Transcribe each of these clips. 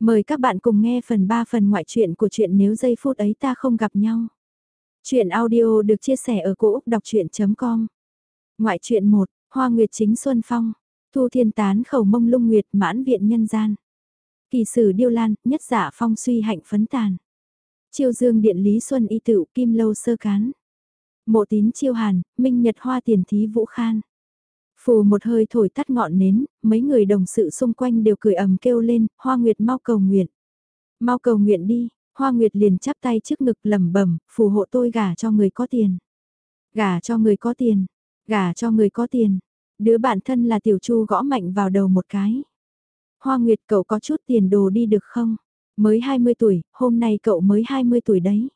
Mời các bạn cùng nghe phần 3 phần ngoại truyện của truyện nếu giây phút ấy ta không gặp nhau. truyện audio được chia sẻ ở cỗ đọc chuyện.com Ngoại truyện 1, Hoa Nguyệt chính Xuân Phong, Thu Thiên Tán khẩu mông lung nguyệt mãn viện nhân gian. Kỳ sử điêu lan, nhất giả phong suy hạnh phấn tàn. Chiêu dương điện lý xuân y tựu kim lâu sơ cán. Mộ tín chiêu hàn, minh nhật hoa tiền thí vũ khan. Phù một hơi thổi tắt ngọn nến, mấy người đồng sự xung quanh đều cười ầm kêu lên, Hoa Nguyệt mau cầu nguyện. Mau cầu nguyện đi, Hoa Nguyệt liền chắp tay trước ngực lẩm bẩm, phù hộ tôi gả cho người có tiền. Gả cho người có tiền, gả cho người có tiền. Đứa bạn thân là Tiểu Chu gõ mạnh vào đầu một cái. Hoa Nguyệt cậu có chút tiền đồ đi được không? Mới 20 tuổi, hôm nay cậu mới 20 tuổi đấy.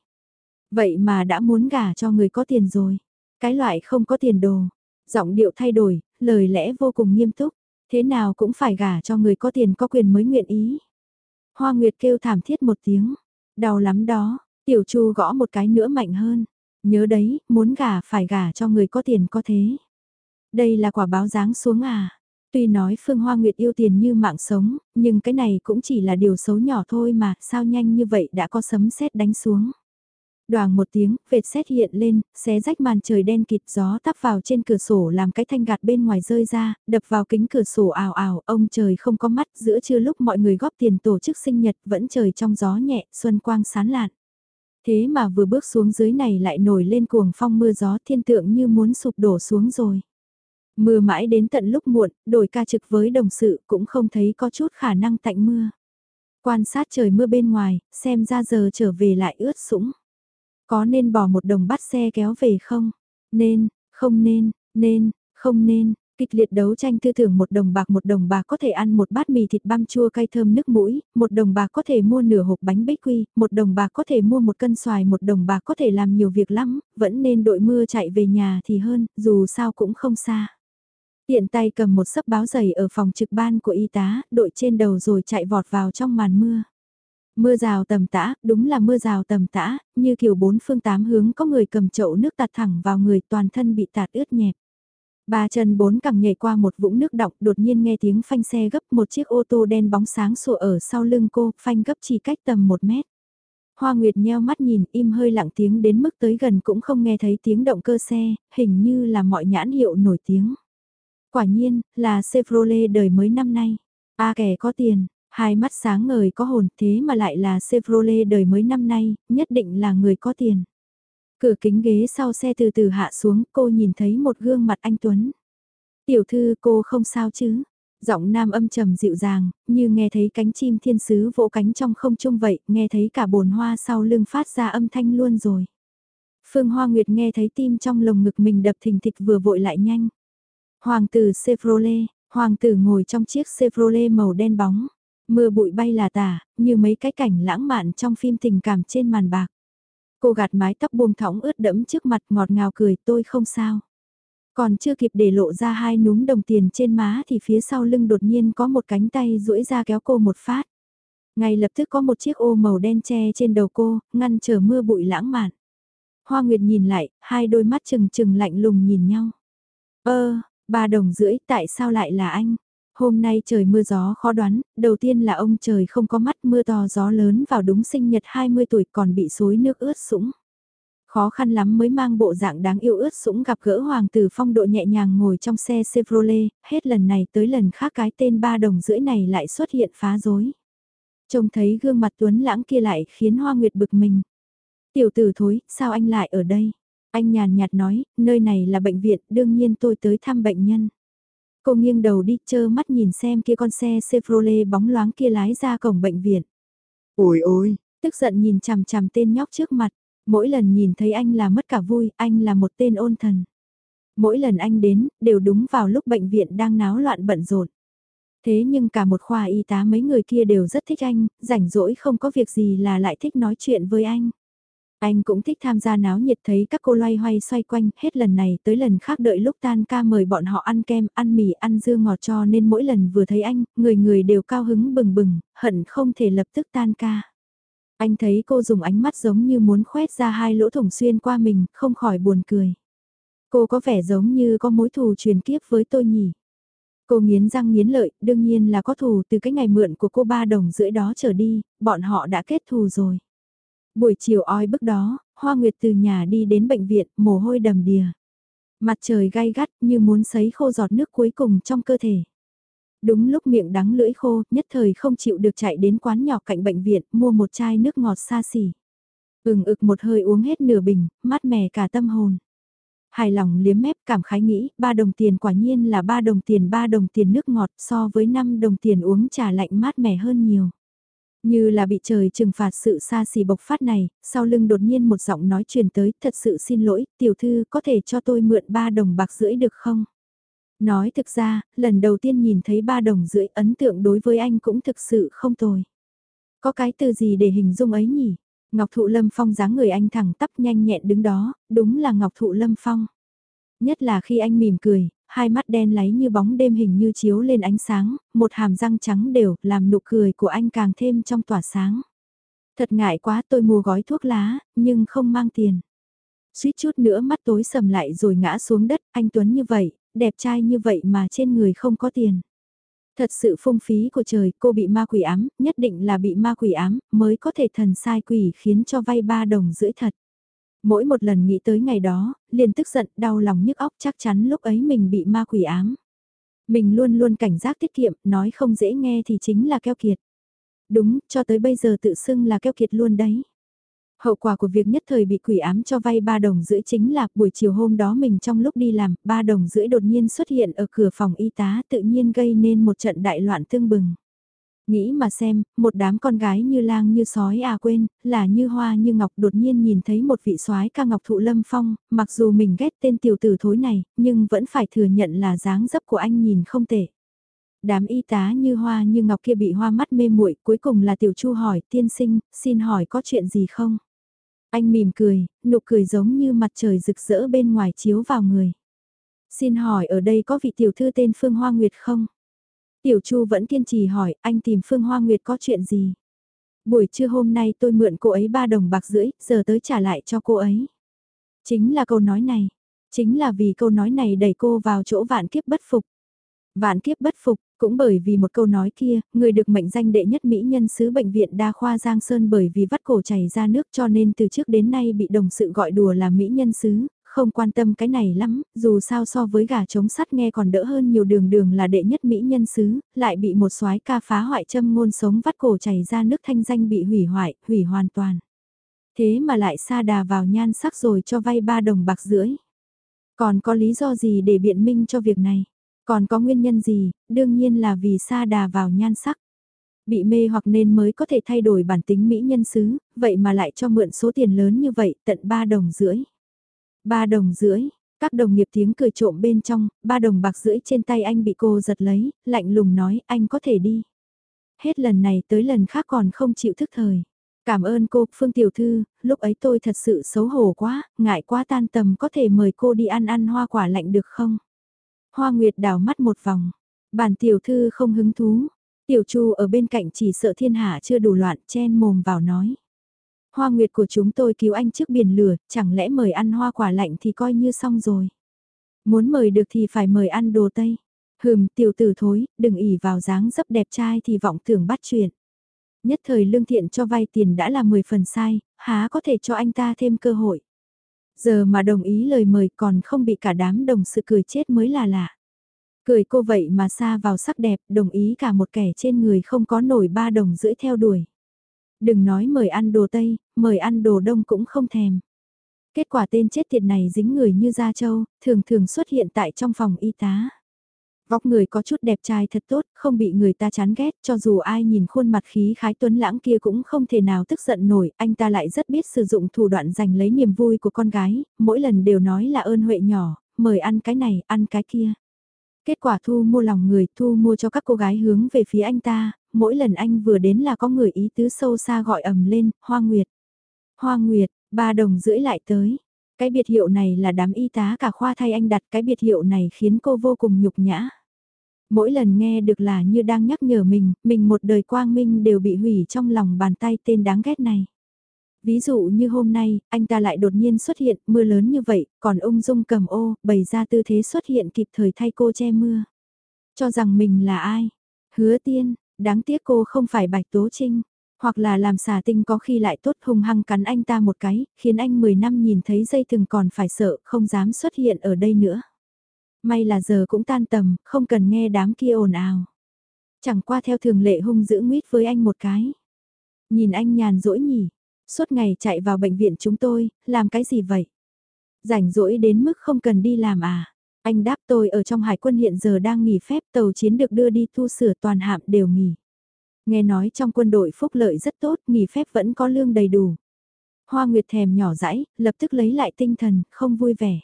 Vậy mà đã muốn gả cho người có tiền rồi. Cái loại không có tiền đồ. Giọng điệu thay đổi, lời lẽ vô cùng nghiêm túc, thế nào cũng phải gả cho người có tiền có quyền mới nguyện ý. Hoa Nguyệt kêu thảm thiết một tiếng, đau lắm đó, tiểu chu gõ một cái nữa mạnh hơn, nhớ đấy, muốn gả phải gả cho người có tiền có thế. Đây là quả báo giáng xuống à. Tuy nói Phương Hoa Nguyệt yêu tiền như mạng sống, nhưng cái này cũng chỉ là điều xấu nhỏ thôi mà, sao nhanh như vậy đã có sấm sét đánh xuống. Đoàn một tiếng, vệt xét hiện lên, xé rách màn trời đen kịt gió tắp vào trên cửa sổ làm cái thanh gạt bên ngoài rơi ra, đập vào kính cửa sổ ảo ảo, ông trời không có mắt, giữa trưa lúc mọi người góp tiền tổ chức sinh nhật vẫn trời trong gió nhẹ, xuân quang sán lạn. Thế mà vừa bước xuống dưới này lại nổi lên cuồng phong mưa gió thiên tượng như muốn sụp đổ xuống rồi. Mưa mãi đến tận lúc muộn, đổi ca trực với đồng sự cũng không thấy có chút khả năng tạnh mưa. Quan sát trời mưa bên ngoài, xem ra giờ trở về lại ướt sũng. Có nên bỏ một đồng bắt xe kéo về không? Nên, không nên, nên, không nên. Kịch liệt đấu tranh tư tưởng một đồng bạc một đồng bạc có thể ăn một bát mì thịt băm chua cay thơm nước mũi, một đồng bạc có thể mua nửa hộp bánh bích quy, một đồng bạc có thể mua một cân xoài một đồng bạc có thể làm nhiều việc lắm, vẫn nên đội mưa chạy về nhà thì hơn, dù sao cũng không xa. Tiện tay cầm một sấp báo giày ở phòng trực ban của y tá, đội trên đầu rồi chạy vọt vào trong màn mưa. Mưa rào tầm tã, đúng là mưa rào tầm tã, như kiểu bốn phương tám hướng có người cầm chậu nước tạt thẳng vào người toàn thân bị tạt ướt nhẹp. Ba chân bốn cẳng nhảy qua một vũng nước đọng đột nhiên nghe tiếng phanh xe gấp một chiếc ô tô đen bóng sáng sủa ở sau lưng cô, phanh gấp chỉ cách tầm một mét. Hoa Nguyệt nheo mắt nhìn im hơi lặng tiếng đến mức tới gần cũng không nghe thấy tiếng động cơ xe, hình như là mọi nhãn hiệu nổi tiếng. Quả nhiên, là Chevrolet đời mới năm nay. A kẻ có tiền, Hai mắt sáng ngời có hồn thế mà lại là Chevrolet đời mới năm nay, nhất định là người có tiền. Cửa kính ghế sau xe từ từ hạ xuống, cô nhìn thấy một gương mặt anh Tuấn. Tiểu thư cô không sao chứ? Giọng nam âm trầm dịu dàng, như nghe thấy cánh chim thiên sứ vỗ cánh trong không trung vậy, nghe thấy cả bồn hoa sau lưng phát ra âm thanh luôn rồi. Phương Hoa Nguyệt nghe thấy tim trong lồng ngực mình đập thình thịch vừa vội lại nhanh. Hoàng tử Chevrolet, hoàng tử ngồi trong chiếc Chevrolet màu đen bóng. Mưa bụi bay là tả, như mấy cái cảnh lãng mạn trong phim tình cảm trên màn bạc. Cô gạt mái tóc buông thõng ướt đẫm trước mặt ngọt ngào cười tôi không sao. Còn chưa kịp để lộ ra hai núm đồng tiền trên má thì phía sau lưng đột nhiên có một cánh tay duỗi ra kéo cô một phát. Ngay lập tức có một chiếc ô màu đen che trên đầu cô, ngăn trở mưa bụi lãng mạn. Hoa Nguyệt nhìn lại, hai đôi mắt trừng trừng lạnh lùng nhìn nhau. Ơ, ba đồng rưỡi tại sao lại là anh? Hôm nay trời mưa gió khó đoán, đầu tiên là ông trời không có mắt mưa to gió lớn vào đúng sinh nhật 20 tuổi còn bị suối nước ướt sũng. Khó khăn lắm mới mang bộ dạng đáng yêu ướt sũng gặp gỡ hoàng tử phong độ nhẹ nhàng ngồi trong xe Chevrolet, hết lần này tới lần khác cái tên ba đồng rưỡi này lại xuất hiện phá rối. Trông thấy gương mặt tuấn lãng kia lại khiến Hoa Nguyệt bực mình. Tiểu tử thối, sao anh lại ở đây? Anh nhàn nhạt nói, nơi này là bệnh viện, đương nhiên tôi tới thăm bệnh nhân. Cô nghiêng đầu đi chơ mắt nhìn xem kia con xe Chevrolet bóng loáng kia lái ra cổng bệnh viện. Ôi ôi, tức giận nhìn chằm chằm tên nhóc trước mặt, mỗi lần nhìn thấy anh là mất cả vui, anh là một tên ôn thần. Mỗi lần anh đến, đều đúng vào lúc bệnh viện đang náo loạn bận rộn. Thế nhưng cả một khoa y tá mấy người kia đều rất thích anh, rảnh rỗi không có việc gì là lại thích nói chuyện với anh. Anh cũng thích tham gia náo nhiệt thấy các cô loay hoay xoay quanh, hết lần này tới lần khác đợi lúc tan ca mời bọn họ ăn kem, ăn mì, ăn dưa ngọt cho nên mỗi lần vừa thấy anh, người người đều cao hứng bừng bừng, hận không thể lập tức tan ca. Anh thấy cô dùng ánh mắt giống như muốn khoét ra hai lỗ thủng xuyên qua mình, không khỏi buồn cười. Cô có vẻ giống như có mối thù truyền kiếp với tôi nhỉ. Cô nghiến răng nghiến lợi, đương nhiên là có thù từ cái ngày mượn của cô ba đồng rưỡi đó trở đi, bọn họ đã kết thù rồi. Buổi chiều oi bức đó, Hoa Nguyệt từ nhà đi đến bệnh viện, mồ hôi đầm đìa. Mặt trời gai gắt như muốn sấy khô giọt nước cuối cùng trong cơ thể. Đúng lúc miệng đắng lưỡi khô, nhất thời không chịu được chạy đến quán nhỏ cạnh bệnh viện, mua một chai nước ngọt xa xỉ. Ừng ực một hơi uống hết nửa bình, mát mẻ cả tâm hồn. Hài lòng liếm mép cảm khái nghĩ, ba đồng tiền quả nhiên là ba đồng tiền ba đồng tiền nước ngọt so với năm đồng tiền uống trà lạnh mát mẻ hơn nhiều. Như là bị trời trừng phạt sự xa xỉ bộc phát này, sau lưng đột nhiên một giọng nói truyền tới, thật sự xin lỗi, tiểu thư có thể cho tôi mượn ba đồng bạc rưỡi được không? Nói thực ra, lần đầu tiên nhìn thấy ba đồng rưỡi ấn tượng đối với anh cũng thực sự không tồi. Có cái từ gì để hình dung ấy nhỉ? Ngọc Thụ Lâm Phong dáng người anh thẳng tắp nhanh nhẹn đứng đó, đúng là Ngọc Thụ Lâm Phong. Nhất là khi anh mỉm cười, hai mắt đen láy như bóng đêm hình như chiếu lên ánh sáng, một hàm răng trắng đều, làm nụ cười của anh càng thêm trong tỏa sáng. Thật ngại quá tôi mua gói thuốc lá, nhưng không mang tiền. Suýt chút nữa mắt tối sầm lại rồi ngã xuống đất, anh Tuấn như vậy, đẹp trai như vậy mà trên người không có tiền. Thật sự phung phí của trời, cô bị ma quỷ ám, nhất định là bị ma quỷ ám, mới có thể thần sai quỷ khiến cho vay ba đồng rưỡi thật. Mỗi một lần nghĩ tới ngày đó, liền tức giận, đau lòng nhức óc chắc chắn lúc ấy mình bị ma quỷ ám. Mình luôn luôn cảnh giác tiết kiệm, nói không dễ nghe thì chính là keo kiệt. Đúng, cho tới bây giờ tự xưng là keo kiệt luôn đấy. Hậu quả của việc nhất thời bị quỷ ám cho vay ba đồng rưỡi chính là buổi chiều hôm đó mình trong lúc đi làm, ba đồng rưỡi đột nhiên xuất hiện ở cửa phòng y tá tự nhiên gây nên một trận đại loạn tương bừng. Nghĩ mà xem, một đám con gái như lang như sói à quên, là như hoa như ngọc đột nhiên nhìn thấy một vị soái ca ngọc thụ lâm phong, mặc dù mình ghét tên tiểu tử thối này, nhưng vẫn phải thừa nhận là dáng dấp của anh nhìn không tệ. Đám y tá như hoa như ngọc kia bị hoa mắt mê muội cuối cùng là tiểu chu hỏi tiên sinh, xin hỏi có chuyện gì không? Anh mỉm cười, nụ cười giống như mặt trời rực rỡ bên ngoài chiếu vào người. Xin hỏi ở đây có vị tiểu thư tên Phương Hoa Nguyệt không? Tiểu Chu vẫn kiên trì hỏi, anh tìm Phương Hoa Nguyệt có chuyện gì? Buổi trưa hôm nay tôi mượn cô ấy 3 đồng bạc rưỡi, giờ tới trả lại cho cô ấy. Chính là câu nói này. Chính là vì câu nói này đẩy cô vào chỗ vạn kiếp bất phục. Vạn kiếp bất phục, cũng bởi vì một câu nói kia, người được mệnh danh đệ nhất Mỹ nhân sứ bệnh viện đa khoa Giang Sơn bởi vì vắt cổ chảy ra nước cho nên từ trước đến nay bị đồng sự gọi đùa là Mỹ nhân sứ, không quan tâm cái này lắm, dù sao so với gà chống sắt nghe còn đỡ hơn nhiều đường đường là đệ nhất Mỹ nhân sứ, lại bị một soái ca phá hoại châm ngôn sống vắt cổ chảy ra nước thanh danh bị hủy hoại, hủy hoàn toàn. Thế mà lại xa đà vào nhan sắc rồi cho vay ba đồng bạc rưỡi. Còn có lý do gì để biện minh cho việc này? Còn có nguyên nhân gì, đương nhiên là vì sa đà vào nhan sắc. Bị mê hoặc nên mới có thể thay đổi bản tính mỹ nhân xứ, vậy mà lại cho mượn số tiền lớn như vậy, tận 3 đồng rưỡi ba đồng rưỡi, các đồng nghiệp tiếng cười trộm bên trong, ba đồng bạc rưỡi trên tay anh bị cô giật lấy, lạnh lùng nói anh có thể đi. Hết lần này tới lần khác còn không chịu thức thời. Cảm ơn cô, Phương Tiểu Thư, lúc ấy tôi thật sự xấu hổ quá, ngại quá tan tầm có thể mời cô đi ăn ăn hoa quả lạnh được không? Hoa Nguyệt đảo mắt một vòng. Bản tiểu thư không hứng thú. Tiểu Chu ở bên cạnh chỉ sợ thiên hạ chưa đủ loạn chen mồm vào nói. Hoa Nguyệt của chúng tôi cứu anh trước biển lửa, chẳng lẽ mời ăn hoa quả lạnh thì coi như xong rồi. Muốn mời được thì phải mời ăn đồ Tây. Hừm, tiểu tử thối, đừng ỉ vào dáng dấp đẹp trai thì vọng tưởng bắt chuyện. Nhất thời lương thiện cho vay tiền đã là 10 phần sai, há có thể cho anh ta thêm cơ hội. Giờ mà đồng ý lời mời còn không bị cả đám đồng sự cười chết mới là lạ. Cười cô vậy mà xa vào sắc đẹp, đồng ý cả một kẻ trên người không có nổi ba đồng rưỡi theo đuổi. Đừng nói mời ăn đồ Tây, mời ăn đồ Đông cũng không thèm. Kết quả tên chết tiệt này dính người như da trâu thường thường xuất hiện tại trong phòng y tá. Vóc người có chút đẹp trai thật tốt, không bị người ta chán ghét, cho dù ai nhìn khuôn mặt khí khái tuấn lãng kia cũng không thể nào tức giận nổi, anh ta lại rất biết sử dụng thủ đoạn giành lấy niềm vui của con gái, mỗi lần đều nói là ơn huệ nhỏ, mời ăn cái này, ăn cái kia. Kết quả thu mua lòng người, thu mua cho các cô gái hướng về phía anh ta, mỗi lần anh vừa đến là có người ý tứ sâu xa gọi ầm lên, Hoa Nguyệt. Hoa Nguyệt, ba đồng rưỡi lại tới. Cái biệt hiệu này là đám y tá cả khoa thay anh đặt cái biệt hiệu này khiến cô vô cùng nhục nhã. Mỗi lần nghe được là như đang nhắc nhở mình, mình một đời quang minh đều bị hủy trong lòng bàn tay tên đáng ghét này. Ví dụ như hôm nay, anh ta lại đột nhiên xuất hiện, mưa lớn như vậy, còn ung dung cầm ô, bày ra tư thế xuất hiện kịp thời thay cô che mưa. Cho rằng mình là ai? Hứa tiên, đáng tiếc cô không phải Bạch Tố Trinh. Hoặc là làm xà tinh có khi lại tốt hung hăng cắn anh ta một cái, khiến anh 10 năm nhìn thấy dây thừng còn phải sợ, không dám xuất hiện ở đây nữa. May là giờ cũng tan tầm, không cần nghe đám kia ồn ào. Chẳng qua theo thường lệ hung dữ nguyết với anh một cái. Nhìn anh nhàn rỗi nhỉ, suốt ngày chạy vào bệnh viện chúng tôi, làm cái gì vậy? Rảnh rỗi đến mức không cần đi làm à? Anh đáp tôi ở trong hải quân hiện giờ đang nghỉ phép tàu chiến được đưa đi thu sửa toàn hạm đều nghỉ. Nghe nói trong quân đội phúc lợi rất tốt, nghỉ phép vẫn có lương đầy đủ. Hoa Nguyệt thèm nhỏ dãi, lập tức lấy lại tinh thần, không vui vẻ.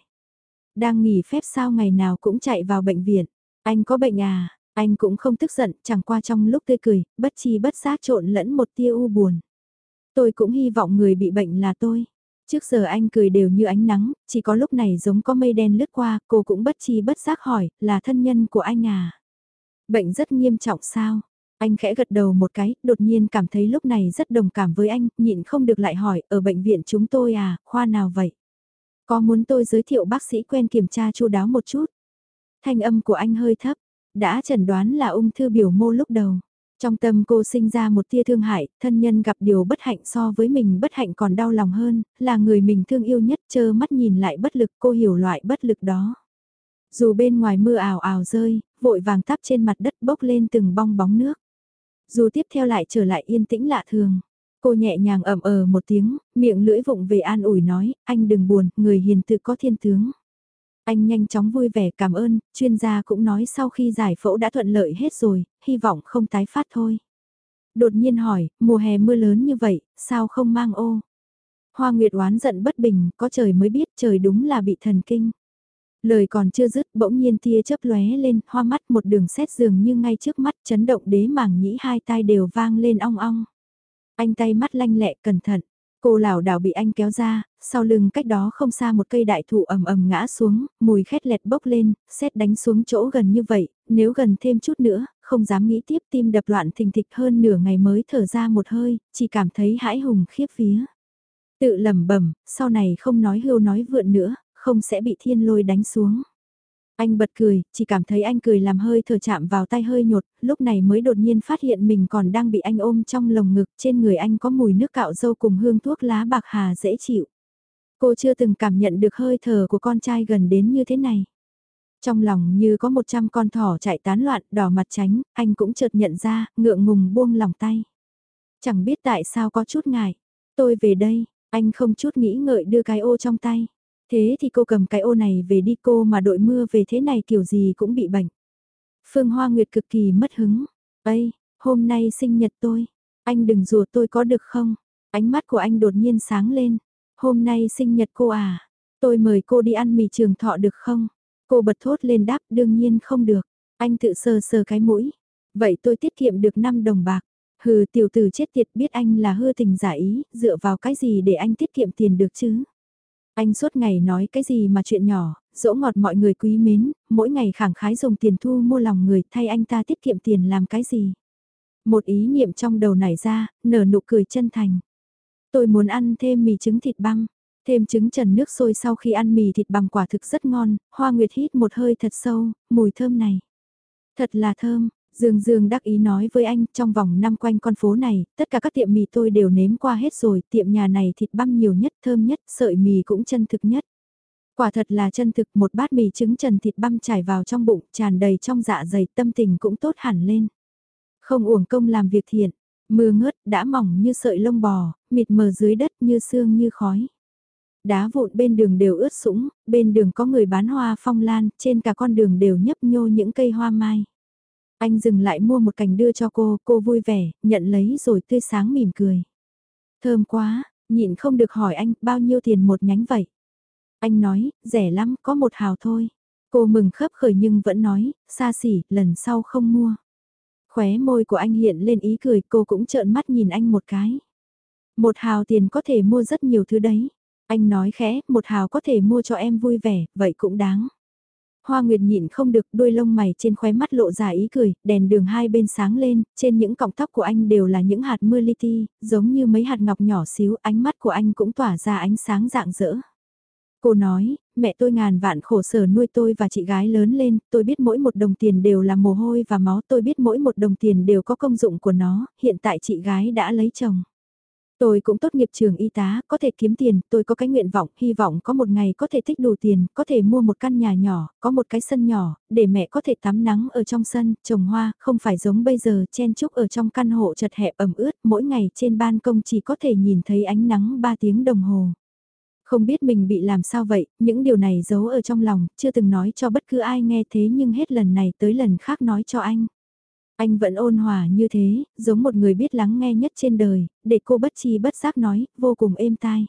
Đang nghỉ phép sao ngày nào cũng chạy vào bệnh viện. Anh có bệnh à? Anh cũng không tức giận, chẳng qua trong lúc tươi cười, bất chi bất giác trộn lẫn một tia u buồn. Tôi cũng hy vọng người bị bệnh là tôi. Trước giờ anh cười đều như ánh nắng, chỉ có lúc này giống có mây đen lướt qua, cô cũng bất chi bất giác hỏi, là thân nhân của anh à? Bệnh rất nghiêm trọng sao? Anh khẽ gật đầu một cái, đột nhiên cảm thấy lúc này rất đồng cảm với anh, nhịn không được lại hỏi, ở bệnh viện chúng tôi à, khoa nào vậy? Có muốn tôi giới thiệu bác sĩ quen kiểm tra chu đáo một chút? Thanh âm của anh hơi thấp, đã chẩn đoán là ung thư biểu mô lúc đầu. Trong tâm cô sinh ra một tia thương hại, thân nhân gặp điều bất hạnh so với mình bất hạnh còn đau lòng hơn, là người mình thương yêu nhất chơ mắt nhìn lại bất lực cô hiểu loại bất lực đó. Dù bên ngoài mưa ảo ảo rơi, vội vàng tắp trên mặt đất bốc lên từng bong bóng nước. Dù tiếp theo lại trở lại yên tĩnh lạ thường. Cô nhẹ nhàng ẩm ờ một tiếng, miệng lưỡi vụng về an ủi nói, anh đừng buồn, người hiền tự có thiên tướng. Anh nhanh chóng vui vẻ cảm ơn, chuyên gia cũng nói sau khi giải phẫu đã thuận lợi hết rồi, hy vọng không tái phát thôi. Đột nhiên hỏi, mùa hè mưa lớn như vậy, sao không mang ô? Hoa Nguyệt oán giận bất bình, có trời mới biết trời đúng là bị thần kinh. Lời còn chưa dứt bỗng nhiên tia chớp lóe lên, hoa mắt một đường xét dường như ngay trước mắt chấn động đế mảng nhĩ hai tai đều vang lên ong ong. Anh tay mắt lanh lẹ cẩn thận, cô lảo đảo bị anh kéo ra, sau lưng cách đó không xa một cây đại thụ ầm ầm ngã xuống, mùi khét lẹt bốc lên, xét đánh xuống chỗ gần như vậy, nếu gần thêm chút nữa, không dám nghĩ tiếp tim đập loạn thình thịch hơn nửa ngày mới thở ra một hơi, chỉ cảm thấy hãi hùng khiếp vía. Tự lẩm bẩm, sau này không nói hưu nói vượn nữa, không sẽ bị thiên lôi đánh xuống. Anh bật cười, chỉ cảm thấy anh cười làm hơi thở chạm vào tay hơi nhột, lúc này mới đột nhiên phát hiện mình còn đang bị anh ôm trong lồng ngực, trên người anh có mùi nước cạo dâu cùng hương thuốc lá bạc hà dễ chịu. Cô chưa từng cảm nhận được hơi thở của con trai gần đến như thế này. Trong lòng như có một trăm con thỏ chạy tán loạn, đỏ mặt tránh, anh cũng chợt nhận ra, ngượng ngùng buông lòng tay. Chẳng biết tại sao có chút ngại. Tôi về đây, anh không chút nghĩ ngợi đưa cái ô trong tay. Thế thì cô cầm cái ô này về đi cô mà đội mưa về thế này kiểu gì cũng bị bệnh. Phương Hoa Nguyệt cực kỳ mất hứng. Ây, hôm nay sinh nhật tôi. Anh đừng rùa tôi có được không? Ánh mắt của anh đột nhiên sáng lên. Hôm nay sinh nhật cô à? Tôi mời cô đi ăn mì trường thọ được không? Cô bật thốt lên đáp đương nhiên không được. Anh tự sờ sờ cái mũi. Vậy tôi tiết kiệm được 5 đồng bạc. Hừ tiểu tử chết tiệt biết anh là hư tình giả ý, dựa vào cái gì để anh tiết kiệm tiền được chứ? Anh suốt ngày nói cái gì mà chuyện nhỏ, dỗ ngọt mọi người quý mến, mỗi ngày khẳng khái dùng tiền thu mua lòng người thay anh ta tiết kiệm tiền làm cái gì. Một ý niệm trong đầu nảy ra, nở nụ cười chân thành. Tôi muốn ăn thêm mì trứng thịt băm. Thêm trứng trần nước sôi sau khi ăn mì thịt bằng quả thực rất ngon, Hoa Nguyệt hít một hơi thật sâu, mùi thơm này. Thật là thơm, Dương Dương đắc ý nói với anh, trong vòng năm quanh con phố này, tất cả các tiệm mì tôi đều nếm qua hết rồi, tiệm nhà này thịt băm nhiều nhất, thơm nhất, sợi mì cũng chân thực nhất. Quả thật là chân thực, một bát mì trứng trần thịt băm trải vào trong bụng, tràn đầy trong dạ dày, tâm tình cũng tốt hẳn lên. Không uổng công làm việc thiện, mưa ngớt, đã mỏng như sợi lông bò, mịt mờ dưới đất như sương như khói. Đá vụn bên đường đều ướt sũng, bên đường có người bán hoa phong lan, trên cả con đường đều nhấp nhô những cây hoa mai. Anh dừng lại mua một cành đưa cho cô, cô vui vẻ, nhận lấy rồi tươi sáng mỉm cười. Thơm quá, nhịn không được hỏi anh bao nhiêu tiền một nhánh vậy. Anh nói, rẻ lắm, có một hào thôi. Cô mừng khấp khởi nhưng vẫn nói, xa xỉ, lần sau không mua. Khóe môi của anh hiện lên ý cười, cô cũng trợn mắt nhìn anh một cái. Một hào tiền có thể mua rất nhiều thứ đấy. Anh nói khẽ, một hào có thể mua cho em vui vẻ, vậy cũng đáng. Hoa Nguyệt nhịn không được đuôi lông mày trên khóe mắt lộ ra ý cười, đèn đường hai bên sáng lên, trên những cọng tóc của anh đều là những hạt mưa li ti, giống như mấy hạt ngọc nhỏ xíu, ánh mắt của anh cũng tỏa ra ánh sáng rạng rỡ. Cô nói, mẹ tôi ngàn vạn khổ sở nuôi tôi và chị gái lớn lên, tôi biết mỗi một đồng tiền đều là mồ hôi và máu, tôi biết mỗi một đồng tiền đều có công dụng của nó, hiện tại chị gái đã lấy chồng. Tôi cũng tốt nghiệp trường y tá, có thể kiếm tiền, tôi có cái nguyện vọng, hy vọng có một ngày có thể tích đủ tiền, có thể mua một căn nhà nhỏ, có một cái sân nhỏ, để mẹ có thể tắm nắng ở trong sân, trồng hoa, không phải giống bây giờ chen chúc ở trong căn hộ chật hẹp ẩm ướt, mỗi ngày trên ban công chỉ có thể nhìn thấy ánh nắng 3 tiếng đồng hồ. Không biết mình bị làm sao vậy, những điều này giấu ở trong lòng, chưa từng nói cho bất cứ ai nghe thế nhưng hết lần này tới lần khác nói cho anh. Anh vẫn ôn hòa như thế, giống một người biết lắng nghe nhất trên đời, để cô bất chi bất giác nói, vô cùng êm tai.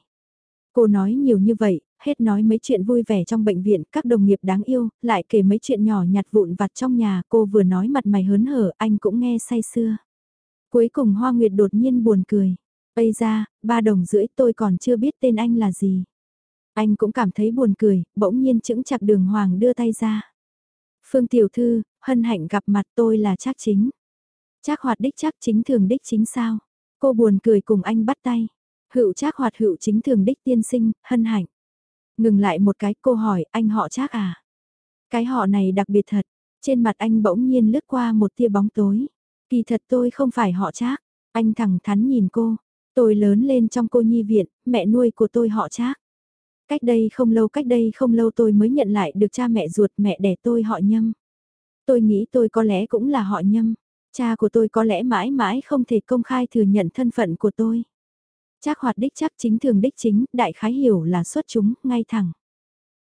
Cô nói nhiều như vậy, hết nói mấy chuyện vui vẻ trong bệnh viện, các đồng nghiệp đáng yêu, lại kể mấy chuyện nhỏ nhặt vụn vặt trong nhà, cô vừa nói mặt mày hớn hở, anh cũng nghe say sưa. Cuối cùng Hoa Nguyệt đột nhiên buồn cười. Bây ra, ba đồng rưỡi tôi còn chưa biết tên anh là gì. Anh cũng cảm thấy buồn cười, bỗng nhiên chững chặt đường hoàng đưa tay ra. Phương Tiểu Thư, hân hạnh gặp mặt tôi là chắc Chính. chắc hoạt đích chắc Chính thường đích chính sao? Cô buồn cười cùng anh bắt tay. Hữu chắc hoạt hữu chính thường đích tiên sinh, hân hạnh. Ngừng lại một cái cô hỏi anh họ chắc à? Cái họ này đặc biệt thật. Trên mặt anh bỗng nhiên lướt qua một tia bóng tối. Kỳ thật tôi không phải họ chắc Anh thẳng thắn nhìn cô. Tôi lớn lên trong cô nhi viện, mẹ nuôi của tôi họ chắc Cách đây không lâu cách đây không lâu tôi mới nhận lại được cha mẹ ruột mẹ đẻ tôi họ nhâm. Tôi nghĩ tôi có lẽ cũng là họ nhâm. Cha của tôi có lẽ mãi mãi không thể công khai thừa nhận thân phận của tôi. Chắc hoạt đích chắc chính thường đích chính, đại khái hiểu là xuất chúng, ngay thẳng.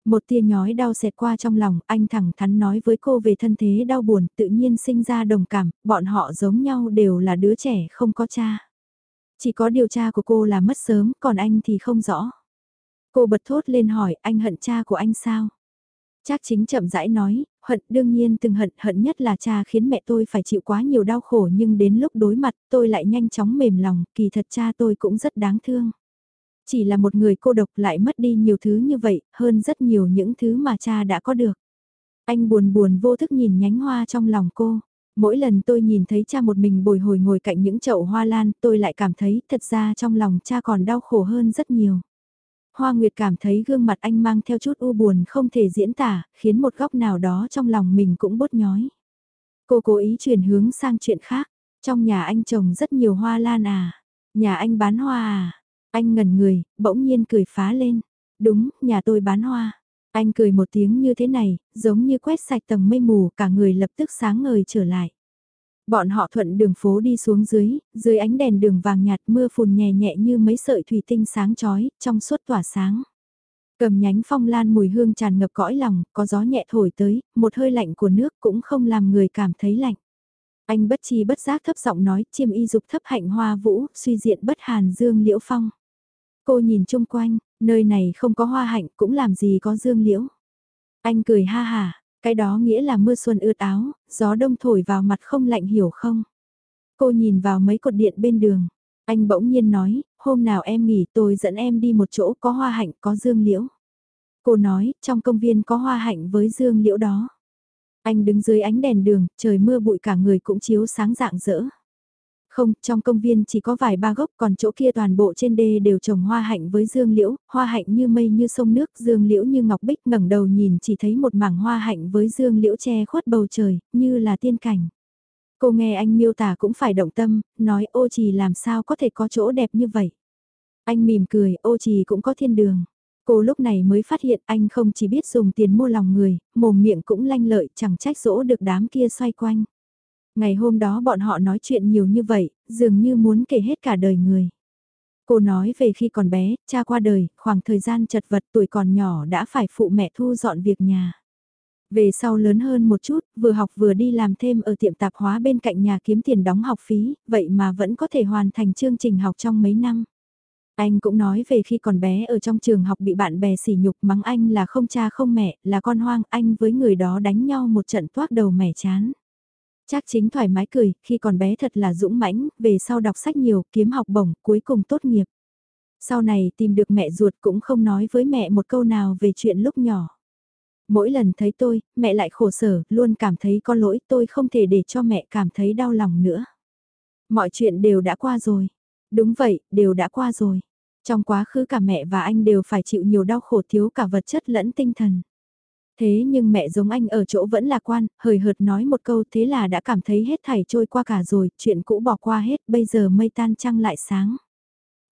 Một tia nhói đau xẹt qua trong lòng, anh thẳng thắn nói với cô về thân thế đau buồn, tự nhiên sinh ra đồng cảm, bọn họ giống nhau đều là đứa trẻ không có cha. Chỉ có điều cha của cô là mất sớm, còn anh thì không rõ. Cô bật thốt lên hỏi anh hận cha của anh sao? Trác chính chậm rãi nói, hận đương nhiên từng hận hận nhất là cha khiến mẹ tôi phải chịu quá nhiều đau khổ nhưng đến lúc đối mặt tôi lại nhanh chóng mềm lòng, kỳ thật cha tôi cũng rất đáng thương. Chỉ là một người cô độc lại mất đi nhiều thứ như vậy, hơn rất nhiều những thứ mà cha đã có được. Anh buồn buồn vô thức nhìn nhánh hoa trong lòng cô. Mỗi lần tôi nhìn thấy cha một mình bồi hồi ngồi cạnh những chậu hoa lan, tôi lại cảm thấy thật ra trong lòng cha còn đau khổ hơn rất nhiều. Hoa Nguyệt cảm thấy gương mặt anh mang theo chút u buồn không thể diễn tả, khiến một góc nào đó trong lòng mình cũng bốt nhói. Cô cố ý chuyển hướng sang chuyện khác. Trong nhà anh trồng rất nhiều hoa lan à. Nhà anh bán hoa à. Anh ngẩn người, bỗng nhiên cười phá lên. Đúng, nhà tôi bán hoa. Anh cười một tiếng như thế này, giống như quét sạch tầng mây mù, cả người lập tức sáng ngời trở lại. Bọn họ thuận đường phố đi xuống dưới, dưới ánh đèn đường vàng nhạt mưa phùn nhẹ nhẹ như mấy sợi thủy tinh sáng chói, trong suốt tỏa sáng. Cầm nhánh phong lan mùi hương tràn ngập cõi lòng, có gió nhẹ thổi tới, một hơi lạnh của nước cũng không làm người cảm thấy lạnh. Anh bất chi bất giác thấp giọng nói, chiêm y dục thấp hạnh hoa vũ, suy diện bất hàn dương liễu phong. Cô nhìn chung quanh, nơi này không có hoa hạnh cũng làm gì có dương liễu. Anh cười ha hà, cái đó nghĩa là mưa xuân ướt áo, gió đông thổi vào mặt không lạnh hiểu không? Cô nhìn vào mấy cột điện bên đường. Anh bỗng nhiên nói, hôm nào em nghỉ tôi dẫn em đi một chỗ có hoa hạnh có dương liễu. Cô nói, trong công viên có hoa hạnh với dương liễu đó. Anh đứng dưới ánh đèn đường, trời mưa bụi cả người cũng chiếu sáng dạng dỡ. Không, trong công viên chỉ có vài ba gốc còn chỗ kia toàn bộ trên đê đều trồng hoa hạnh với dương liễu, hoa hạnh như mây như sông nước, dương liễu như ngọc bích ngẩng đầu nhìn chỉ thấy một mảng hoa hạnh với dương liễu che khuất bầu trời, như là tiên cảnh. Cô nghe anh miêu tả cũng phải động tâm, nói ô trì làm sao có thể có chỗ đẹp như vậy. Anh mỉm cười, ô trì cũng có thiên đường. Cô lúc này mới phát hiện anh không chỉ biết dùng tiền mua lòng người, mồm miệng cũng lanh lợi chẳng trách dỗ được đám kia xoay quanh. Ngày hôm đó bọn họ nói chuyện nhiều như vậy, dường như muốn kể hết cả đời người. Cô nói về khi còn bé, cha qua đời, khoảng thời gian chật vật tuổi còn nhỏ đã phải phụ mẹ thu dọn việc nhà. Về sau lớn hơn một chút, vừa học vừa đi làm thêm ở tiệm tạp hóa bên cạnh nhà kiếm tiền đóng học phí, vậy mà vẫn có thể hoàn thành chương trình học trong mấy năm. Anh cũng nói về khi còn bé ở trong trường học bị bạn bè sỉ nhục mắng anh là không cha không mẹ, là con hoang, anh với người đó đánh nhau một trận toát đầu mẻ chán. Chắc chính thoải mái cười, khi còn bé thật là dũng mãnh, về sau đọc sách nhiều, kiếm học bổng, cuối cùng tốt nghiệp. Sau này tìm được mẹ ruột cũng không nói với mẹ một câu nào về chuyện lúc nhỏ. Mỗi lần thấy tôi, mẹ lại khổ sở, luôn cảm thấy có lỗi tôi không thể để cho mẹ cảm thấy đau lòng nữa. Mọi chuyện đều đã qua rồi. Đúng vậy, đều đã qua rồi. Trong quá khứ cả mẹ và anh đều phải chịu nhiều đau khổ thiếu cả vật chất lẫn tinh thần. Thế nhưng mẹ giống anh ở chỗ vẫn lạc quan, hời hợt nói một câu thế là đã cảm thấy hết thảy trôi qua cả rồi, chuyện cũ bỏ qua hết, bây giờ mây tan trăng lại sáng.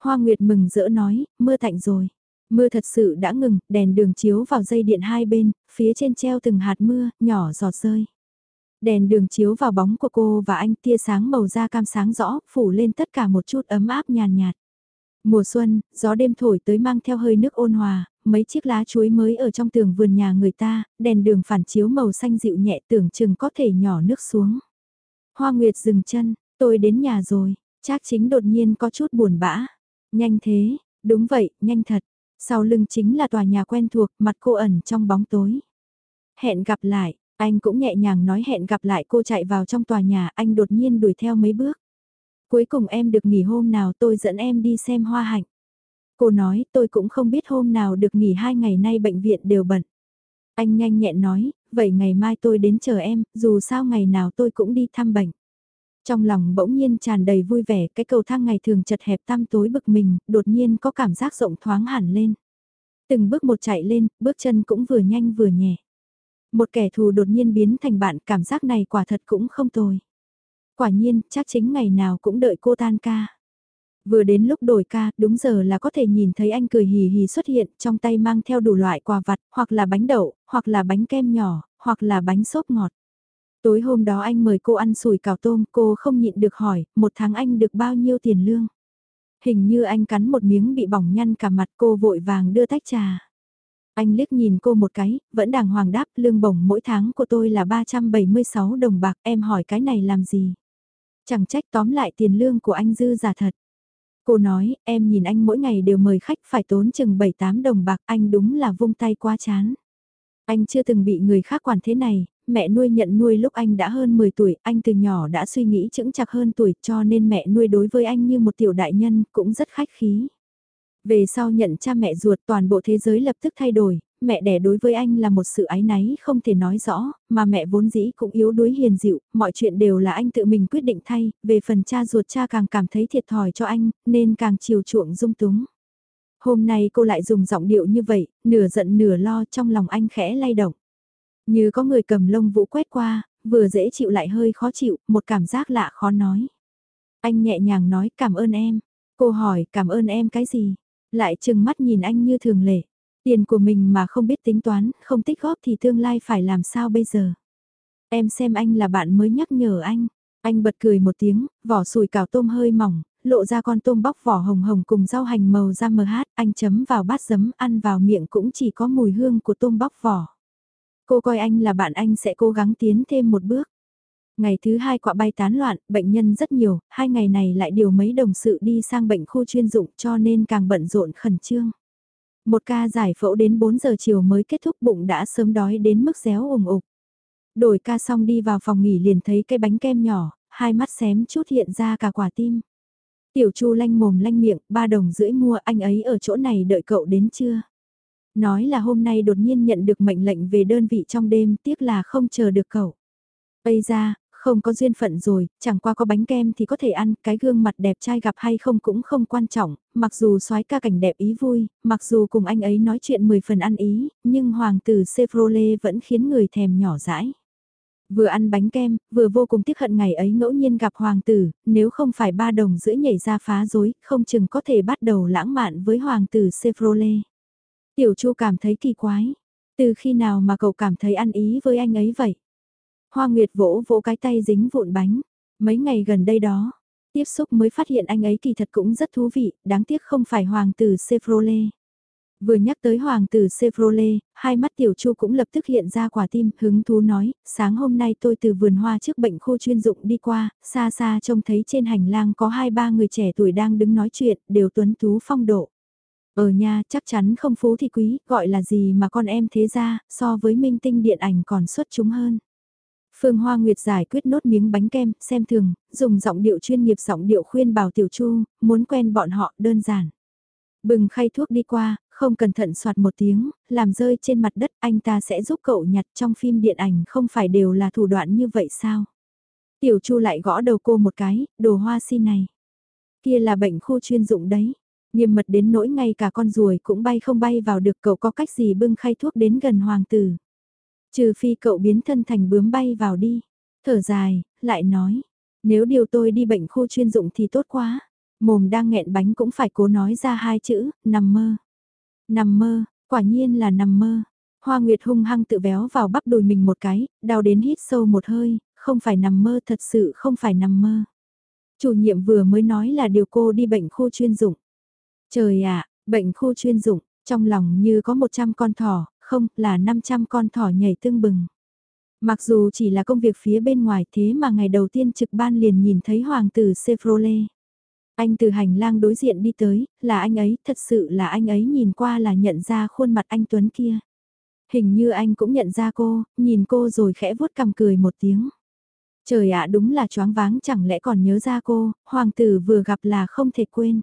Hoa Nguyệt mừng rỡ nói, mưa tạnh rồi. Mưa thật sự đã ngừng, đèn đường chiếu vào dây điện hai bên, phía trên treo từng hạt mưa, nhỏ giọt rơi. Đèn đường chiếu vào bóng của cô và anh tia sáng màu da cam sáng rõ, phủ lên tất cả một chút ấm áp nhàn nhạt. Mùa xuân, gió đêm thổi tới mang theo hơi nước ôn hòa, mấy chiếc lá chuối mới ở trong tường vườn nhà người ta, đèn đường phản chiếu màu xanh dịu nhẹ tưởng chừng có thể nhỏ nước xuống. Hoa Nguyệt dừng chân, tôi đến nhà rồi, Trác chính đột nhiên có chút buồn bã. Nhanh thế, đúng vậy, nhanh thật. Sau lưng chính là tòa nhà quen thuộc, mặt cô ẩn trong bóng tối. Hẹn gặp lại, anh cũng nhẹ nhàng nói hẹn gặp lại cô chạy vào trong tòa nhà, anh đột nhiên đuổi theo mấy bước. Cuối cùng em được nghỉ hôm nào tôi dẫn em đi xem hoa hạnh. Cô nói tôi cũng không biết hôm nào được nghỉ hai ngày nay bệnh viện đều bận. Anh nhanh nhẹn nói, vậy ngày mai tôi đến chờ em, dù sao ngày nào tôi cũng đi thăm bệnh. Trong lòng bỗng nhiên tràn đầy vui vẻ, cái cầu thang ngày thường chật hẹp tăm tối bực mình, đột nhiên có cảm giác rộng thoáng hẳn lên. Từng bước một chạy lên, bước chân cũng vừa nhanh vừa nhẹ. Một kẻ thù đột nhiên biến thành bạn, cảm giác này quả thật cũng không tồi. Quả nhiên, chắc chính ngày nào cũng đợi cô tan ca. Vừa đến lúc đổi ca, đúng giờ là có thể nhìn thấy anh cười hì hì xuất hiện, trong tay mang theo đủ loại quà vặt, hoặc là bánh đậu, hoặc là bánh kem nhỏ, hoặc là bánh xốp ngọt. Tối hôm đó anh mời cô ăn sủi cảo tôm, cô không nhịn được hỏi, một tháng anh được bao nhiêu tiền lương? Hình như anh cắn một miếng bị bỏng nhăn cả mặt cô vội vàng đưa tách trà. Anh liếc nhìn cô một cái, vẫn đàng hoàng đáp lương bổng mỗi tháng của tôi là 376 đồng bạc, em hỏi cái này làm gì? Chẳng trách tóm lại tiền lương của anh dư giả thật. Cô nói, em nhìn anh mỗi ngày đều mời khách phải tốn chừng 7-8 đồng bạc, anh đúng là vung tay quá chán. Anh chưa từng bị người khác quản thế này, mẹ nuôi nhận nuôi lúc anh đã hơn 10 tuổi, anh từ nhỏ đã suy nghĩ chững chạc hơn tuổi cho nên mẹ nuôi đối với anh như một tiểu đại nhân, cũng rất khách khí. Về sau nhận cha mẹ ruột toàn bộ thế giới lập tức thay đổi, mẹ đẻ đối với anh là một sự ái náy không thể nói rõ, mà mẹ vốn dĩ cũng yếu đuối hiền dịu, mọi chuyện đều là anh tự mình quyết định thay, về phần cha ruột cha càng cảm thấy thiệt thòi cho anh, nên càng chiều chuộng dung túng. Hôm nay cô lại dùng giọng điệu như vậy, nửa giận nửa lo trong lòng anh khẽ lay động. Như có người cầm lông vũ quét qua, vừa dễ chịu lại hơi khó chịu, một cảm giác lạ khó nói. Anh nhẹ nhàng nói cảm ơn em. Cô hỏi cảm ơn em cái gì? Lại chừng mắt nhìn anh như thường lệ. Tiền của mình mà không biết tính toán, không tích góp thì tương lai phải làm sao bây giờ? Em xem anh là bạn mới nhắc nhở anh. Anh bật cười một tiếng, vỏ sùi cảo tôm hơi mỏng, lộ ra con tôm bóc vỏ hồng hồng cùng rau hành màu da mờ hát, anh chấm vào bát giấm ăn vào miệng cũng chỉ có mùi hương của tôm bóc vỏ. Cô coi anh là bạn anh sẽ cố gắng tiến thêm một bước. Ngày thứ hai quạ bay tán loạn, bệnh nhân rất nhiều, hai ngày này lại điều mấy đồng sự đi sang bệnh khu chuyên dụng cho nên càng bận rộn khẩn trương. Một ca giải phẫu đến 4 giờ chiều mới kết thúc bụng đã sớm đói đến mức réo ủng ục. Đổi ca xong đi vào phòng nghỉ liền thấy cái bánh kem nhỏ, hai mắt xém chút hiện ra cả quả tim. Tiểu Chu lanh mồm lanh miệng, ba đồng rưỡi mua anh ấy ở chỗ này đợi cậu đến chưa? Nói là hôm nay đột nhiên nhận được mệnh lệnh về đơn vị trong đêm, tiếc là không chờ được cậu. Bây ra, không có duyên phận rồi, chẳng qua có bánh kem thì có thể ăn, cái gương mặt đẹp trai gặp hay không cũng không quan trọng, mặc dù soái ca cảnh đẹp ý vui, mặc dù cùng anh ấy nói chuyện 10 phần ăn ý, nhưng hoàng tử Sefrole vẫn khiến người thèm nhỏ dãi. Vừa ăn bánh kem, vừa vô cùng tiếc hận ngày ấy ngẫu nhiên gặp hoàng tử, nếu không phải ba đồng giữa nhảy ra phá rối, không chừng có thể bắt đầu lãng mạn với hoàng tử Sefrole. Tiểu Chu cảm thấy kỳ quái. Từ khi nào mà cậu cảm thấy ăn ý với anh ấy vậy? Hoa Nguyệt vỗ vỗ cái tay dính vụn bánh. Mấy ngày gần đây đó, tiếp xúc mới phát hiện anh ấy kỳ thật cũng rất thú vị, đáng tiếc không phải hoàng tử Sefrole. Vừa nhắc tới hoàng tử Sefrole, hai mắt tiểu chu cũng lập tức hiện ra quả tim, hứng thú nói, sáng hôm nay tôi từ vườn hoa trước bệnh khu chuyên dụng đi qua, xa xa trông thấy trên hành lang có hai ba người trẻ tuổi đang đứng nói chuyện, đều tuấn tú phong độ. Ở nhà chắc chắn không phú thì quý, gọi là gì mà con em thế ra, so với minh tinh điện ảnh còn xuất chúng hơn. Phương Hoa Nguyệt giải quyết nốt miếng bánh kem, xem thường, dùng giọng điệu chuyên nghiệp giọng điệu khuyên bảo Tiểu Chu, muốn quen bọn họ đơn giản. Bừng khay thuốc đi qua, không cẩn thận soạt một tiếng, làm rơi trên mặt đất anh ta sẽ giúp cậu nhặt trong phim điện ảnh không phải đều là thủ đoạn như vậy sao? Tiểu Chu lại gõ đầu cô một cái, đồ hoa si này. Kia là bệnh khu chuyên dụng đấy. Nghiêm mật đến nỗi ngay cả con ruồi cũng bay không bay vào được cậu có cách gì bưng khay thuốc đến gần hoàng tử. Trừ phi cậu biến thân thành bướm bay vào đi. Thở dài, lại nói. Nếu điều tôi đi bệnh khu chuyên dụng thì tốt quá. Mồm đang nghẹn bánh cũng phải cố nói ra hai chữ, nằm mơ. Nằm mơ, quả nhiên là nằm mơ. Hoa Nguyệt hung hăng tự véo vào bắp đùi mình một cái, đau đến hít sâu một hơi, không phải nằm mơ thật sự không phải nằm mơ. Chủ nhiệm vừa mới nói là điều cô đi bệnh khu chuyên dụng. Trời ạ, bệnh khu chuyên dụng, trong lòng như có 100 con thỏ, không, là 500 con thỏ nhảy tương bừng. Mặc dù chỉ là công việc phía bên ngoài thế mà ngày đầu tiên trực ban liền nhìn thấy hoàng tử Sefrole. Anh từ hành lang đối diện đi tới, là anh ấy, thật sự là anh ấy nhìn qua là nhận ra khuôn mặt anh Tuấn kia. Hình như anh cũng nhận ra cô, nhìn cô rồi khẽ vuốt cằm cười một tiếng. Trời ạ đúng là choáng váng chẳng lẽ còn nhớ ra cô, hoàng tử vừa gặp là không thể quên.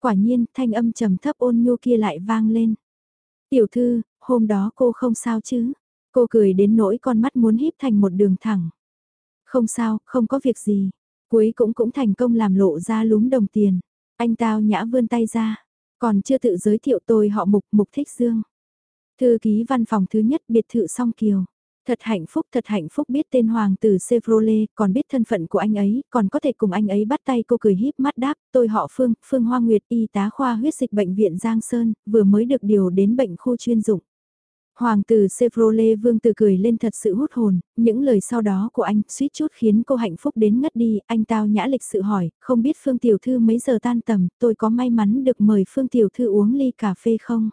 Quả nhiên thanh âm trầm thấp ôn nhu kia lại vang lên. Tiểu thư, hôm đó cô không sao chứ? Cô cười đến nỗi con mắt muốn híp thành một đường thẳng. Không sao, không có việc gì. Cuối cũng cũng thành công làm lộ ra lúm đồng tiền. Anh tao nhã vươn tay ra. Còn chưa tự giới thiệu tôi họ Mục Mục Thích Dương. Thư ký văn phòng thứ nhất biệt thự song kiều. Thật hạnh phúc, thật hạnh phúc biết tên hoàng tử Chevrolet, còn biết thân phận của anh ấy, còn có thể cùng anh ấy bắt tay cô cười híp mắt đáp, tôi họ Phương, Phương Hoa Nguyệt, y tá khoa huyết dịch bệnh viện Giang Sơn, vừa mới được điều đến bệnh khu chuyên dụng. Hoàng tử Chevrolet vương từ cười lên thật sự hút hồn, những lời sau đó của anh suýt chút khiến cô hạnh phúc đến ngất đi, anh tao nhã lịch sự hỏi, không biết Phương Tiểu Thư mấy giờ tan tầm, tôi có may mắn được mời Phương Tiểu Thư uống ly cà phê không?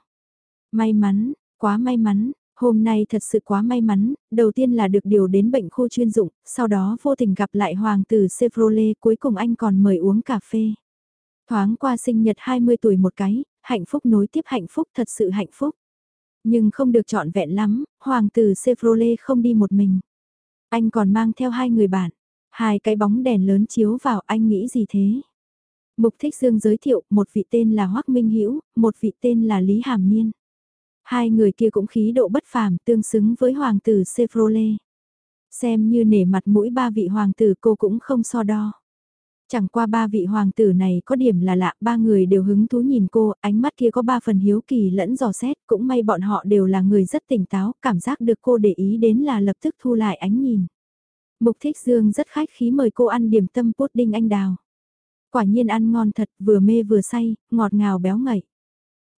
May mắn, quá may mắn, hôm nay thật sự quá may mắn, đầu tiên là được điều đến bệnh khu chuyên dụng, sau đó vô tình gặp lại Hoàng tử Chevrolet, cuối cùng anh còn mời uống cà phê. Thoáng qua sinh nhật 20 tuổi một cái, hạnh phúc nối tiếp hạnh phúc thật sự hạnh phúc. Nhưng không được trọn vẹn lắm, hoàng tử Chevrolet không đi một mình. Anh còn mang theo hai người bạn. Hai cái bóng đèn lớn chiếu vào anh nghĩ gì thế? Mục Thích Dương giới thiệu, một vị tên là Hoắc Minh Hữu một vị tên là Lý Hàm Niên. Hai người kia cũng khí độ bất phàm, tương xứng với hoàng tử Chevrolet. Xem như nể mặt mũi ba vị hoàng tử cô cũng không so đo. Chẳng qua ba vị hoàng tử này có điểm là lạ, ba người đều hứng thú nhìn cô, ánh mắt kia có ba phần hiếu kỳ lẫn dò xét, cũng may bọn họ đều là người rất tỉnh táo, cảm giác được cô để ý đến là lập tức thu lại ánh nhìn. Mục Thích Dương rất khách khí mời cô ăn điểm tâm pudding anh đào. Quả nhiên ăn ngon thật, vừa mê vừa say, ngọt ngào béo ngậy.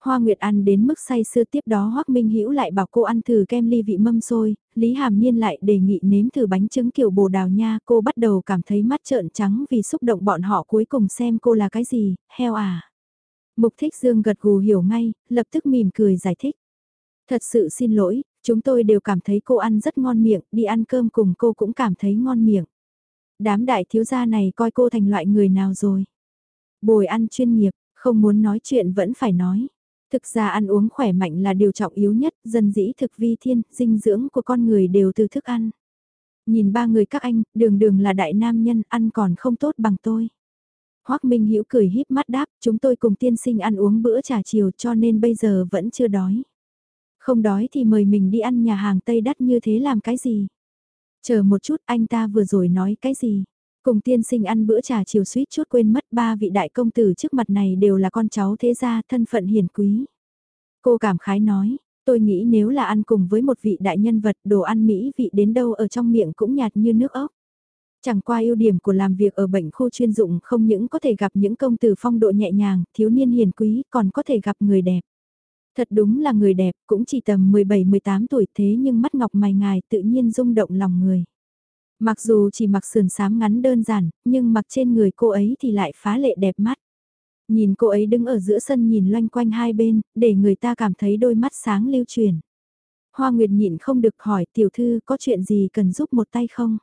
Hoa Nguyệt ăn đến mức say sưa tiếp đó Hoắc Minh Hữu lại bảo cô ăn thử kem ly vị mâm xôi, Lý Hàm nhiên lại đề nghị nếm thử bánh trứng kiểu bồ đào nha, cô bắt đầu cảm thấy mắt trợn trắng vì xúc động bọn họ cuối cùng xem cô là cái gì, heo à. Mục Thích Dương gật gù hiểu ngay, lập tức mỉm cười giải thích. Thật sự xin lỗi, chúng tôi đều cảm thấy cô ăn rất ngon miệng, đi ăn cơm cùng cô cũng cảm thấy ngon miệng. Đám đại thiếu gia này coi cô thành loại người nào rồi. Bồi ăn chuyên nghiệp, không muốn nói chuyện vẫn phải nói. Thực ra ăn uống khỏe mạnh là điều trọng yếu nhất, dân dĩ thực vi thiên, dinh dưỡng của con người đều từ thức ăn. Nhìn ba người các anh, đường đường là đại nam nhân, ăn còn không tốt bằng tôi. Hoác Minh Hữu cười híp mắt đáp, chúng tôi cùng tiên sinh ăn uống bữa trà chiều cho nên bây giờ vẫn chưa đói. Không đói thì mời mình đi ăn nhà hàng Tây đắt như thế làm cái gì? Chờ một chút anh ta vừa rồi nói cái gì? Cùng tiên sinh ăn bữa trà chiều suýt chút quên mất ba vị đại công tử trước mặt này đều là con cháu thế gia thân phận hiền quý. Cô cảm khái nói, tôi nghĩ nếu là ăn cùng với một vị đại nhân vật đồ ăn Mỹ vị đến đâu ở trong miệng cũng nhạt như nước ốc. Chẳng qua ưu điểm của làm việc ở bệnh khu chuyên dụng không những có thể gặp những công tử phong độ nhẹ nhàng, thiếu niên hiền quý, còn có thể gặp người đẹp. Thật đúng là người đẹp, cũng chỉ tầm 17-18 tuổi thế nhưng mắt ngọc mày ngài tự nhiên rung động lòng người. Mặc dù chỉ mặc sườn sám ngắn đơn giản, nhưng mặc trên người cô ấy thì lại phá lệ đẹp mắt. Nhìn cô ấy đứng ở giữa sân nhìn loanh quanh hai bên, để người ta cảm thấy đôi mắt sáng lưu truyền. Hoa Nguyệt nhịn không được hỏi tiểu thư có chuyện gì cần giúp một tay không?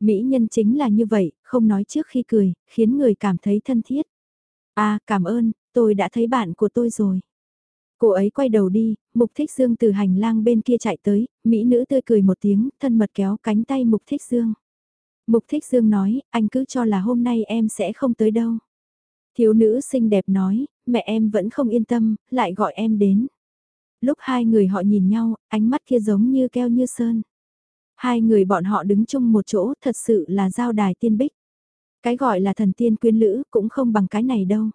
Mỹ nhân chính là như vậy, không nói trước khi cười, khiến người cảm thấy thân thiết. À, cảm ơn, tôi đã thấy bạn của tôi rồi. Cô ấy quay đầu đi, Mục Thích Dương từ hành lang bên kia chạy tới, Mỹ nữ tươi cười một tiếng, thân mật kéo cánh tay Mục Thích Dương. Mục Thích Dương nói, anh cứ cho là hôm nay em sẽ không tới đâu. Thiếu nữ xinh đẹp nói, mẹ em vẫn không yên tâm, lại gọi em đến. Lúc hai người họ nhìn nhau, ánh mắt kia giống như keo như sơn. Hai người bọn họ đứng chung một chỗ thật sự là giao đài tiên bích. Cái gọi là thần tiên quyến lữ cũng không bằng cái này đâu.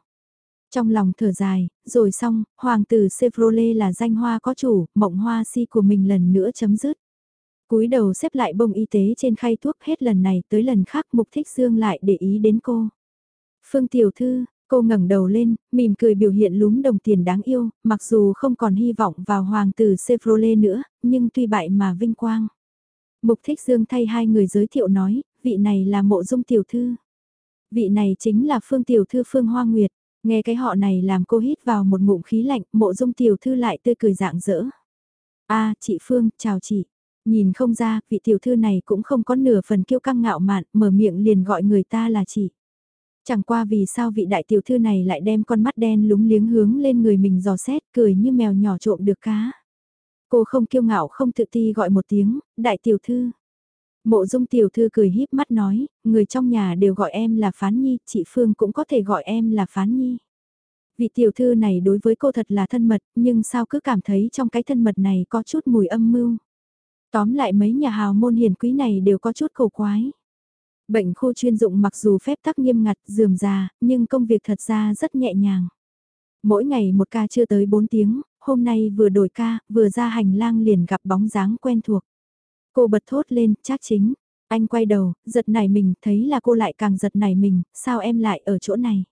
Trong lòng thở dài, rồi xong, hoàng tử Chevrolet là danh hoa có chủ, mộng hoa si của mình lần nữa chấm dứt. cúi đầu xếp lại bông y tế trên khay thuốc hết lần này tới lần khác mục thích dương lại để ý đến cô. Phương tiểu thư, cô ngẩng đầu lên, mỉm cười biểu hiện lúm đồng tiền đáng yêu, mặc dù không còn hy vọng vào hoàng tử Chevrolet nữa, nhưng tuy bại mà vinh quang. Mục thích dương thay hai người giới thiệu nói, vị này là mộ dung tiểu thư. Vị này chính là phương tiểu thư phương hoa nguyệt. Nghe cái họ này làm cô hít vào một ngụm khí lạnh, mộ dung tiểu thư lại tươi cười dạng dỡ. a chị Phương, chào chị. Nhìn không ra, vị tiểu thư này cũng không có nửa phần kiêu căng ngạo mạn, mở miệng liền gọi người ta là chị. Chẳng qua vì sao vị đại tiểu thư này lại đem con mắt đen lúng liếng hướng lên người mình dò xét, cười như mèo nhỏ trộm được cá. Cô không kiêu ngạo không tự ti gọi một tiếng, đại tiểu thư. Mộ dung tiểu thư cười híp mắt nói, người trong nhà đều gọi em là Phán Nhi, chị Phương cũng có thể gọi em là Phán Nhi. Vị tiểu thư này đối với cô thật là thân mật, nhưng sao cứ cảm thấy trong cái thân mật này có chút mùi âm mưu. Tóm lại mấy nhà hào môn hiền quý này đều có chút cầu quái. Bệnh khu chuyên dụng mặc dù phép tắc nghiêm ngặt, dườm già, nhưng công việc thật ra rất nhẹ nhàng. Mỗi ngày một ca chưa tới 4 tiếng, hôm nay vừa đổi ca, vừa ra hành lang liền gặp bóng dáng quen thuộc. Cô bật thốt lên, chắc chính. Anh quay đầu, giật nảy mình, thấy là cô lại càng giật nảy mình, sao em lại ở chỗ này?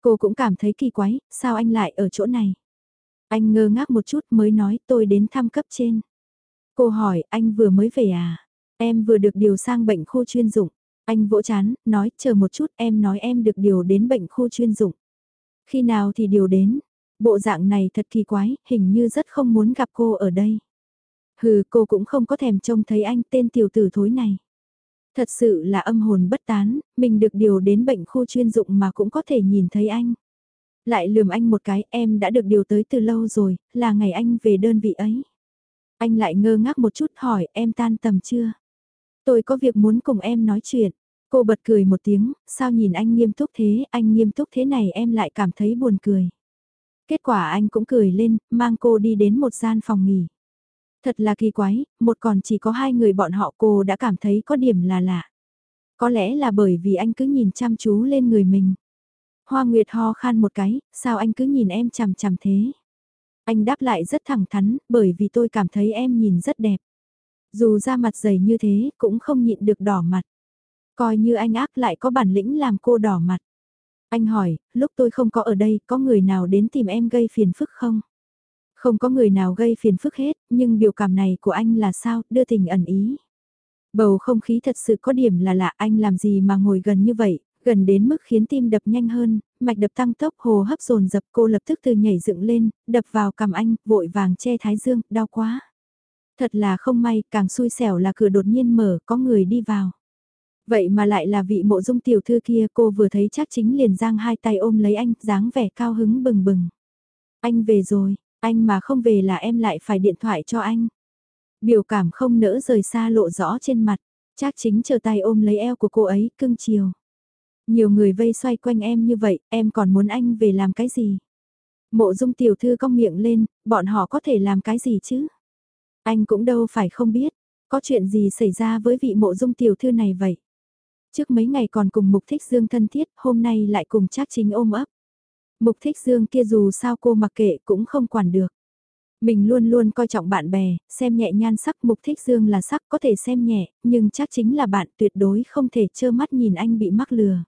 Cô cũng cảm thấy kỳ quái, sao anh lại ở chỗ này? Anh ngơ ngác một chút mới nói tôi đến thăm cấp trên. Cô hỏi, anh vừa mới về à? Em vừa được điều sang bệnh khu chuyên dụng. Anh vỗ chán, nói, chờ một chút, em nói em được điều đến bệnh khu chuyên dụng. Khi nào thì điều đến? Bộ dạng này thật kỳ quái, hình như rất không muốn gặp cô ở đây. Hừ, cô cũng không có thèm trông thấy anh tên tiểu tử thối này. Thật sự là âm hồn bất tán, mình được điều đến bệnh khu chuyên dụng mà cũng có thể nhìn thấy anh. Lại lườm anh một cái, em đã được điều tới từ lâu rồi, là ngày anh về đơn vị ấy. Anh lại ngơ ngác một chút hỏi, em tan tầm chưa? Tôi có việc muốn cùng em nói chuyện. Cô bật cười một tiếng, sao nhìn anh nghiêm túc thế, anh nghiêm túc thế này em lại cảm thấy buồn cười. Kết quả anh cũng cười lên, mang cô đi đến một gian phòng nghỉ. Thật là kỳ quái, một còn chỉ có hai người bọn họ cô đã cảm thấy có điểm là lạ. Có lẽ là bởi vì anh cứ nhìn chăm chú lên người mình. Hoa Nguyệt ho khan một cái, sao anh cứ nhìn em chằm chằm thế? Anh đáp lại rất thẳng thắn, bởi vì tôi cảm thấy em nhìn rất đẹp. Dù da mặt dày như thế, cũng không nhịn được đỏ mặt. Coi như anh ác lại có bản lĩnh làm cô đỏ mặt. Anh hỏi, lúc tôi không có ở đây, có người nào đến tìm em gây phiền phức không? Không có người nào gây phiền phức hết, nhưng biểu cảm này của anh là sao, đưa tình ẩn ý. Bầu không khí thật sự có điểm là lạ anh làm gì mà ngồi gần như vậy, gần đến mức khiến tim đập nhanh hơn, mạch đập tăng tốc hồ hấp dồn dập cô lập tức từ nhảy dựng lên, đập vào cầm anh, vội vàng che thái dương, đau quá. Thật là không may, càng xui xẻo là cửa đột nhiên mở, có người đi vào. Vậy mà lại là vị mộ dung tiểu thư kia cô vừa thấy chắc chính liền giang hai tay ôm lấy anh, dáng vẻ cao hứng bừng bừng. Anh về rồi, anh mà không về là em lại phải điện thoại cho anh. Biểu cảm không nỡ rời xa lộ rõ trên mặt, chắc chính chờ tay ôm lấy eo của cô ấy, cưng chiều. Nhiều người vây xoay quanh em như vậy, em còn muốn anh về làm cái gì? Mộ dung tiểu thư cong miệng lên, bọn họ có thể làm cái gì chứ? Anh cũng đâu phải không biết, có chuyện gì xảy ra với vị mộ dung tiểu thư này vậy? Trước mấy ngày còn cùng Mục Thích Dương thân thiết, hôm nay lại cùng Trác Chính ôm ấp. Mục Thích Dương kia dù sao cô mặc kệ cũng không quản được. Mình luôn luôn coi trọng bạn bè, xem nhẹ nhan sắc Mục Thích Dương là sắc có thể xem nhẹ, nhưng chắc chính là bạn tuyệt đối không thể trơ mắt nhìn anh bị mắc lừa.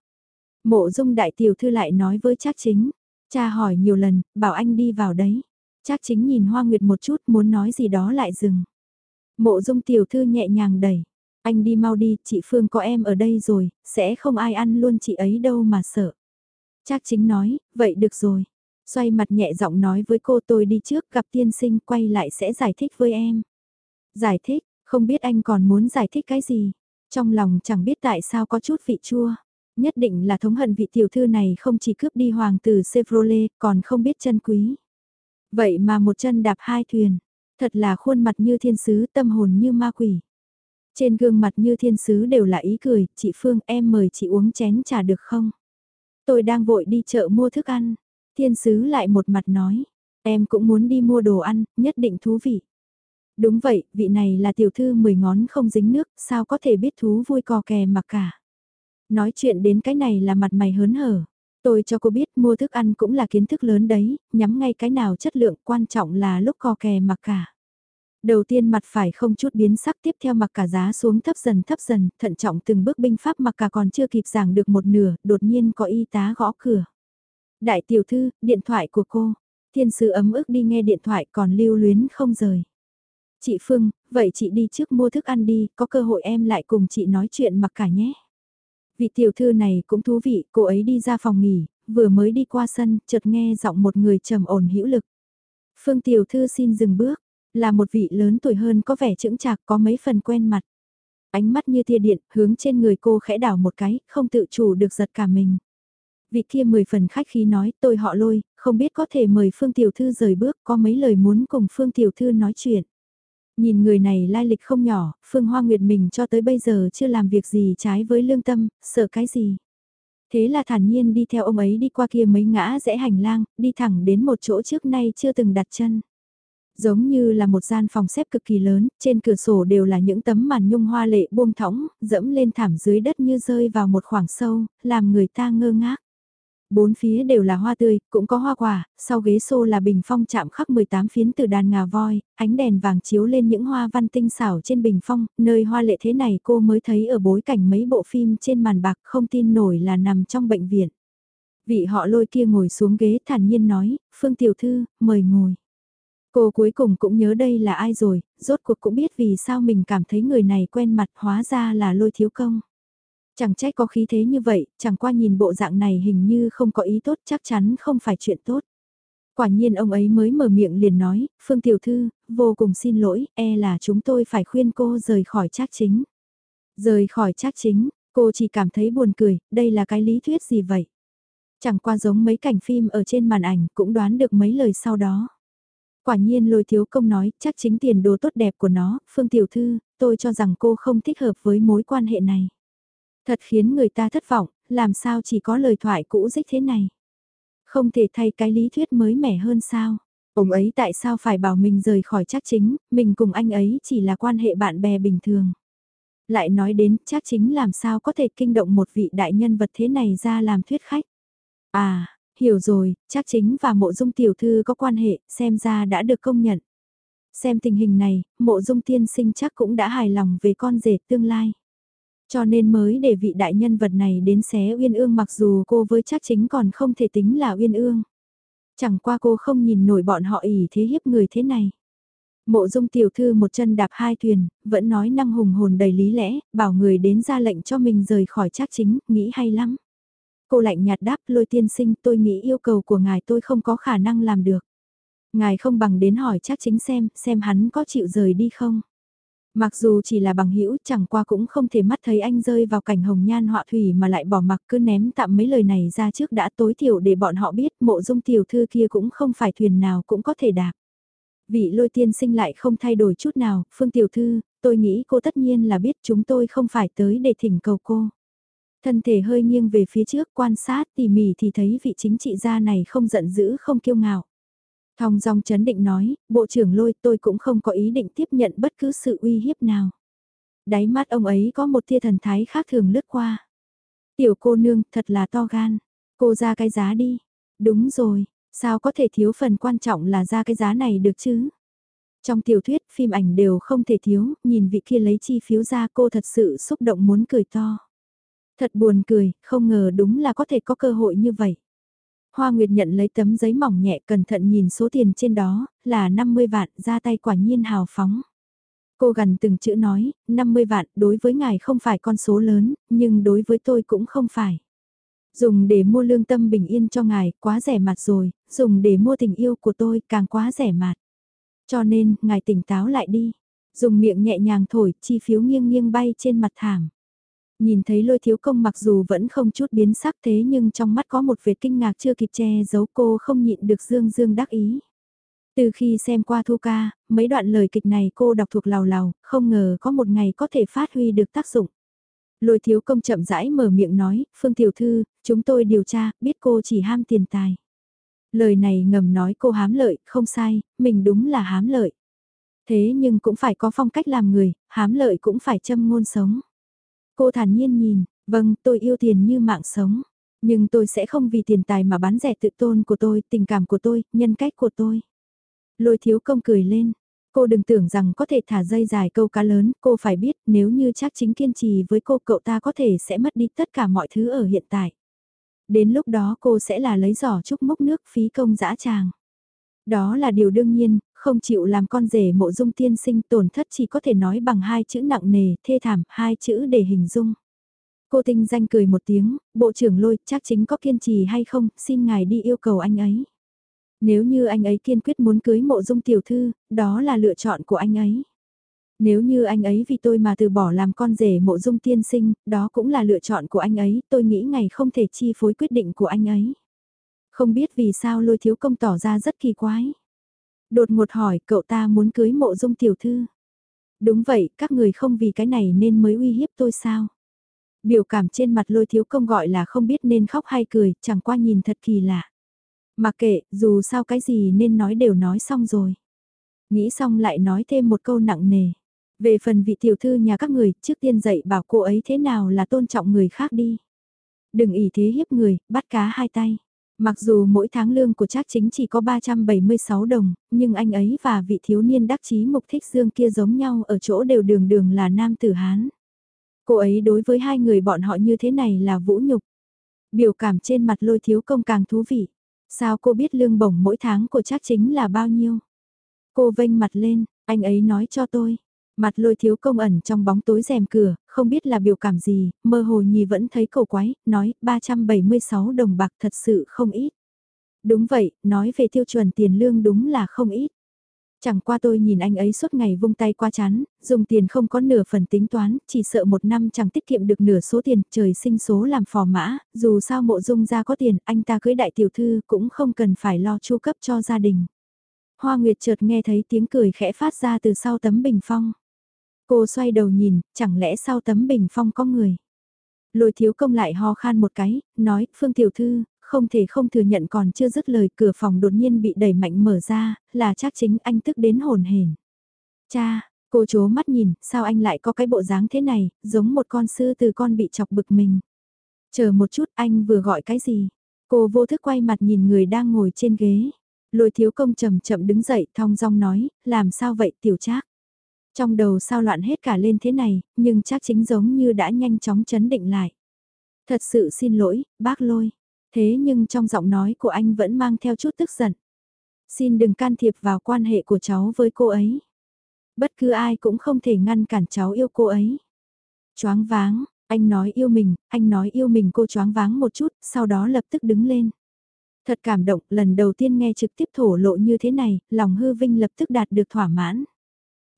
Mộ dung đại tiểu thư lại nói với Trác chính, cha hỏi nhiều lần, bảo anh đi vào đấy. Trác chính nhìn Hoa Nguyệt một chút muốn nói gì đó lại dừng. Mộ dung tiểu thư nhẹ nhàng đẩy, anh đi mau đi, chị Phương có em ở đây rồi, sẽ không ai ăn luôn chị ấy đâu mà sợ. Trác chính nói, vậy được rồi. Xoay mặt nhẹ giọng nói với cô tôi đi trước gặp tiên sinh quay lại sẽ giải thích với em. Giải thích, không biết anh còn muốn giải thích cái gì. Trong lòng chẳng biết tại sao có chút vị chua. Nhất định là thống hận vị tiểu thư này không chỉ cướp đi hoàng tử Chevrolet còn không biết chân quý. Vậy mà một chân đạp hai thuyền. Thật là khuôn mặt như thiên sứ tâm hồn như ma quỷ. Trên gương mặt như thiên sứ đều là ý cười, chị Phương em mời chị uống chén trà được không? Tôi đang vội đi chợ mua thức ăn. Thiên sứ lại một mặt nói, em cũng muốn đi mua đồ ăn, nhất định thú vị. Đúng vậy, vị này là tiểu thư mười ngón không dính nước, sao có thể biết thú vui cò kè mà cả. Nói chuyện đến cái này là mặt mày hớn hở. Tôi cho cô biết mua thức ăn cũng là kiến thức lớn đấy, nhắm ngay cái nào chất lượng quan trọng là lúc co kè mặc cả. Đầu tiên mặt phải không chút biến sắc tiếp theo mặc cả giá xuống thấp dần thấp dần, thận trọng từng bước binh pháp mặc cả còn chưa kịp giảng được một nửa, đột nhiên có y tá gõ cửa. Đại tiểu thư, điện thoại của cô. Thiên sư ấm ức đi nghe điện thoại còn lưu luyến không rời. Chị Phương, vậy chị đi trước mua thức ăn đi, có cơ hội em lại cùng chị nói chuyện mặc cả nhé. Vị tiểu thư này cũng thú vị, cô ấy đi ra phòng nghỉ, vừa mới đi qua sân, chợt nghe giọng một người trầm ổn hữu lực. Phương tiểu thư xin dừng bước, là một vị lớn tuổi hơn có vẻ chững chạc có mấy phần quen mặt. Ánh mắt như tia điện, hướng trên người cô khẽ đảo một cái, không tự chủ được giật cả mình. Vị kia mười phần khách khí nói, tôi họ lôi, không biết có thể mời Phương Tiểu Thư rời bước, có mấy lời muốn cùng Phương Tiểu Thư nói chuyện. Nhìn người này lai lịch không nhỏ, Phương Hoa Nguyệt mình cho tới bây giờ chưa làm việc gì trái với lương tâm, sợ cái gì. Thế là thản nhiên đi theo ông ấy đi qua kia mấy ngã rẽ hành lang, đi thẳng đến một chỗ trước nay chưa từng đặt chân. Giống như là một gian phòng xếp cực kỳ lớn, trên cửa sổ đều là những tấm màn nhung hoa lệ buông thõng, dẫm lên thảm dưới đất như rơi vào một khoảng sâu, làm người ta ngơ ngác. Bốn phía đều là hoa tươi, cũng có hoa quả, sau ghế xô là bình phong chạm khắc 18 phiến từ đàn ngà voi, ánh đèn vàng chiếu lên những hoa văn tinh xảo trên bình phong, nơi hoa lệ thế này cô mới thấy ở bối cảnh mấy bộ phim trên màn bạc không tin nổi là nằm trong bệnh viện. Vị họ lôi kia ngồi xuống ghế thản nhiên nói, Phương Tiểu Thư, mời ngồi. Cô cuối cùng cũng nhớ đây là ai rồi, rốt cuộc cũng biết vì sao mình cảm thấy người này quen mặt hóa ra là lôi thiếu công. Chẳng trách có khí thế như vậy, chẳng qua nhìn bộ dạng này hình như không có ý tốt chắc chắn không phải chuyện tốt. Quả nhiên ông ấy mới mở miệng liền nói, Phương Tiểu Thư, vô cùng xin lỗi, e là chúng tôi phải khuyên cô rời khỏi trác chính. Rời khỏi trác chính, cô chỉ cảm thấy buồn cười, đây là cái lý thuyết gì vậy? Chẳng qua giống mấy cảnh phim ở trên màn ảnh cũng đoán được mấy lời sau đó. Quả nhiên lôi thiếu công nói, chắc chính tiền đồ tốt đẹp của nó, Phương Tiểu Thư, tôi cho rằng cô không thích hợp với mối quan hệ này. Thật khiến người ta thất vọng, làm sao chỉ có lời thoại cũ dích thế này. Không thể thay cái lý thuyết mới mẻ hơn sao. Ông ấy tại sao phải bảo mình rời khỏi chắc chính, mình cùng anh ấy chỉ là quan hệ bạn bè bình thường. Lại nói đến chắc chính làm sao có thể kinh động một vị đại nhân vật thế này ra làm thuyết khách. À, hiểu rồi, chắc chính và mộ dung tiểu thư có quan hệ, xem ra đã được công nhận. Xem tình hình này, mộ dung tiên sinh chắc cũng đã hài lòng về con rể tương lai. Cho nên mới để vị đại nhân vật này đến xé Uyên Ương mặc dù cô với chắc chính còn không thể tính là Uyên Ương. Chẳng qua cô không nhìn nổi bọn họ ỉ thế hiếp người thế này. Mộ dung tiểu thư một chân đạp hai thuyền, vẫn nói năng hùng hồn đầy lý lẽ, bảo người đến ra lệnh cho mình rời khỏi chắc chính, nghĩ hay lắm. Cô lạnh nhạt đáp lôi tiên sinh tôi nghĩ yêu cầu của ngài tôi không có khả năng làm được. Ngài không bằng đến hỏi chắc chính xem, xem hắn có chịu rời đi không. Mặc dù chỉ là bằng hữu chẳng qua cũng không thể mắt thấy anh rơi vào cảnh hồng nhan họa thủy mà lại bỏ mặc cứ ném tạm mấy lời này ra trước đã tối thiểu để bọn họ biết mộ dung tiểu thư kia cũng không phải thuyền nào cũng có thể đạp. Vị lôi tiên sinh lại không thay đổi chút nào, phương tiểu thư, tôi nghĩ cô tất nhiên là biết chúng tôi không phải tới để thỉnh cầu cô. Thân thể hơi nghiêng về phía trước quan sát tỉ mỉ thì thấy vị chính trị gia này không giận dữ không kiêu ngạo. Thong dong chấn định nói, bộ trưởng lôi tôi cũng không có ý định tiếp nhận bất cứ sự uy hiếp nào. Đáy mắt ông ấy có một tia thần thái khác thường lướt qua. Tiểu cô nương thật là to gan. Cô ra cái giá đi. Đúng rồi, sao có thể thiếu phần quan trọng là ra cái giá này được chứ? Trong tiểu thuyết, phim ảnh đều không thể thiếu, nhìn vị kia lấy chi phiếu ra cô thật sự xúc động muốn cười to. Thật buồn cười, không ngờ đúng là có thể có cơ hội như vậy. Hoa Nguyệt nhận lấy tấm giấy mỏng nhẹ cẩn thận nhìn số tiền trên đó, là 50 vạn, ra tay quả nhiên hào phóng. Cô gần từng chữ nói, 50 vạn đối với ngài không phải con số lớn, nhưng đối với tôi cũng không phải. Dùng để mua lương tâm bình yên cho ngài, quá rẻ mạt rồi, dùng để mua tình yêu của tôi càng quá rẻ mạt. Cho nên, ngài tỉnh táo lại đi. Dùng miệng nhẹ nhàng thổi, chi phiếu nghiêng nghiêng bay trên mặt thảm. Nhìn thấy lôi thiếu công mặc dù vẫn không chút biến sắc thế nhưng trong mắt có một vệt kinh ngạc chưa kịp che giấu cô không nhịn được dương dương đắc ý. Từ khi xem qua thu ca, mấy đoạn lời kịch này cô đọc thuộc lào lào, không ngờ có một ngày có thể phát huy được tác dụng. Lôi thiếu công chậm rãi mở miệng nói, Phương Tiểu Thư, chúng tôi điều tra, biết cô chỉ ham tiền tài. Lời này ngầm nói cô hám lợi, không sai, mình đúng là hám lợi. Thế nhưng cũng phải có phong cách làm người, hám lợi cũng phải châm ngôn sống. Cô thản nhiên nhìn, vâng tôi yêu tiền như mạng sống. Nhưng tôi sẽ không vì tiền tài mà bán rẻ tự tôn của tôi, tình cảm của tôi, nhân cách của tôi. Lôi thiếu công cười lên. Cô đừng tưởng rằng có thể thả dây dài câu cá lớn, cô phải biết nếu như chắc chính kiên trì với cô cậu ta có thể sẽ mất đi tất cả mọi thứ ở hiện tại. Đến lúc đó cô sẽ là lấy giỏ chúc mốc nước phí công dã tràng. Đó là điều đương nhiên, không chịu làm con rể mộ dung tiên sinh tổn thất chỉ có thể nói bằng hai chữ nặng nề, thê thảm, hai chữ để hình dung. Cô tinh danh cười một tiếng, bộ trưởng lôi chắc chính có kiên trì hay không, xin ngài đi yêu cầu anh ấy. Nếu như anh ấy kiên quyết muốn cưới mộ dung tiểu thư, đó là lựa chọn của anh ấy. Nếu như anh ấy vì tôi mà từ bỏ làm con rể mộ dung tiên sinh, đó cũng là lựa chọn của anh ấy, tôi nghĩ ngày không thể chi phối quyết định của anh ấy. Không biết vì sao lôi thiếu công tỏ ra rất kỳ quái. Đột ngột hỏi cậu ta muốn cưới mộ dung tiểu thư. Đúng vậy, các người không vì cái này nên mới uy hiếp tôi sao? Biểu cảm trên mặt lôi thiếu công gọi là không biết nên khóc hay cười, chẳng qua nhìn thật kỳ lạ. Mặc kệ, dù sao cái gì nên nói đều nói xong rồi. Nghĩ xong lại nói thêm một câu nặng nề. Về phần vị tiểu thư nhà các người, trước tiên dạy bảo cô ấy thế nào là tôn trọng người khác đi. Đừng ý thế hiếp người, bắt cá hai tay. Mặc dù mỗi tháng lương của Trác Chính chỉ có 376 đồng, nhưng anh ấy và vị thiếu niên đắc chí mục thích dương kia giống nhau ở chỗ đều đường đường là nam tử Hán. Cô ấy đối với hai người bọn họ như thế này là vũ nhục. Biểu cảm trên mặt lôi thiếu công càng thú vị. Sao cô biết lương bổng mỗi tháng của Trác Chính là bao nhiêu? Cô vênh mặt lên, anh ấy nói cho tôi. Mặt lôi thiếu công ẩn trong bóng tối rèm cửa, không biết là biểu cảm gì, mơ hồ nhì vẫn thấy cầu quái, nói 376 đồng bạc thật sự không ít. Đúng vậy, nói về tiêu chuẩn tiền lương đúng là không ít. Chẳng qua tôi nhìn anh ấy suốt ngày vung tay qua chán, dùng tiền không có nửa phần tính toán, chỉ sợ một năm chẳng tiết kiệm được nửa số tiền, trời sinh số làm phò mã, dù sao mộ dung ra có tiền, anh ta cưới đại tiểu thư cũng không cần phải lo chu cấp cho gia đình. Hoa Nguyệt chợt nghe thấy tiếng cười khẽ phát ra từ sau tấm bình phong. Cô xoay đầu nhìn, chẳng lẽ sau tấm bình phong có người. Lôi thiếu công lại ho khan một cái, nói, Phương Tiểu Thư, không thể không thừa nhận còn chưa dứt lời cửa phòng đột nhiên bị đẩy mạnh mở ra, là chắc chính anh tức đến hồn hển. Cha, cô chố mắt nhìn, sao anh lại có cái bộ dáng thế này, giống một con sư từ con bị chọc bực mình. Chờ một chút anh vừa gọi cái gì? Cô vô thức quay mặt nhìn người đang ngồi trên ghế. Lôi thiếu công chậm chậm đứng dậy thong dong nói, làm sao vậy tiểu trác? Trong đầu sao loạn hết cả lên thế này, nhưng chắc chính giống như đã nhanh chóng chấn định lại. Thật sự xin lỗi, bác lôi. Thế nhưng trong giọng nói của anh vẫn mang theo chút tức giận. Xin đừng can thiệp vào quan hệ của cháu với cô ấy. Bất cứ ai cũng không thể ngăn cản cháu yêu cô ấy. Choáng váng, anh nói yêu mình, anh nói yêu mình cô choáng váng một chút, sau đó lập tức đứng lên. Thật cảm động, lần đầu tiên nghe trực tiếp thổ lộ như thế này, lòng hư vinh lập tức đạt được thỏa mãn.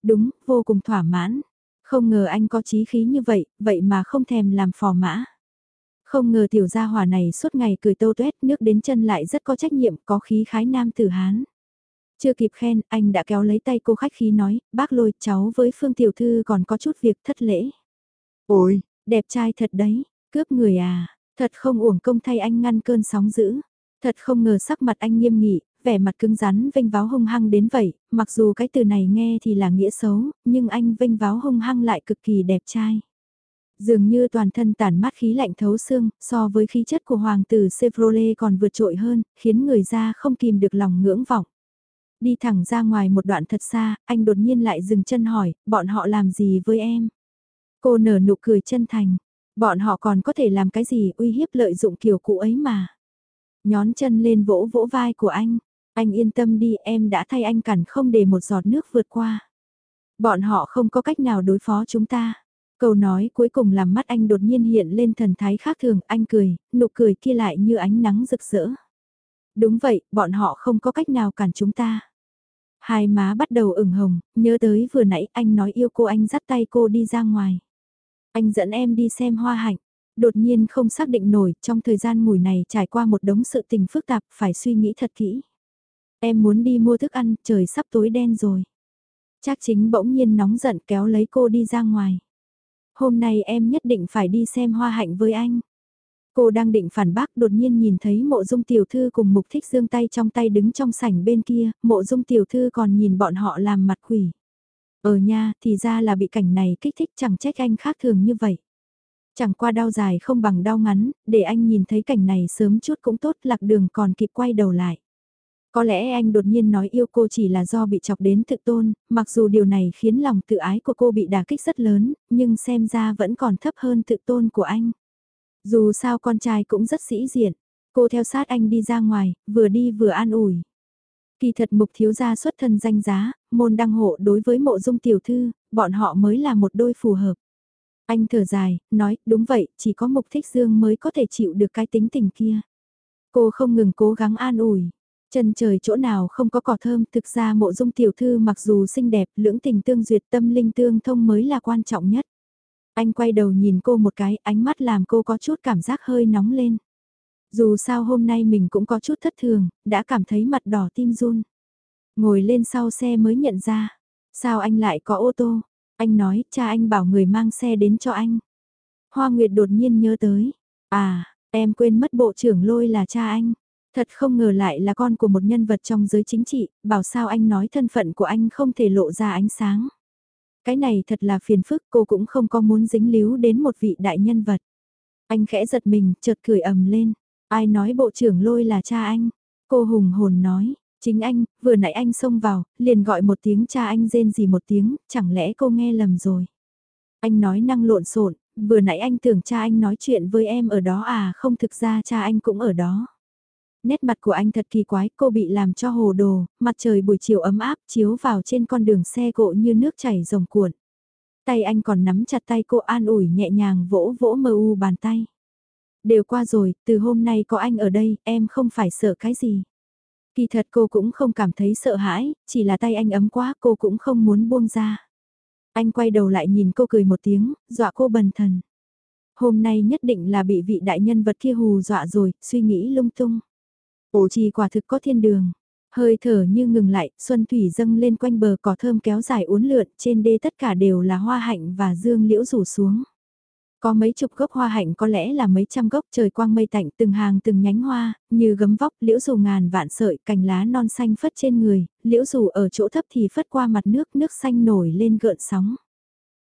Đúng, vô cùng thỏa mãn. Không ngờ anh có chí khí như vậy, vậy mà không thèm làm phò mã. Không ngờ tiểu gia hỏa này suốt ngày cười tâu tuét nước đến chân lại rất có trách nhiệm, có khí khái nam tử Hán. Chưa kịp khen, anh đã kéo lấy tay cô khách khí nói, bác lôi cháu với Phương Tiểu Thư còn có chút việc thất lễ. Ôi, đẹp trai thật đấy, cướp người à, thật không uổng công thay anh ngăn cơn sóng dữ. Thật không ngờ sắc mặt anh nghiêm nghị, vẻ mặt cứng rắn vênh váo hung hăng đến vậy, mặc dù cái từ này nghe thì là nghĩa xấu, nhưng anh vênh váo hung hăng lại cực kỳ đẹp trai. Dường như toàn thân tản mát khí lạnh thấu xương, so với khí chất của hoàng tử Chevrolet còn vượt trội hơn, khiến người ra không kìm được lòng ngưỡng vọng. Đi thẳng ra ngoài một đoạn thật xa, anh đột nhiên lại dừng chân hỏi, bọn họ làm gì với em? Cô nở nụ cười chân thành, bọn họ còn có thể làm cái gì uy hiếp lợi dụng kiểu cũ ấy mà. Nhón chân lên vỗ vỗ vai của anh, anh yên tâm đi em đã thay anh cản không để một giọt nước vượt qua. Bọn họ không có cách nào đối phó chúng ta. Câu nói cuối cùng làm mắt anh đột nhiên hiện lên thần thái khác thường, anh cười, nụ cười kia lại như ánh nắng rực rỡ. Đúng vậy, bọn họ không có cách nào cản chúng ta. Hai má bắt đầu ửng hồng, nhớ tới vừa nãy anh nói yêu cô anh dắt tay cô đi ra ngoài. Anh dẫn em đi xem hoa hạnh, đột nhiên không xác định nổi trong thời gian mùi này trải qua một đống sự tình phức tạp phải suy nghĩ thật kỹ. Em muốn đi mua thức ăn, trời sắp tối đen rồi. Chắc chính bỗng nhiên nóng giận kéo lấy cô đi ra ngoài. Hôm nay em nhất định phải đi xem hoa hạnh với anh. Cô đang định phản bác đột nhiên nhìn thấy mộ dung tiểu thư cùng mục thích dương tay trong tay đứng trong sảnh bên kia, mộ dung tiểu thư còn nhìn bọn họ làm mặt quỷ. Ờ Ở nhà thì ra là bị cảnh này kích thích chẳng trách anh khác thường như vậy. Chẳng qua đau dài không bằng đau ngắn, để anh nhìn thấy cảnh này sớm chút cũng tốt lạc đường còn kịp quay đầu lại. Có lẽ anh đột nhiên nói yêu cô chỉ là do bị chọc đến thực tôn, mặc dù điều này khiến lòng tự ái của cô bị đả kích rất lớn, nhưng xem ra vẫn còn thấp hơn tự tôn của anh. Dù sao con trai cũng rất sĩ diện, cô theo sát anh đi ra ngoài, vừa đi vừa an ủi. Kỳ thật mục thiếu gia xuất thân danh giá, môn đăng hộ đối với mộ dung tiểu thư, bọn họ mới là một đôi phù hợp. Anh thở dài, nói, đúng vậy, chỉ có mục thích dương mới có thể chịu được cái tính tình kia. Cô không ngừng cố gắng an ủi. Chân trời chỗ nào không có cỏ thơm, thực ra mộ dung tiểu thư mặc dù xinh đẹp, lưỡng tình tương duyệt tâm linh tương thông mới là quan trọng nhất. Anh quay đầu nhìn cô một cái, ánh mắt làm cô có chút cảm giác hơi nóng lên. Dù sao hôm nay mình cũng có chút thất thường, đã cảm thấy mặt đỏ tim run. Ngồi lên sau xe mới nhận ra, sao anh lại có ô tô? Anh nói, cha anh bảo người mang xe đến cho anh. Hoa Nguyệt đột nhiên nhớ tới, à, em quên mất bộ trưởng lôi là cha anh. Thật không ngờ lại là con của một nhân vật trong giới chính trị, bảo sao anh nói thân phận của anh không thể lộ ra ánh sáng. Cái này thật là phiền phức, cô cũng không có muốn dính líu đến một vị đại nhân vật. Anh khẽ giật mình, chợt cười ầm lên. Ai nói bộ trưởng lôi là cha anh? Cô hùng hồn nói, chính anh, vừa nãy anh xông vào, liền gọi một tiếng cha anh rên gì một tiếng, chẳng lẽ cô nghe lầm rồi? Anh nói năng lộn xộn, vừa nãy anh tưởng cha anh nói chuyện với em ở đó à không thực ra cha anh cũng ở đó. Nét mặt của anh thật kỳ quái, cô bị làm cho hồ đồ, mặt trời buổi chiều ấm áp chiếu vào trên con đường xe cộ như nước chảy rồng cuộn. Tay anh còn nắm chặt tay cô an ủi nhẹ nhàng vỗ vỗ mơ u bàn tay. Đều qua rồi, từ hôm nay có anh ở đây, em không phải sợ cái gì. Kỳ thật cô cũng không cảm thấy sợ hãi, chỉ là tay anh ấm quá cô cũng không muốn buông ra. Anh quay đầu lại nhìn cô cười một tiếng, dọa cô bần thần. Hôm nay nhất định là bị vị đại nhân vật kia hù dọa rồi, suy nghĩ lung tung. Ổ trì quả thực có thiên đường. Hơi thở như ngừng lại, xuân thủy dâng lên quanh bờ cỏ thơm kéo dài uốn lượn, trên đê tất cả đều là hoa hạnh và dương liễu rủ xuống. Có mấy chục gốc hoa hạnh có lẽ là mấy trăm gốc trời quang mây tạnh từng hàng từng nhánh hoa, như gấm vóc, liễu dù ngàn vạn sợi, cành lá non xanh phất trên người, liễu dù ở chỗ thấp thì phất qua mặt nước, nước xanh nổi lên gợn sóng.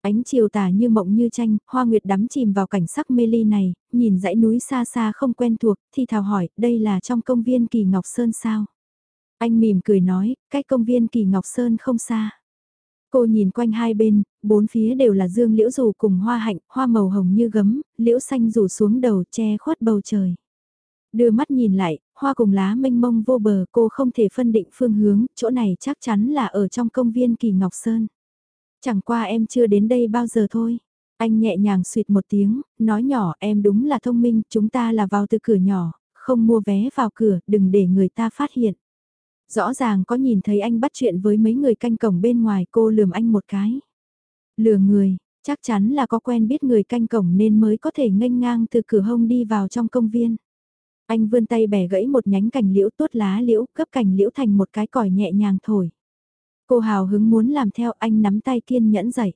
Ánh chiều tà như mộng như tranh, hoa nguyệt đắm chìm vào cảnh sắc mê ly này, nhìn dãy núi xa xa không quen thuộc, thì thào hỏi, đây là trong công viên Kỳ Ngọc Sơn sao? Anh mỉm cười nói, cách công viên Kỳ Ngọc Sơn không xa. Cô nhìn quanh hai bên, bốn phía đều là dương liễu rủ cùng hoa hạnh, hoa màu hồng như gấm, liễu xanh rủ xuống đầu che khuất bầu trời. Đưa mắt nhìn lại, hoa cùng lá mênh mông vô bờ cô không thể phân định phương hướng, chỗ này chắc chắn là ở trong công viên Kỳ Ngọc Sơn. Chẳng qua em chưa đến đây bao giờ thôi. Anh nhẹ nhàng suyệt một tiếng, nói nhỏ em đúng là thông minh, chúng ta là vào từ cửa nhỏ, không mua vé vào cửa, đừng để người ta phát hiện. Rõ ràng có nhìn thấy anh bắt chuyện với mấy người canh cổng bên ngoài cô lườm anh một cái. Lừa người, chắc chắn là có quen biết người canh cổng nên mới có thể nghênh ngang từ cửa hông đi vào trong công viên. Anh vươn tay bẻ gãy một nhánh cành liễu tốt lá liễu, cấp cành liễu thành một cái còi nhẹ nhàng thổi. Cô hào hứng muốn làm theo anh nắm tay kiên nhẫn dậy.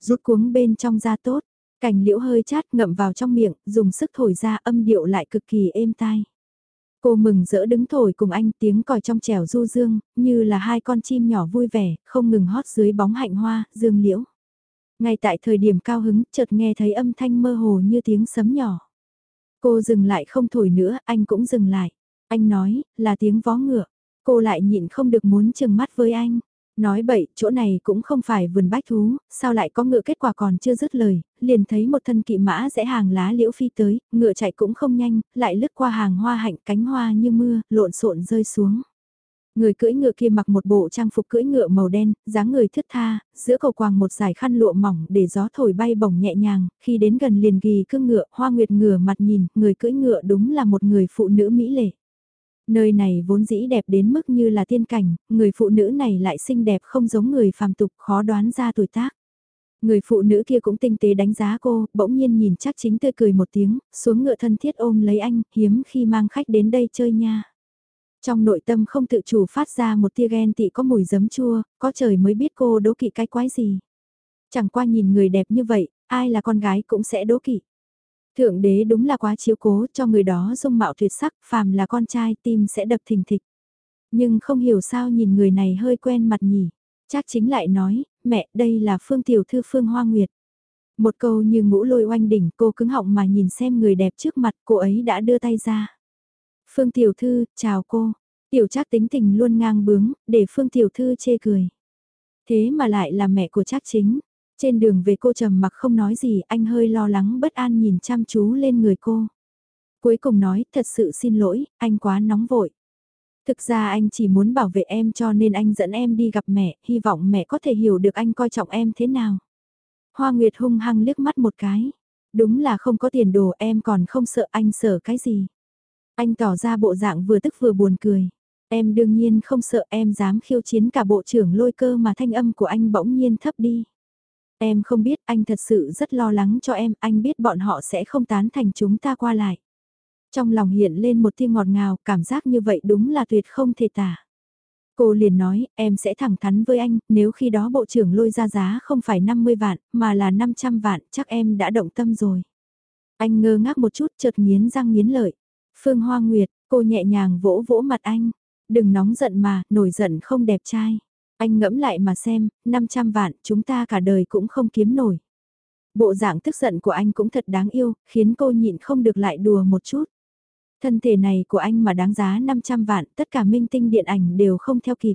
Rút cuống bên trong ra tốt, cành liễu hơi chát ngậm vào trong miệng, dùng sức thổi ra âm điệu lại cực kỳ êm tai. Cô mừng rỡ đứng thổi cùng anh tiếng còi trong trẻo du dương, như là hai con chim nhỏ vui vẻ, không ngừng hót dưới bóng hạnh hoa, dương liễu. Ngay tại thời điểm cao hứng, chợt nghe thấy âm thanh mơ hồ như tiếng sấm nhỏ. Cô dừng lại không thổi nữa, anh cũng dừng lại. Anh nói, là tiếng vó ngựa. Cô lại nhịn không được muốn chừng mắt với anh. Nói bậy, chỗ này cũng không phải vườn bách thú, sao lại có ngựa kết quả còn chưa dứt lời, liền thấy một thân kỵ mã rẽ hàng lá liễu phi tới, ngựa chạy cũng không nhanh, lại lướt qua hàng hoa hạnh cánh hoa như mưa, lộn xộn rơi xuống. Người cưỡi ngựa kia mặc một bộ trang phục cưỡi ngựa màu đen, dáng người thướt tha, giữa cầu quàng một dải khăn lụa mỏng để gió thổi bay bổng nhẹ nhàng, khi đến gần liền ghi cương ngựa, hoa nguyệt ngửa mặt nhìn, người cưỡi ngựa đúng là một người phụ nữ mỹ lệ. Nơi này vốn dĩ đẹp đến mức như là tiên cảnh, người phụ nữ này lại xinh đẹp không giống người phàm tục khó đoán ra tuổi tác. Người phụ nữ kia cũng tinh tế đánh giá cô, bỗng nhiên nhìn chắc chính tươi cười một tiếng, xuống ngựa thân thiết ôm lấy anh, hiếm khi mang khách đến đây chơi nha. Trong nội tâm không tự chủ phát ra một tia ghen tị có mùi giấm chua, có trời mới biết cô đố kỵ cái quái gì. Chẳng qua nhìn người đẹp như vậy, ai là con gái cũng sẽ đố kỵ. Thượng đế đúng là quá chiếu cố cho người đó dung mạo tuyệt sắc, phàm là con trai tim sẽ đập thình thịch. Nhưng không hiểu sao nhìn người này hơi quen mặt nhỉ. Chắc chính lại nói, mẹ đây là Phương Tiểu Thư Phương Hoa Nguyệt. Một câu như ngũ lôi oanh đỉnh cô cứng họng mà nhìn xem người đẹp trước mặt cô ấy đã đưa tay ra. Phương Tiểu Thư, chào cô. Tiểu Trác tính tình luôn ngang bướng, để Phương Tiểu Thư chê cười. Thế mà lại là mẹ của Trác chính. Trên đường về cô trầm mặc không nói gì, anh hơi lo lắng bất an nhìn chăm chú lên người cô. Cuối cùng nói, thật sự xin lỗi, anh quá nóng vội. Thực ra anh chỉ muốn bảo vệ em cho nên anh dẫn em đi gặp mẹ, hy vọng mẹ có thể hiểu được anh coi trọng em thế nào. Hoa Nguyệt hung hăng liếc mắt một cái. Đúng là không có tiền đồ em còn không sợ anh sợ cái gì. Anh tỏ ra bộ dạng vừa tức vừa buồn cười. Em đương nhiên không sợ em dám khiêu chiến cả bộ trưởng lôi cơ mà thanh âm của anh bỗng nhiên thấp đi. Em không biết anh thật sự rất lo lắng cho em, anh biết bọn họ sẽ không tán thành chúng ta qua lại. Trong lòng hiện lên một tia ngọt ngào, cảm giác như vậy đúng là tuyệt không thể tả. Cô liền nói, em sẽ thẳng thắn với anh, nếu khi đó bộ trưởng lôi ra giá không phải 50 vạn, mà là 500 vạn, chắc em đã động tâm rồi. Anh ngơ ngác một chút, chợt nghiến răng nghiến lợi. Phương Hoa Nguyệt, cô nhẹ nhàng vỗ vỗ mặt anh. Đừng nóng giận mà, nổi giận không đẹp trai. Anh ngẫm lại mà xem, 500 vạn, chúng ta cả đời cũng không kiếm nổi. Bộ dạng tức giận của anh cũng thật đáng yêu, khiến cô nhịn không được lại đùa một chút. Thân thể này của anh mà đáng giá 500 vạn, tất cả minh tinh điện ảnh đều không theo kịp.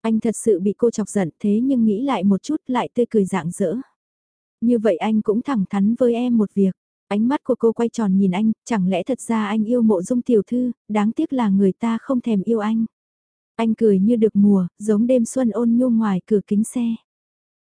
Anh thật sự bị cô chọc giận thế nhưng nghĩ lại một chút lại tươi cười dạng dỡ. Như vậy anh cũng thẳng thắn với em một việc. Ánh mắt của cô quay tròn nhìn anh, chẳng lẽ thật ra anh yêu mộ dung tiểu thư, đáng tiếc là người ta không thèm yêu anh. Anh cười như được mùa, giống đêm xuân ôn nhu ngoài cửa kính xe.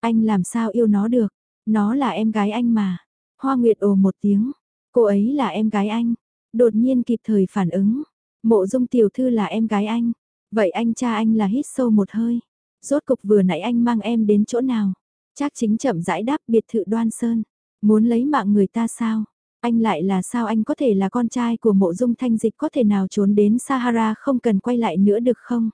Anh làm sao yêu nó được, nó là em gái anh mà. Hoa Nguyệt ồ một tiếng, cô ấy là em gái anh. Đột nhiên kịp thời phản ứng, mộ dung tiểu thư là em gái anh. Vậy anh cha anh là hít sâu một hơi. Rốt cục vừa nãy anh mang em đến chỗ nào? Chắc chính chậm rãi đáp biệt thự đoan sơn. Muốn lấy mạng người ta sao? Anh lại là sao anh có thể là con trai của mộ dung thanh dịch có thể nào trốn đến Sahara không cần quay lại nữa được không?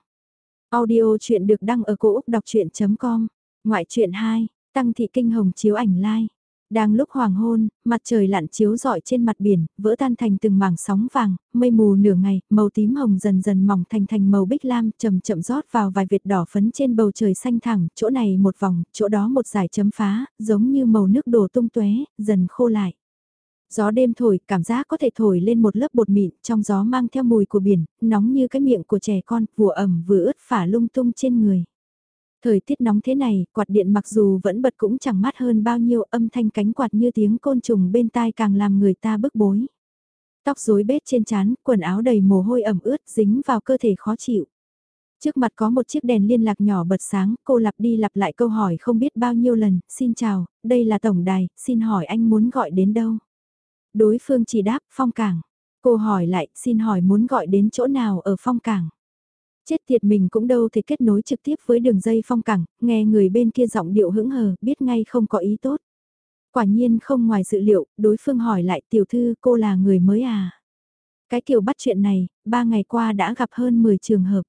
Audio chuyện được đăng ở cổ Úc đọc chuyện.com, ngoại truyện 2, Tăng Thị Kinh Hồng chiếu ảnh lai. Like. Đang lúc hoàng hôn, mặt trời lặn chiếu rọi trên mặt biển, vỡ tan thành từng mảng sóng vàng, mây mù nửa ngày, màu tím hồng dần dần mỏng thành thành màu bích lam, chậm chậm rót vào vài vệt đỏ phấn trên bầu trời xanh thẳng, chỗ này một vòng, chỗ đó một giải chấm phá, giống như màu nước đổ tung tóe, dần khô lại. Gió đêm thổi, cảm giác có thể thổi lên một lớp bột mịn, trong gió mang theo mùi của biển, nóng như cái miệng của trẻ con, vừa ẩm vừa ướt phả lung tung trên người. Thời tiết nóng thế này, quạt điện mặc dù vẫn bật cũng chẳng mát hơn bao nhiêu âm thanh cánh quạt như tiếng côn trùng bên tai càng làm người ta bức bối. Tóc rối bết trên trán, quần áo đầy mồ hôi ẩm ướt dính vào cơ thể khó chịu. Trước mặt có một chiếc đèn liên lạc nhỏ bật sáng, cô lặp đi lặp lại câu hỏi không biết bao nhiêu lần, xin chào, đây là tổng đài, xin hỏi anh muốn gọi đến đâu? Đối phương chỉ đáp, phong cảng. Cô hỏi lại, xin hỏi muốn gọi đến chỗ nào ở phong cảng? Chết tiệt mình cũng đâu thể kết nối trực tiếp với đường dây phong cảng, nghe người bên kia giọng điệu hững hờ, biết ngay không có ý tốt. Quả nhiên không ngoài dự liệu, đối phương hỏi lại tiểu thư cô là người mới à? Cái kiểu bắt chuyện này, ba ngày qua đã gặp hơn 10 trường hợp.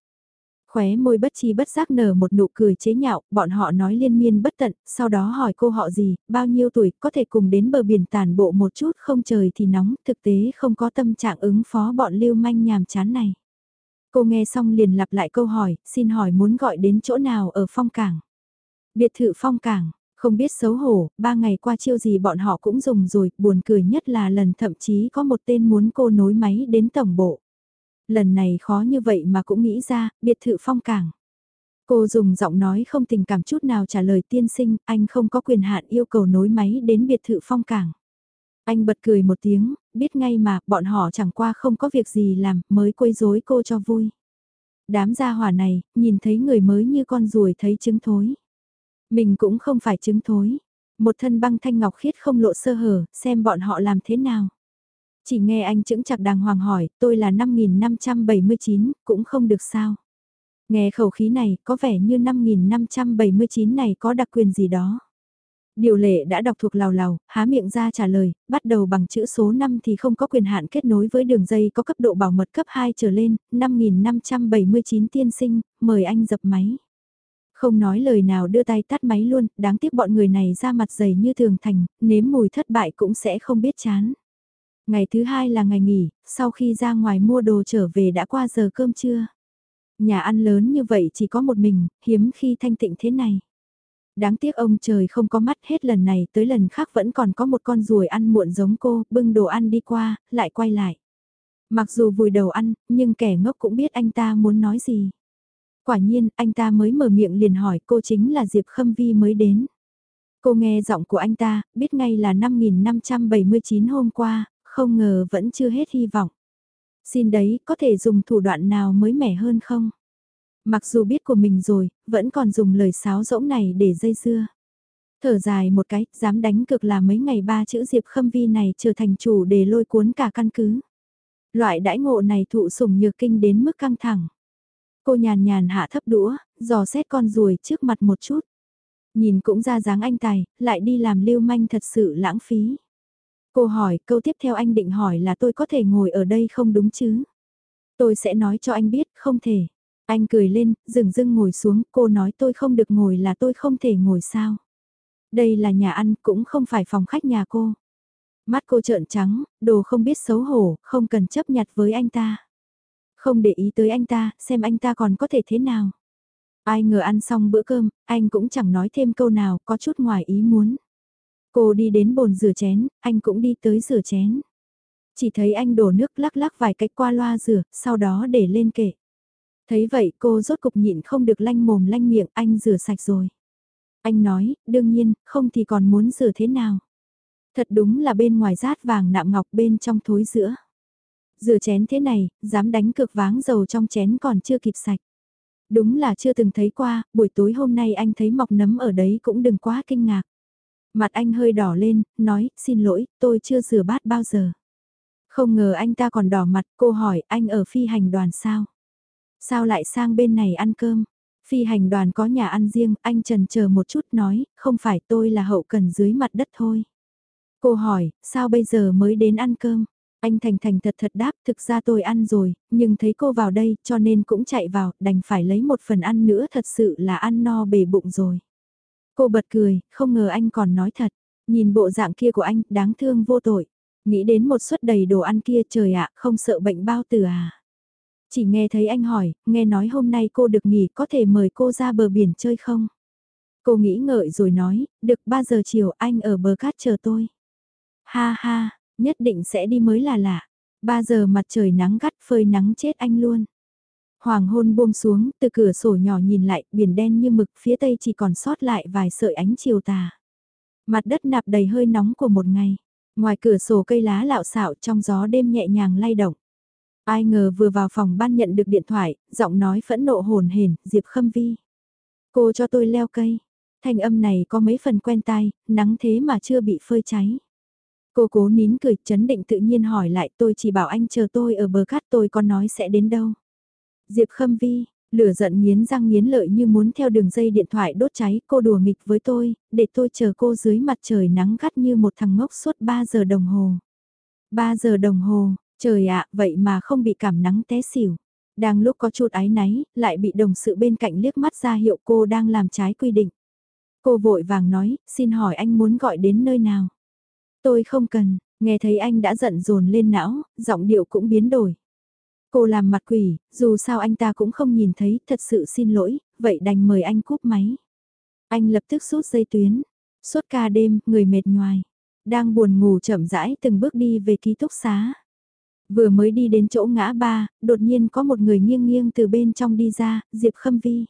Khóe môi bất chi bất giác nở một nụ cười chế nhạo, bọn họ nói liên miên bất tận, sau đó hỏi cô họ gì, bao nhiêu tuổi, có thể cùng đến bờ biển tàn bộ một chút không trời thì nóng, thực tế không có tâm trạng ứng phó bọn lưu manh nhàm chán này. Cô nghe xong liền lặp lại câu hỏi, xin hỏi muốn gọi đến chỗ nào ở phong cảng. Biệt thự phong cảng, không biết xấu hổ, ba ngày qua chiêu gì bọn họ cũng dùng rồi, buồn cười nhất là lần thậm chí có một tên muốn cô nối máy đến tổng bộ. Lần này khó như vậy mà cũng nghĩ ra, biệt thự phong cảng. Cô dùng giọng nói không tình cảm chút nào trả lời tiên sinh, anh không có quyền hạn yêu cầu nối máy đến biệt thự phong cảng. Anh bật cười một tiếng, biết ngay mà, bọn họ chẳng qua không có việc gì làm, mới quấy rối cô cho vui. Đám gia hỏa này, nhìn thấy người mới như con ruồi thấy trứng thối. Mình cũng không phải trứng thối. Một thân băng thanh ngọc khiết không lộ sơ hở, xem bọn họ làm thế nào. Chỉ nghe anh chững chặt đàng hoàng hỏi, tôi là 5579, cũng không được sao. Nghe khẩu khí này, có vẻ như 5579 này có đặc quyền gì đó. Điều lệ đã đọc thuộc lào lào, há miệng ra trả lời, bắt đầu bằng chữ số 5 thì không có quyền hạn kết nối với đường dây có cấp độ bảo mật cấp 2 trở lên, 5579 tiên sinh, mời anh dập máy. Không nói lời nào đưa tay tắt máy luôn, đáng tiếc bọn người này ra mặt dày như thường thành, nếm mùi thất bại cũng sẽ không biết chán. Ngày thứ hai là ngày nghỉ, sau khi ra ngoài mua đồ trở về đã qua giờ cơm trưa. Nhà ăn lớn như vậy chỉ có một mình, hiếm khi thanh tịnh thế này. Đáng tiếc ông trời không có mắt hết lần này tới lần khác vẫn còn có một con ruồi ăn muộn giống cô, bưng đồ ăn đi qua, lại quay lại. Mặc dù vùi đầu ăn, nhưng kẻ ngốc cũng biết anh ta muốn nói gì. Quả nhiên, anh ta mới mở miệng liền hỏi cô chính là Diệp Khâm Vi mới đến. Cô nghe giọng của anh ta, biết ngay là 5579 hôm qua, không ngờ vẫn chưa hết hy vọng. Xin đấy, có thể dùng thủ đoạn nào mới mẻ hơn không? Mặc dù biết của mình rồi, vẫn còn dùng lời sáo rỗng này để dây dưa. Thở dài một cái, dám đánh cực là mấy ngày ba chữ Diệp Khâm Vi này trở thành chủ để lôi cuốn cả căn cứ. Loại đãi ngộ này thụ sủng nhược kinh đến mức căng thẳng. Cô nhàn nhàn hạ thấp đũa, dò xét con ruồi trước mặt một chút. Nhìn cũng ra dáng anh tài, lại đi làm lưu manh thật sự lãng phí. Cô hỏi, câu tiếp theo anh định hỏi là tôi có thể ngồi ở đây không đúng chứ? Tôi sẽ nói cho anh biết, không thể. Anh cười lên, dừng dưng ngồi xuống, cô nói tôi không được ngồi là tôi không thể ngồi sao. Đây là nhà ăn, cũng không phải phòng khách nhà cô. Mắt cô trợn trắng, đồ không biết xấu hổ, không cần chấp nhặt với anh ta. Không để ý tới anh ta, xem anh ta còn có thể thế nào. Ai ngờ ăn xong bữa cơm, anh cũng chẳng nói thêm câu nào, có chút ngoài ý muốn. Cô đi đến bồn rửa chén, anh cũng đi tới rửa chén. Chỉ thấy anh đổ nước lắc lắc vài cách qua loa rửa, sau đó để lên kệ. Thấy vậy cô rốt cục nhịn không được lanh mồm lanh miệng, anh rửa sạch rồi. Anh nói, đương nhiên, không thì còn muốn rửa thế nào. Thật đúng là bên ngoài rát vàng nạm ngọc bên trong thối giữa. Rửa chén thế này, dám đánh cực váng dầu trong chén còn chưa kịp sạch. Đúng là chưa từng thấy qua, buổi tối hôm nay anh thấy mọc nấm ở đấy cũng đừng quá kinh ngạc. Mặt anh hơi đỏ lên, nói, xin lỗi, tôi chưa rửa bát bao giờ. Không ngờ anh ta còn đỏ mặt, cô hỏi, anh ở phi hành đoàn sao? Sao lại sang bên này ăn cơm? Phi hành đoàn có nhà ăn riêng, anh trần chờ một chút nói, không phải tôi là hậu cần dưới mặt đất thôi. Cô hỏi, sao bây giờ mới đến ăn cơm? Anh thành thành thật thật đáp, thực ra tôi ăn rồi, nhưng thấy cô vào đây, cho nên cũng chạy vào, đành phải lấy một phần ăn nữa thật sự là ăn no bể bụng rồi. Cô bật cười, không ngờ anh còn nói thật, nhìn bộ dạng kia của anh, đáng thương vô tội. Nghĩ đến một suất đầy đồ ăn kia trời ạ, không sợ bệnh bao tử à. Chỉ nghe thấy anh hỏi, nghe nói hôm nay cô được nghỉ có thể mời cô ra bờ biển chơi không? Cô nghĩ ngợi rồi nói, được 3 giờ chiều anh ở bờ cát chờ tôi. Ha ha, nhất định sẽ đi mới là lạ. 3 giờ mặt trời nắng gắt phơi nắng chết anh luôn. Hoàng hôn buông xuống, từ cửa sổ nhỏ nhìn lại, biển đen như mực, phía tây chỉ còn sót lại vài sợi ánh chiều tà. Mặt đất nạp đầy hơi nóng của một ngày. Ngoài cửa sổ cây lá lạo xạo trong gió đêm nhẹ nhàng lay động. Ai ngờ vừa vào phòng ban nhận được điện thoại, giọng nói phẫn nộ hồn hển, Diệp Khâm Vi. Cô cho tôi leo cây. Thanh âm này có mấy phần quen tai, nắng thế mà chưa bị phơi cháy. Cô cố nín cười, chấn định tự nhiên hỏi lại tôi chỉ bảo anh chờ tôi ở bờ cát tôi có nói sẽ đến đâu. Diệp Khâm Vi, lửa giận nghiến răng nghiến lợi như muốn theo đường dây điện thoại đốt cháy cô đùa nghịch với tôi, để tôi chờ cô dưới mặt trời nắng gắt như một thằng ngốc suốt 3 giờ đồng hồ. 3 giờ đồng hồ, trời ạ, vậy mà không bị cảm nắng té xỉu. Đang lúc có chút ái náy, lại bị đồng sự bên cạnh liếc mắt ra hiệu cô đang làm trái quy định. Cô vội vàng nói, xin hỏi anh muốn gọi đến nơi nào? Tôi không cần, nghe thấy anh đã giận dồn lên não, giọng điệu cũng biến đổi. Cô làm mặt quỷ, dù sao anh ta cũng không nhìn thấy, thật sự xin lỗi, vậy đành mời anh cúp máy. Anh lập tức rút dây tuyến. Suốt ca đêm, người mệt nhoài. Đang buồn ngủ chậm rãi từng bước đi về ký túc xá. Vừa mới đi đến chỗ ngã ba, đột nhiên có một người nghiêng nghiêng từ bên trong đi ra, Diệp Khâm Vi.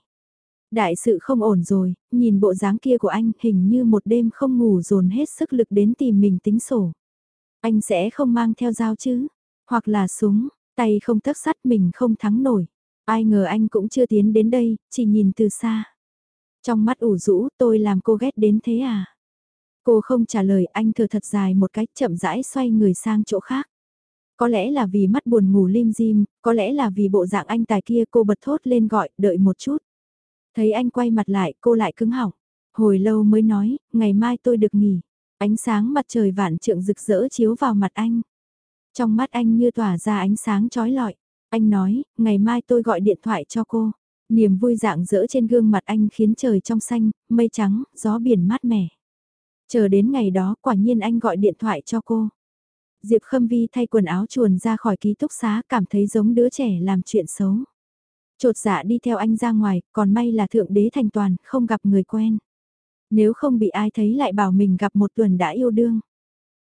Đại sự không ổn rồi, nhìn bộ dáng kia của anh hình như một đêm không ngủ dồn hết sức lực đến tìm mình tính sổ. Anh sẽ không mang theo dao chứ, hoặc là súng, Tay không tấc sắt mình không thắng nổi. Ai ngờ anh cũng chưa tiến đến đây, chỉ nhìn từ xa. Trong mắt ủ rũ tôi làm cô ghét đến thế à? Cô không trả lời anh thở thật dài một cách chậm rãi xoay người sang chỗ khác. Có lẽ là vì mắt buồn ngủ lim dim, có lẽ là vì bộ dạng anh tài kia cô bật thốt lên gọi, đợi một chút. Thấy anh quay mặt lại, cô lại cứng họng. Hồi lâu mới nói, ngày mai tôi được nghỉ. Ánh sáng mặt trời vạn trượng rực rỡ chiếu vào mặt anh. Trong mắt anh như tỏa ra ánh sáng trói lọi. Anh nói, ngày mai tôi gọi điện thoại cho cô. Niềm vui dạng dỡ trên gương mặt anh khiến trời trong xanh, mây trắng, gió biển mát mẻ. Chờ đến ngày đó quả nhiên anh gọi điện thoại cho cô. Diệp Khâm Vi thay quần áo chuồn ra khỏi ký túc xá cảm thấy giống đứa trẻ làm chuyện xấu. Chột dạ đi theo anh ra ngoài, còn may là thượng đế thành toàn, không gặp người quen. Nếu không bị ai thấy lại bảo mình gặp một tuần đã yêu đương.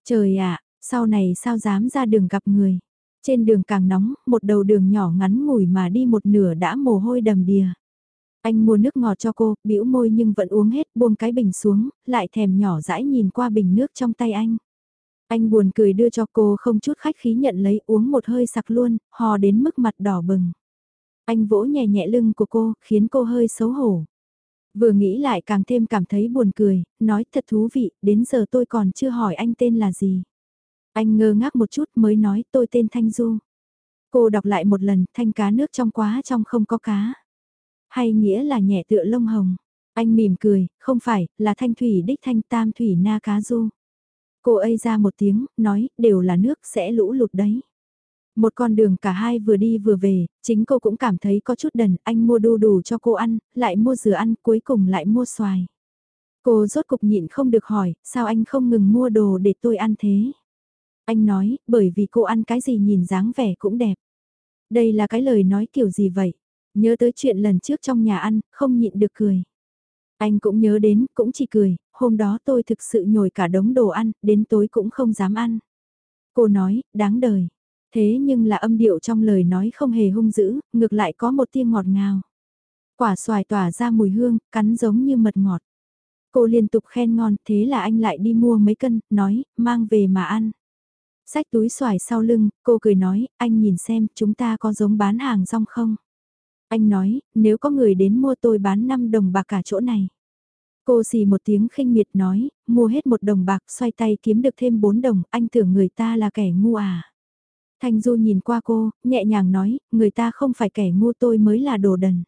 Trời ạ, sau này sao dám ra đường gặp người. Trên đường càng nóng, một đầu đường nhỏ ngắn ngủi mà đi một nửa đã mồ hôi đầm đìa. Anh mua nước ngọt cho cô, bĩu môi nhưng vẫn uống hết, buông cái bình xuống, lại thèm nhỏ dãi nhìn qua bình nước trong tay anh. Anh buồn cười đưa cho cô không chút khách khí nhận lấy uống một hơi sặc luôn, hò đến mức mặt đỏ bừng. Anh vỗ nhẹ nhẹ lưng của cô, khiến cô hơi xấu hổ. Vừa nghĩ lại càng thêm cảm thấy buồn cười, nói thật thú vị, đến giờ tôi còn chưa hỏi anh tên là gì. Anh ngơ ngác một chút mới nói tôi tên Thanh Du. Cô đọc lại một lần, thanh cá nước trong quá trong không có cá. Hay nghĩa là nhẹ tựa lông hồng. Anh mỉm cười, không phải, là thanh thủy đích thanh tam thủy na cá du. Cô ấy ra một tiếng, nói, đều là nước sẽ lũ lụt đấy. Một con đường cả hai vừa đi vừa về, chính cô cũng cảm thấy có chút đần, anh mua đu đủ cho cô ăn, lại mua dừa ăn, cuối cùng lại mua xoài. Cô rốt cục nhịn không được hỏi, sao anh không ngừng mua đồ để tôi ăn thế? Anh nói, bởi vì cô ăn cái gì nhìn dáng vẻ cũng đẹp. Đây là cái lời nói kiểu gì vậy? Nhớ tới chuyện lần trước trong nhà ăn, không nhịn được cười. Anh cũng nhớ đến, cũng chỉ cười, hôm đó tôi thực sự nhồi cả đống đồ ăn, đến tối cũng không dám ăn. Cô nói, đáng đời. Thế nhưng là âm điệu trong lời nói không hề hung dữ, ngược lại có một tia ngọt ngào. Quả xoài tỏa ra mùi hương, cắn giống như mật ngọt. Cô liên tục khen ngon, thế là anh lại đi mua mấy cân, nói, mang về mà ăn. Xách túi xoài sau lưng, cô cười nói, anh nhìn xem, chúng ta có giống bán hàng rong không? Anh nói, nếu có người đến mua tôi bán 5 đồng bạc cả chỗ này. Cô xì một tiếng khinh miệt nói, mua hết một đồng bạc xoay tay kiếm được thêm 4 đồng, anh tưởng người ta là kẻ ngu à. Thanh Du nhìn qua cô, nhẹ nhàng nói, người ta không phải kẻ ngu tôi mới là đồ đần.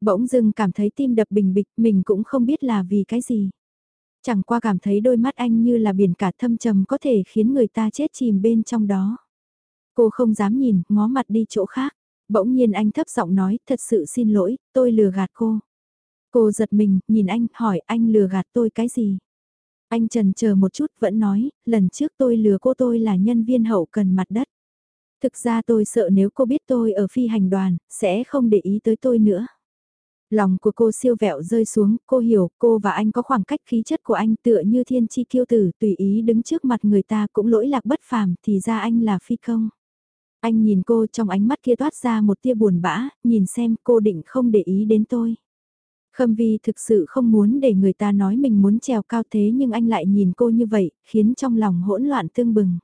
Bỗng dưng cảm thấy tim đập bình bịch, mình cũng không biết là vì cái gì. Chẳng qua cảm thấy đôi mắt anh như là biển cả thâm trầm có thể khiến người ta chết chìm bên trong đó. Cô không dám nhìn, ngó mặt đi chỗ khác. Bỗng nhiên anh thấp giọng nói, thật sự xin lỗi, tôi lừa gạt cô. Cô giật mình, nhìn anh, hỏi anh lừa gạt tôi cái gì? Anh trần chờ một chút vẫn nói, lần trước tôi lừa cô tôi là nhân viên hậu cần mặt đất. Thực ra tôi sợ nếu cô biết tôi ở phi hành đoàn, sẽ không để ý tới tôi nữa. Lòng của cô siêu vẹo rơi xuống, cô hiểu cô và anh có khoảng cách khí chất của anh tựa như thiên chi kiêu tử tùy ý đứng trước mặt người ta cũng lỗi lạc bất phàm thì ra anh là phi công. Anh nhìn cô trong ánh mắt kia toát ra một tia buồn bã, nhìn xem cô định không để ý đến tôi. Khâm Vi thực sự không muốn để người ta nói mình muốn trèo cao thế nhưng anh lại nhìn cô như vậy, khiến trong lòng hỗn loạn tương bừng.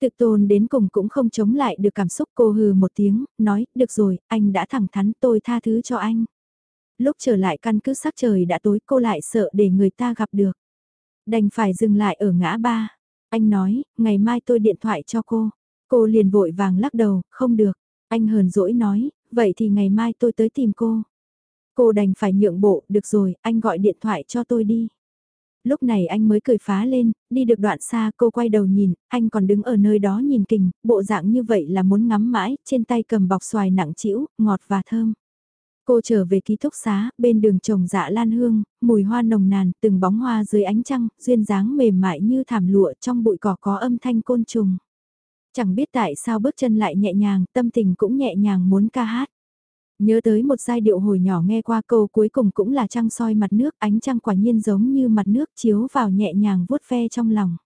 Tự tôn đến cùng cũng không chống lại được cảm xúc cô hừ một tiếng, nói, được rồi, anh đã thẳng thắn tôi tha thứ cho anh. Lúc trở lại căn cứ sắc trời đã tối cô lại sợ để người ta gặp được. Đành phải dừng lại ở ngã ba. Anh nói, ngày mai tôi điện thoại cho cô. Cô liền vội vàng lắc đầu, không được. Anh hờn dỗi nói, vậy thì ngày mai tôi tới tìm cô. Cô đành phải nhượng bộ, được rồi, anh gọi điện thoại cho tôi đi. Lúc này anh mới cười phá lên, đi được đoạn xa cô quay đầu nhìn, anh còn đứng ở nơi đó nhìn kình, bộ dạng như vậy là muốn ngắm mãi, trên tay cầm bọc xoài nặng trĩu, ngọt và thơm. Cô trở về ký túc xá, bên đường trồng dạ lan hương, mùi hoa nồng nàn, từng bóng hoa dưới ánh trăng, duyên dáng mềm mại như thảm lụa trong bụi cỏ có âm thanh côn trùng. Chẳng biết tại sao bước chân lại nhẹ nhàng, tâm tình cũng nhẹ nhàng muốn ca hát. Nhớ tới một giai điệu hồi nhỏ nghe qua câu cuối cùng cũng là trăng soi mặt nước, ánh trăng quả nhiên giống như mặt nước chiếu vào nhẹ nhàng vuốt ve trong lòng.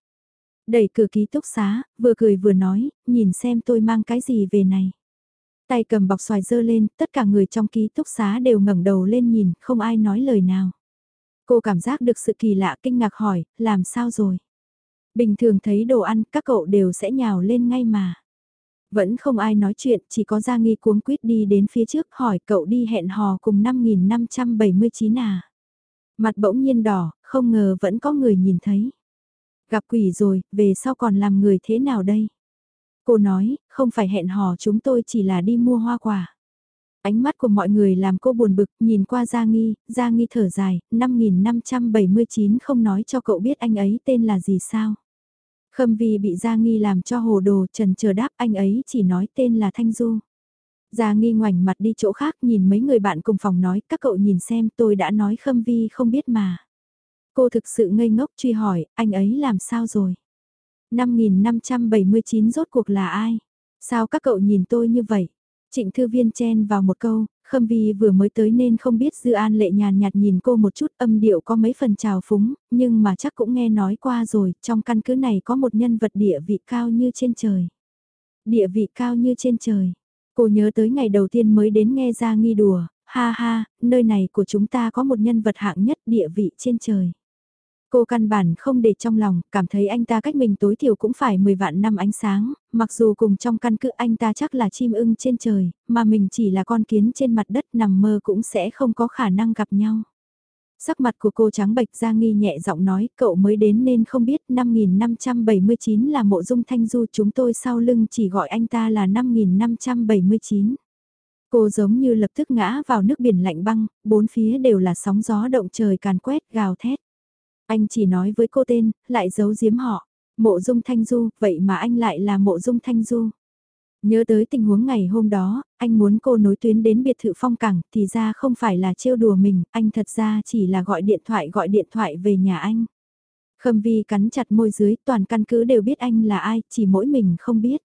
Đẩy cửa ký túc xá, vừa cười vừa nói, nhìn xem tôi mang cái gì về này. Tay cầm bọc xoài dơ lên, tất cả người trong ký túc xá đều ngẩng đầu lên nhìn, không ai nói lời nào. Cô cảm giác được sự kỳ lạ kinh ngạc hỏi, làm sao rồi? Bình thường thấy đồ ăn, các cậu đều sẽ nhào lên ngay mà. Vẫn không ai nói chuyện, chỉ có Gia Nghi cuống quýt đi đến phía trước hỏi cậu đi hẹn hò cùng 5.579 à. Mặt bỗng nhiên đỏ, không ngờ vẫn có người nhìn thấy. Gặp quỷ rồi, về sau còn làm người thế nào đây? Cô nói, không phải hẹn hò chúng tôi chỉ là đi mua hoa quả. Ánh mắt của mọi người làm cô buồn bực, nhìn qua Gia Nghi, Gia Nghi thở dài, 5.579 không nói cho cậu biết anh ấy tên là gì sao. Khâm Vi bị Gia Nghi làm cho hồ đồ trần chờ đáp anh ấy chỉ nói tên là Thanh Du. Gia Nghi ngoảnh mặt đi chỗ khác nhìn mấy người bạn cùng phòng nói các cậu nhìn xem tôi đã nói Khâm Vi không biết mà. Cô thực sự ngây ngốc truy hỏi anh ấy làm sao rồi. 5.579 rốt cuộc là ai? Sao các cậu nhìn tôi như vậy? Trịnh thư viên chen vào một câu, Khâm Vi vừa mới tới nên không biết Dư An lệ nhàn nhạt nhìn cô một chút âm điệu có mấy phần trào phúng, nhưng mà chắc cũng nghe nói qua rồi, trong căn cứ này có một nhân vật địa vị cao như trên trời. Địa vị cao như trên trời. Cô nhớ tới ngày đầu tiên mới đến nghe ra nghi đùa, ha ha, nơi này của chúng ta có một nhân vật hạng nhất địa vị trên trời. Cô căn bản không để trong lòng, cảm thấy anh ta cách mình tối thiểu cũng phải 10 vạn năm ánh sáng, mặc dù cùng trong căn cứ anh ta chắc là chim ưng trên trời, mà mình chỉ là con kiến trên mặt đất nằm mơ cũng sẽ không có khả năng gặp nhau. Sắc mặt của cô trắng bệch ra nghi nhẹ giọng nói, cậu mới đến nên không biết 5579 là mộ dung thanh du chúng tôi sau lưng chỉ gọi anh ta là 5579. Cô giống như lập tức ngã vào nước biển lạnh băng, bốn phía đều là sóng gió động trời càn quét gào thét. Anh chỉ nói với cô tên, lại giấu giếm họ. Mộ dung thanh du, vậy mà anh lại là mộ dung thanh du. Nhớ tới tình huống ngày hôm đó, anh muốn cô nối tuyến đến biệt thự phong cảng, thì ra không phải là trêu đùa mình, anh thật ra chỉ là gọi điện thoại gọi điện thoại về nhà anh. Khâm Vi cắn chặt môi dưới, toàn căn cứ đều biết anh là ai, chỉ mỗi mình không biết.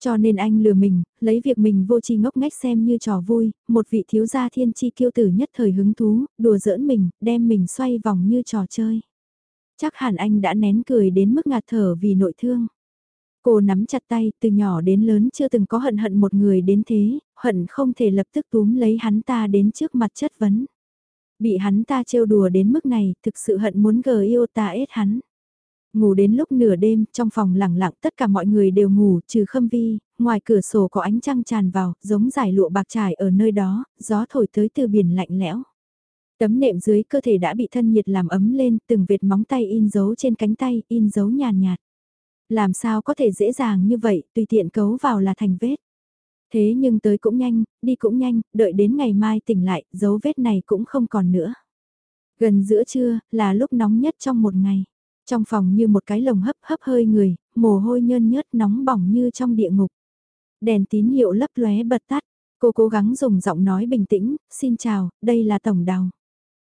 Cho nên anh lừa mình, lấy việc mình vô tri ngốc nghếch xem như trò vui, một vị thiếu gia thiên chi kiêu tử nhất thời hứng thú, đùa giỡn mình, đem mình xoay vòng như trò chơi. Chắc hẳn anh đã nén cười đến mức ngạt thở vì nội thương. Cô nắm chặt tay, từ nhỏ đến lớn chưa từng có hận hận một người đến thế, hận không thể lập tức túm lấy hắn ta đến trước mặt chất vấn. Bị hắn ta trêu đùa đến mức này, thực sự hận muốn gờ yêu ta ết hắn. Ngủ đến lúc nửa đêm, trong phòng lẳng lặng tất cả mọi người đều ngủ, trừ khâm vi, ngoài cửa sổ có ánh trăng tràn vào, giống giải lụa bạc trải ở nơi đó, gió thổi tới từ biển lạnh lẽo. Tấm nệm dưới cơ thể đã bị thân nhiệt làm ấm lên, từng vệt móng tay in dấu trên cánh tay, in dấu nhàn nhạt, nhạt. Làm sao có thể dễ dàng như vậy, tùy tiện cấu vào là thành vết. Thế nhưng tới cũng nhanh, đi cũng nhanh, đợi đến ngày mai tỉnh lại, dấu vết này cũng không còn nữa. Gần giữa trưa, là lúc nóng nhất trong một ngày. Trong phòng như một cái lồng hấp hấp hơi người, mồ hôi nhơn nhớt nóng bỏng như trong địa ngục. Đèn tín hiệu lấp lóe bật tắt, cô cố gắng dùng giọng nói bình tĩnh, xin chào, đây là tổng đào.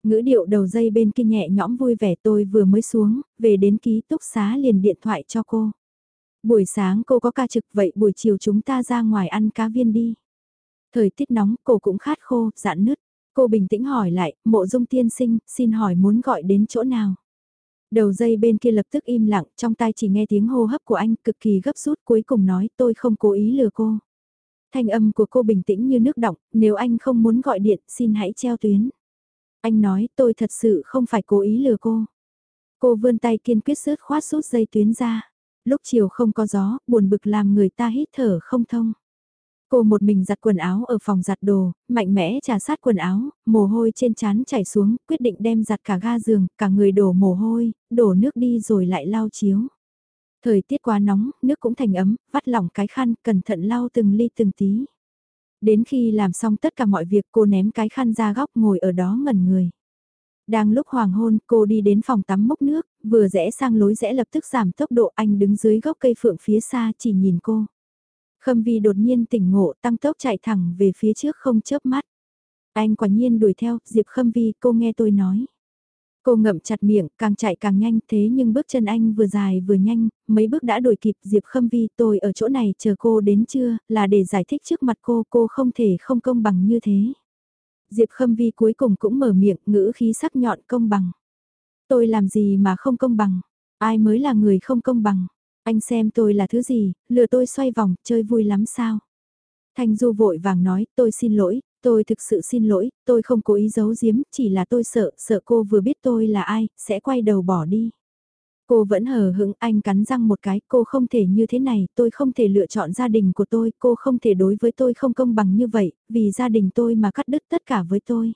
Ngữ điệu đầu dây bên kia nhẹ nhõm vui vẻ tôi vừa mới xuống, về đến ký túc xá liền điện thoại cho cô. Buổi sáng cô có ca trực vậy buổi chiều chúng ta ra ngoài ăn cá viên đi. Thời tiết nóng cô cũng khát khô, giãn nứt. Cô bình tĩnh hỏi lại, mộ dung tiên sinh, xin hỏi muốn gọi đến chỗ nào? Đầu dây bên kia lập tức im lặng, trong tai chỉ nghe tiếng hô hấp của anh cực kỳ gấp rút cuối cùng nói tôi không cố ý lừa cô. Thanh âm của cô bình tĩnh như nước động, nếu anh không muốn gọi điện xin hãy treo tuyến. Anh nói tôi thật sự không phải cố ý lừa cô. Cô vươn tay kiên quyết sứt khoát sút dây tuyến ra. Lúc chiều không có gió, buồn bực làm người ta hít thở không thông. Cô một mình giặt quần áo ở phòng giặt đồ, mạnh mẽ trà sát quần áo, mồ hôi trên trán chảy xuống, quyết định đem giặt cả ga giường, cả người đổ mồ hôi, đổ nước đi rồi lại lau chiếu. Thời tiết quá nóng, nước cũng thành ấm, vắt lỏng cái khăn, cẩn thận lau từng ly từng tí. Đến khi làm xong tất cả mọi việc cô ném cái khăn ra góc ngồi ở đó ngẩn người. Đang lúc hoàng hôn cô đi đến phòng tắm mốc nước, vừa rẽ sang lối rẽ lập tức giảm tốc độ anh đứng dưới gốc cây phượng phía xa chỉ nhìn cô. Khâm Vi đột nhiên tỉnh ngộ tăng tốc chạy thẳng về phía trước không chớp mắt. Anh quả nhiên đuổi theo, Diệp Khâm Vi cô nghe tôi nói. Cô ngậm chặt miệng, càng chạy càng nhanh thế nhưng bước chân anh vừa dài vừa nhanh, mấy bước đã đuổi kịp Diệp Khâm Vi tôi ở chỗ này chờ cô đến chưa, là để giải thích trước mặt cô, cô không thể không công bằng như thế. Diệp Khâm Vi cuối cùng cũng mở miệng, ngữ khí sắc nhọn công bằng. Tôi làm gì mà không công bằng, ai mới là người không công bằng. Anh xem tôi là thứ gì, lừa tôi xoay vòng, chơi vui lắm sao? Thanh Du vội vàng nói, tôi xin lỗi, tôi thực sự xin lỗi, tôi không cố ý giấu giếm, chỉ là tôi sợ, sợ cô vừa biết tôi là ai, sẽ quay đầu bỏ đi. Cô vẫn hờ hững, anh cắn răng một cái, cô không thể như thế này, tôi không thể lựa chọn gia đình của tôi, cô không thể đối với tôi không công bằng như vậy, vì gia đình tôi mà cắt đứt tất cả với tôi.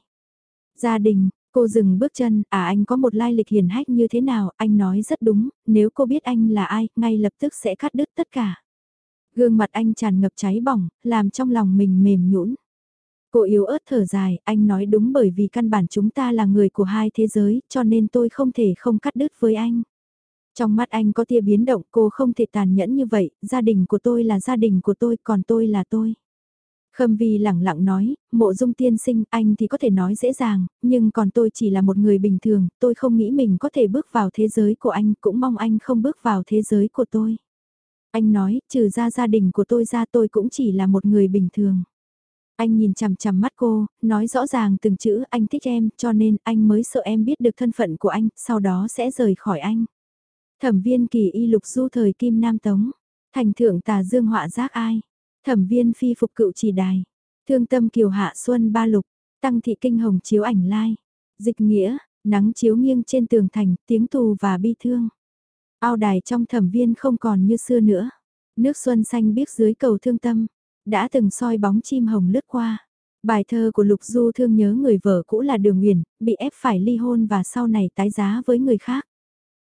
Gia đình, Cô dừng bước chân, à anh có một lai lịch hiền hách như thế nào, anh nói rất đúng, nếu cô biết anh là ai, ngay lập tức sẽ cắt đứt tất cả. Gương mặt anh tràn ngập cháy bỏng, làm trong lòng mình mềm nhũn. Cô yếu ớt thở dài, anh nói đúng bởi vì căn bản chúng ta là người của hai thế giới, cho nên tôi không thể không cắt đứt với anh. Trong mắt anh có tia biến động, cô không thể tàn nhẫn như vậy, gia đình của tôi là gia đình của tôi, còn tôi là tôi. Khâm Vi lẳng lặng nói, mộ dung tiên sinh, anh thì có thể nói dễ dàng, nhưng còn tôi chỉ là một người bình thường, tôi không nghĩ mình có thể bước vào thế giới của anh, cũng mong anh không bước vào thế giới của tôi. Anh nói, trừ ra gia đình của tôi ra tôi cũng chỉ là một người bình thường. Anh nhìn chằm chằm mắt cô, nói rõ ràng từng chữ anh thích em cho nên anh mới sợ em biết được thân phận của anh, sau đó sẽ rời khỏi anh. Thẩm viên kỳ y lục du thời Kim Nam Tống, thành thượng tà dương họa giác ai, thẩm viên phi phục cựu chỉ đài, thương tâm kiều hạ xuân ba lục, tăng thị kinh hồng chiếu ảnh lai, dịch nghĩa, nắng chiếu nghiêng trên tường thành, tiếng tù và bi thương. Ao đài trong thẩm viên không còn như xưa nữa, nước xuân xanh biếc dưới cầu thương tâm, đã từng soi bóng chim hồng lướt qua. Bài thơ của Lục Du thương nhớ người vợ cũ là Đường Nguyền, bị ép phải ly hôn và sau này tái giá với người khác.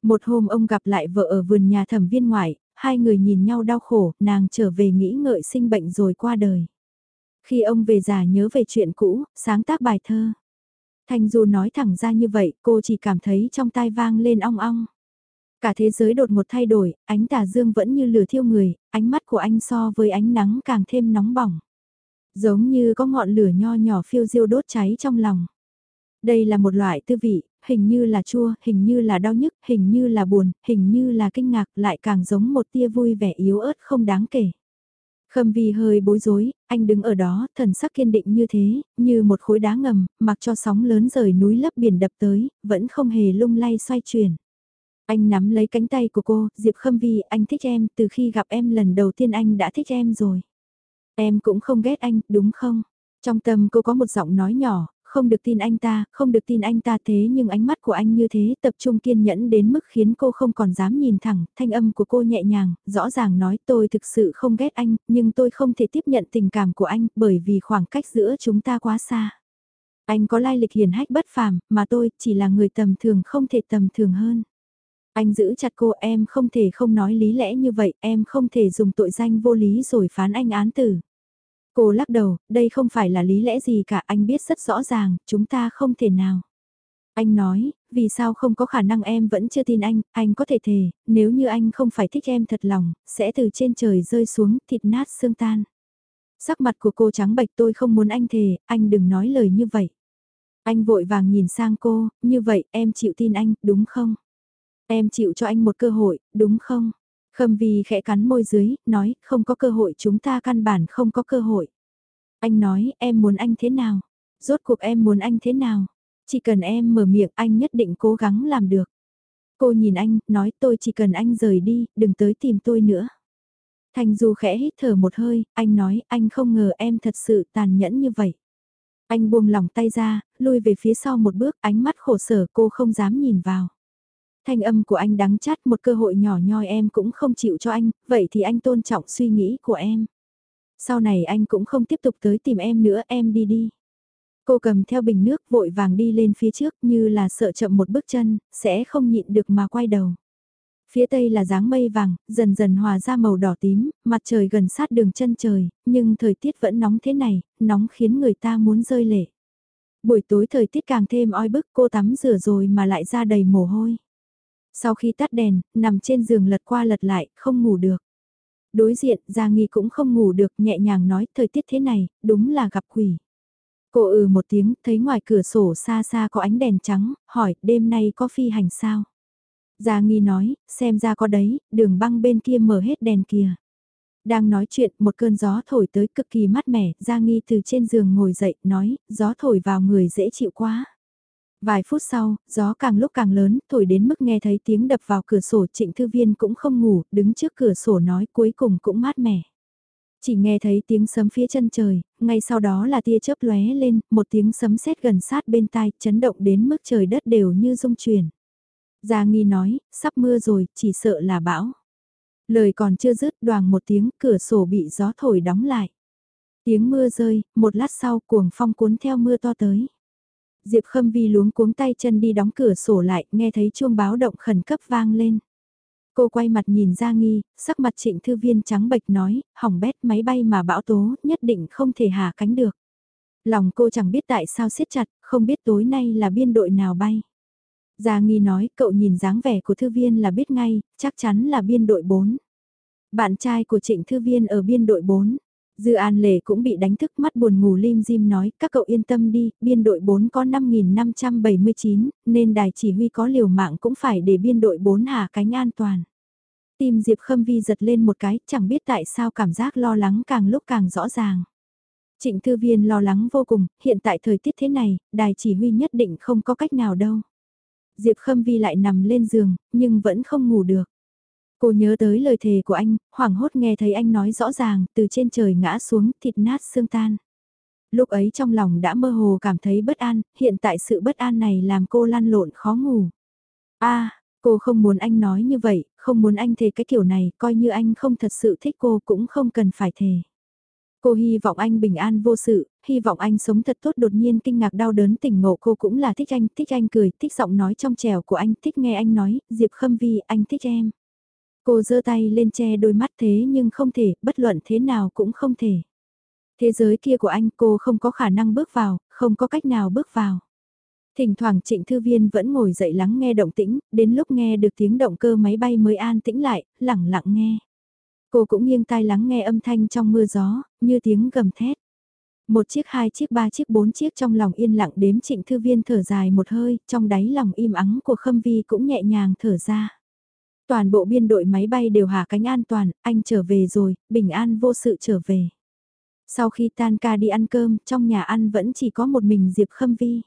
Một hôm ông gặp lại vợ ở vườn nhà thẩm viên ngoại, hai người nhìn nhau đau khổ, nàng trở về nghĩ ngợi sinh bệnh rồi qua đời. Khi ông về già nhớ về chuyện cũ, sáng tác bài thơ. Thanh Du nói thẳng ra như vậy, cô chỉ cảm thấy trong tai vang lên ong ong. Cả thế giới đột một thay đổi, ánh tà dương vẫn như lửa thiêu người, ánh mắt của anh so với ánh nắng càng thêm nóng bỏng. Giống như có ngọn lửa nho nhỏ phiêu diêu đốt cháy trong lòng. Đây là một loại tư vị, hình như là chua, hình như là đau nhức, hình như là buồn, hình như là kinh ngạc, lại càng giống một tia vui vẻ yếu ớt không đáng kể. Khâm Vi hơi bối rối, anh đứng ở đó, thần sắc kiên định như thế, như một khối đá ngầm, mặc cho sóng lớn rời núi lấp biển đập tới, vẫn không hề lung lay xoay chuyển. Anh nắm lấy cánh tay của cô, Diệp Khâm Vi, anh thích em, từ khi gặp em lần đầu tiên anh đã thích em rồi. Em cũng không ghét anh, đúng không? Trong tâm cô có một giọng nói nhỏ, không được tin anh ta, không được tin anh ta thế nhưng ánh mắt của anh như thế tập trung kiên nhẫn đến mức khiến cô không còn dám nhìn thẳng, thanh âm của cô nhẹ nhàng, rõ ràng nói tôi thực sự không ghét anh, nhưng tôi không thể tiếp nhận tình cảm của anh bởi vì khoảng cách giữa chúng ta quá xa. Anh có lai lịch hiền hách bất phàm, mà tôi chỉ là người tầm thường không thể tầm thường hơn. Anh giữ chặt cô em không thể không nói lý lẽ như vậy, em không thể dùng tội danh vô lý rồi phán anh án tử. Cô lắc đầu, đây không phải là lý lẽ gì cả, anh biết rất rõ ràng, chúng ta không thể nào. Anh nói, vì sao không có khả năng em vẫn chưa tin anh, anh có thể thề, nếu như anh không phải thích em thật lòng, sẽ từ trên trời rơi xuống, thịt nát xương tan. Sắc mặt của cô trắng bệch tôi không muốn anh thề, anh đừng nói lời như vậy. Anh vội vàng nhìn sang cô, như vậy em chịu tin anh, đúng không? Em chịu cho anh một cơ hội, đúng không? Khâm Vi khẽ cắn môi dưới, nói, không có cơ hội chúng ta căn bản không có cơ hội. Anh nói, em muốn anh thế nào? Rốt cuộc em muốn anh thế nào? Chỉ cần em mở miệng anh nhất định cố gắng làm được. Cô nhìn anh, nói tôi chỉ cần anh rời đi, đừng tới tìm tôi nữa. Thành Du khẽ hít thở một hơi, anh nói, anh không ngờ em thật sự tàn nhẫn như vậy. Anh buông lòng tay ra, lui về phía sau một bước, ánh mắt khổ sở cô không dám nhìn vào. Thanh âm của anh đắng chát một cơ hội nhỏ nhoi em cũng không chịu cho anh, vậy thì anh tôn trọng suy nghĩ của em. Sau này anh cũng không tiếp tục tới tìm em nữa, em đi đi. Cô cầm theo bình nước vội vàng đi lên phía trước như là sợ chậm một bước chân, sẽ không nhịn được mà quay đầu. Phía tây là dáng mây vàng, dần dần hòa ra màu đỏ tím, mặt trời gần sát đường chân trời, nhưng thời tiết vẫn nóng thế này, nóng khiến người ta muốn rơi lệ. Buổi tối thời tiết càng thêm oi bức cô tắm rửa rồi mà lại ra đầy mồ hôi. Sau khi tắt đèn, nằm trên giường lật qua lật lại, không ngủ được. Đối diện, Gia Nghi cũng không ngủ được, nhẹ nhàng nói, thời tiết thế này, đúng là gặp quỷ. Cô ừ một tiếng, thấy ngoài cửa sổ xa xa có ánh đèn trắng, hỏi, đêm nay có phi hành sao? Gia Nghi nói, xem ra có đấy, đường băng bên kia mở hết đèn kìa. Đang nói chuyện, một cơn gió thổi tới cực kỳ mát mẻ, Gia Nghi từ trên giường ngồi dậy, nói, gió thổi vào người dễ chịu quá. Vài phút sau, gió càng lúc càng lớn, thổi đến mức nghe thấy tiếng đập vào cửa sổ trịnh thư viên cũng không ngủ, đứng trước cửa sổ nói cuối cùng cũng mát mẻ. Chỉ nghe thấy tiếng sấm phía chân trời, ngay sau đó là tia chớp lóe lên, một tiếng sấm sét gần sát bên tai, chấn động đến mức trời đất đều như rung chuyển. Gia nghi nói, sắp mưa rồi, chỉ sợ là bão. Lời còn chưa dứt đoàn một tiếng, cửa sổ bị gió thổi đóng lại. Tiếng mưa rơi, một lát sau cuồng phong cuốn theo mưa to tới. Diệp Khâm Vi luống cuống tay chân đi đóng cửa sổ lại, nghe thấy chuông báo động khẩn cấp vang lên. Cô quay mặt nhìn ra nghi, sắc mặt trịnh thư viên trắng bệch nói, hỏng bét máy bay mà bão tố, nhất định không thể hạ cánh được. Lòng cô chẳng biết tại sao siết chặt, không biết tối nay là biên đội nào bay. Gia nghi nói, cậu nhìn dáng vẻ của thư viên là biết ngay, chắc chắn là biên đội 4. Bạn trai của trịnh thư viên ở biên đội 4. Dư An Lệ cũng bị đánh thức mắt buồn ngủ lim dim nói, các cậu yên tâm đi, biên đội 4 có 5.579, nên đài chỉ huy có liều mạng cũng phải để biên đội 4 hạ cánh an toàn. Tim Diệp Khâm Vi giật lên một cái, chẳng biết tại sao cảm giác lo lắng càng lúc càng rõ ràng. Trịnh Thư Viên lo lắng vô cùng, hiện tại thời tiết thế này, đài chỉ huy nhất định không có cách nào đâu. Diệp Khâm Vi lại nằm lên giường, nhưng vẫn không ngủ được. Cô nhớ tới lời thề của anh, hoảng hốt nghe thấy anh nói rõ ràng, từ trên trời ngã xuống, thịt nát xương tan. Lúc ấy trong lòng đã mơ hồ cảm thấy bất an, hiện tại sự bất an này làm cô lăn lộn khó ngủ. a cô không muốn anh nói như vậy, không muốn anh thề cái kiểu này, coi như anh không thật sự thích cô cũng không cần phải thề. Cô hy vọng anh bình an vô sự, hy vọng anh sống thật tốt đột nhiên kinh ngạc đau đớn tỉnh ngộ cô cũng là thích anh, thích anh cười, thích giọng nói trong trèo của anh, thích nghe anh nói, Diệp Khâm Vi, anh thích em. Cô giơ tay lên che đôi mắt thế nhưng không thể, bất luận thế nào cũng không thể. Thế giới kia của anh cô không có khả năng bước vào, không có cách nào bước vào. Thỉnh thoảng trịnh thư viên vẫn ngồi dậy lắng nghe động tĩnh, đến lúc nghe được tiếng động cơ máy bay mới an tĩnh lại, lặng lặng nghe. Cô cũng nghiêng tai lắng nghe âm thanh trong mưa gió, như tiếng gầm thét. Một chiếc, hai chiếc, ba chiếc, bốn chiếc trong lòng yên lặng đếm trịnh thư viên thở dài một hơi, trong đáy lòng im ắng của Khâm Vi cũng nhẹ nhàng thở ra. Toàn bộ biên đội máy bay đều hạ cánh an toàn, anh trở về rồi, bình an vô sự trở về. Sau khi tan ca đi ăn cơm, trong nhà ăn vẫn chỉ có một mình Diệp Khâm Vi.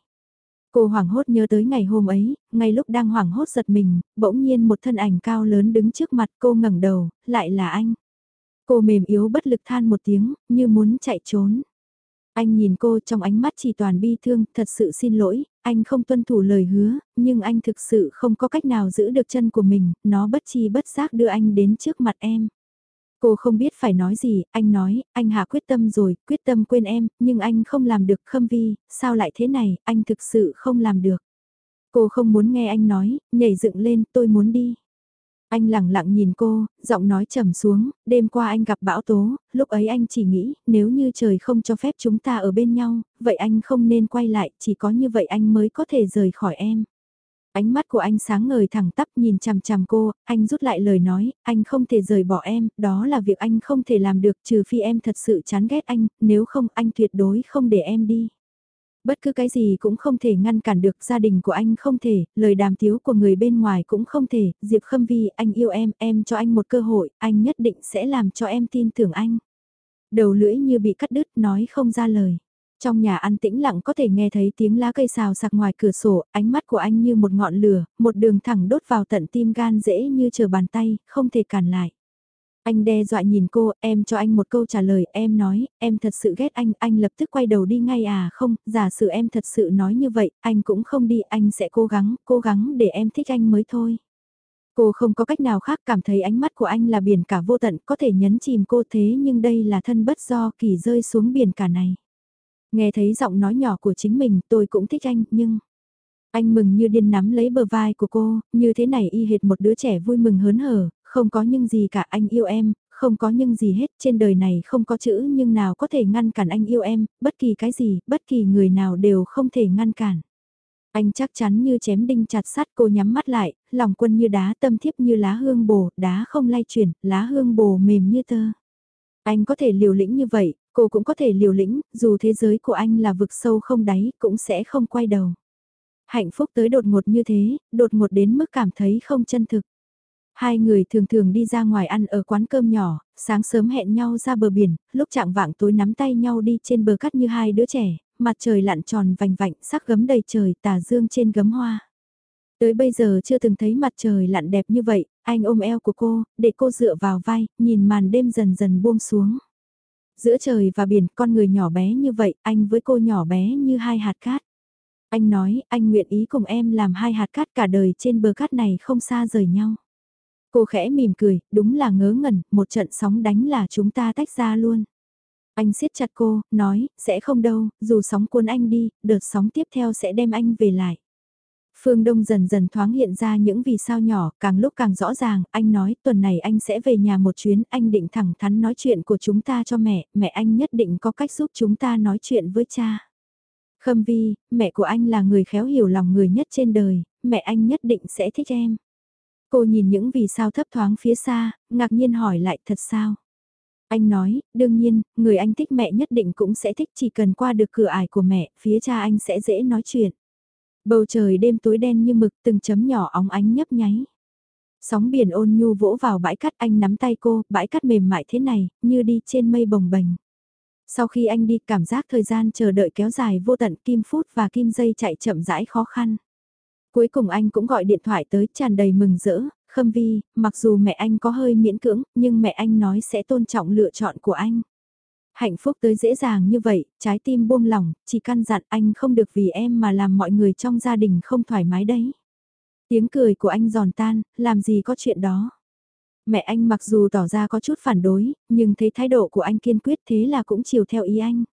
Cô hoảng hốt nhớ tới ngày hôm ấy, ngay lúc đang hoảng hốt giật mình, bỗng nhiên một thân ảnh cao lớn đứng trước mặt cô ngẩng đầu, lại là anh. Cô mềm yếu bất lực than một tiếng, như muốn chạy trốn. Anh nhìn cô trong ánh mắt chỉ toàn bi thương, thật sự xin lỗi, anh không tuân thủ lời hứa, nhưng anh thực sự không có cách nào giữ được chân của mình, nó bất chi bất giác đưa anh đến trước mặt em. Cô không biết phải nói gì, anh nói, anh hạ quyết tâm rồi, quyết tâm quên em, nhưng anh không làm được khâm vi, sao lại thế này, anh thực sự không làm được. Cô không muốn nghe anh nói, nhảy dựng lên, tôi muốn đi. Anh lặng lặng nhìn cô, giọng nói trầm xuống, đêm qua anh gặp bão tố, lúc ấy anh chỉ nghĩ, nếu như trời không cho phép chúng ta ở bên nhau, vậy anh không nên quay lại, chỉ có như vậy anh mới có thể rời khỏi em. Ánh mắt của anh sáng ngời thẳng tắp nhìn chằm chằm cô, anh rút lại lời nói, anh không thể rời bỏ em, đó là việc anh không thể làm được trừ phi em thật sự chán ghét anh, nếu không anh tuyệt đối không để em đi. Bất cứ cái gì cũng không thể ngăn cản được, gia đình của anh không thể, lời đàm tiếu của người bên ngoài cũng không thể, Diệp Khâm Vi, anh yêu em, em cho anh một cơ hội, anh nhất định sẽ làm cho em tin tưởng anh. Đầu lưỡi như bị cắt đứt, nói không ra lời. Trong nhà ăn tĩnh lặng có thể nghe thấy tiếng lá cây xào sạc ngoài cửa sổ, ánh mắt của anh như một ngọn lửa, một đường thẳng đốt vào tận tim gan dễ như chờ bàn tay, không thể cản lại. Anh đe dọa nhìn cô, em cho anh một câu trả lời, em nói, em thật sự ghét anh, anh lập tức quay đầu đi ngay à không, giả sử em thật sự nói như vậy, anh cũng không đi, anh sẽ cố gắng, cố gắng để em thích anh mới thôi. Cô không có cách nào khác cảm thấy ánh mắt của anh là biển cả vô tận, có thể nhấn chìm cô thế nhưng đây là thân bất do kỳ rơi xuống biển cả này. Nghe thấy giọng nói nhỏ của chính mình tôi cũng thích anh, nhưng... Anh mừng như điên nắm lấy bờ vai của cô, như thế này y hệt một đứa trẻ vui mừng hớn hở, không có nhưng gì cả anh yêu em, không có nhưng gì hết, trên đời này không có chữ nhưng nào có thể ngăn cản anh yêu em, bất kỳ cái gì, bất kỳ người nào đều không thể ngăn cản. Anh chắc chắn như chém đinh chặt sắt cô nhắm mắt lại, lòng quân như đá tâm thiếp như lá hương bồ, đá không lay chuyển, lá hương bồ mềm như tơ. Anh có thể liều lĩnh như vậy, cô cũng có thể liều lĩnh, dù thế giới của anh là vực sâu không đáy, cũng sẽ không quay đầu. Hạnh phúc tới đột ngột như thế, đột ngột đến mức cảm thấy không chân thực. Hai người thường thường đi ra ngoài ăn ở quán cơm nhỏ, sáng sớm hẹn nhau ra bờ biển, lúc trạng vạng tối nắm tay nhau đi trên bờ cắt như hai đứa trẻ, mặt trời lặn tròn vành vạnh, sắc gấm đầy trời, tà dương trên gấm hoa. Tới bây giờ chưa từng thấy mặt trời lặn đẹp như vậy, anh ôm eo của cô, để cô dựa vào vai, nhìn màn đêm dần dần buông xuống. Giữa trời và biển, con người nhỏ bé như vậy, anh với cô nhỏ bé như hai hạt cát. Anh nói, anh nguyện ý cùng em làm hai hạt cát cả đời trên bờ cát này không xa rời nhau. Cô khẽ mỉm cười, đúng là ngớ ngẩn, một trận sóng đánh là chúng ta tách ra luôn. Anh siết chặt cô, nói, sẽ không đâu, dù sóng cuốn anh đi, đợt sóng tiếp theo sẽ đem anh về lại. Phương Đông dần dần thoáng hiện ra những vì sao nhỏ, càng lúc càng rõ ràng, anh nói tuần này anh sẽ về nhà một chuyến, anh định thẳng thắn nói chuyện của chúng ta cho mẹ, mẹ anh nhất định có cách giúp chúng ta nói chuyện với cha. Khâm Vi, mẹ của anh là người khéo hiểu lòng người nhất trên đời, mẹ anh nhất định sẽ thích em. Cô nhìn những vì sao thấp thoáng phía xa, ngạc nhiên hỏi lại thật sao? Anh nói, đương nhiên, người anh thích mẹ nhất định cũng sẽ thích chỉ cần qua được cửa ải của mẹ, phía cha anh sẽ dễ nói chuyện. Bầu trời đêm tối đen như mực từng chấm nhỏ óng ánh nhấp nháy. Sóng biển ôn nhu vỗ vào bãi cát anh nắm tay cô, bãi cát mềm mại thế này, như đi trên mây bồng bềnh. Sau khi anh đi cảm giác thời gian chờ đợi kéo dài vô tận kim phút và kim dây chạy chậm rãi khó khăn. Cuối cùng anh cũng gọi điện thoại tới tràn đầy mừng rỡ, Khâm Vi, mặc dù mẹ anh có hơi miễn cưỡng, nhưng mẹ anh nói sẽ tôn trọng lựa chọn của anh. Hạnh phúc tới dễ dàng như vậy, trái tim buông lỏng, chỉ căn dặn anh không được vì em mà làm mọi người trong gia đình không thoải mái đấy. Tiếng cười của anh giòn tan, làm gì có chuyện đó. Mẹ anh mặc dù tỏ ra có chút phản đối, nhưng thấy thái độ của anh kiên quyết thế là cũng chiều theo ý anh.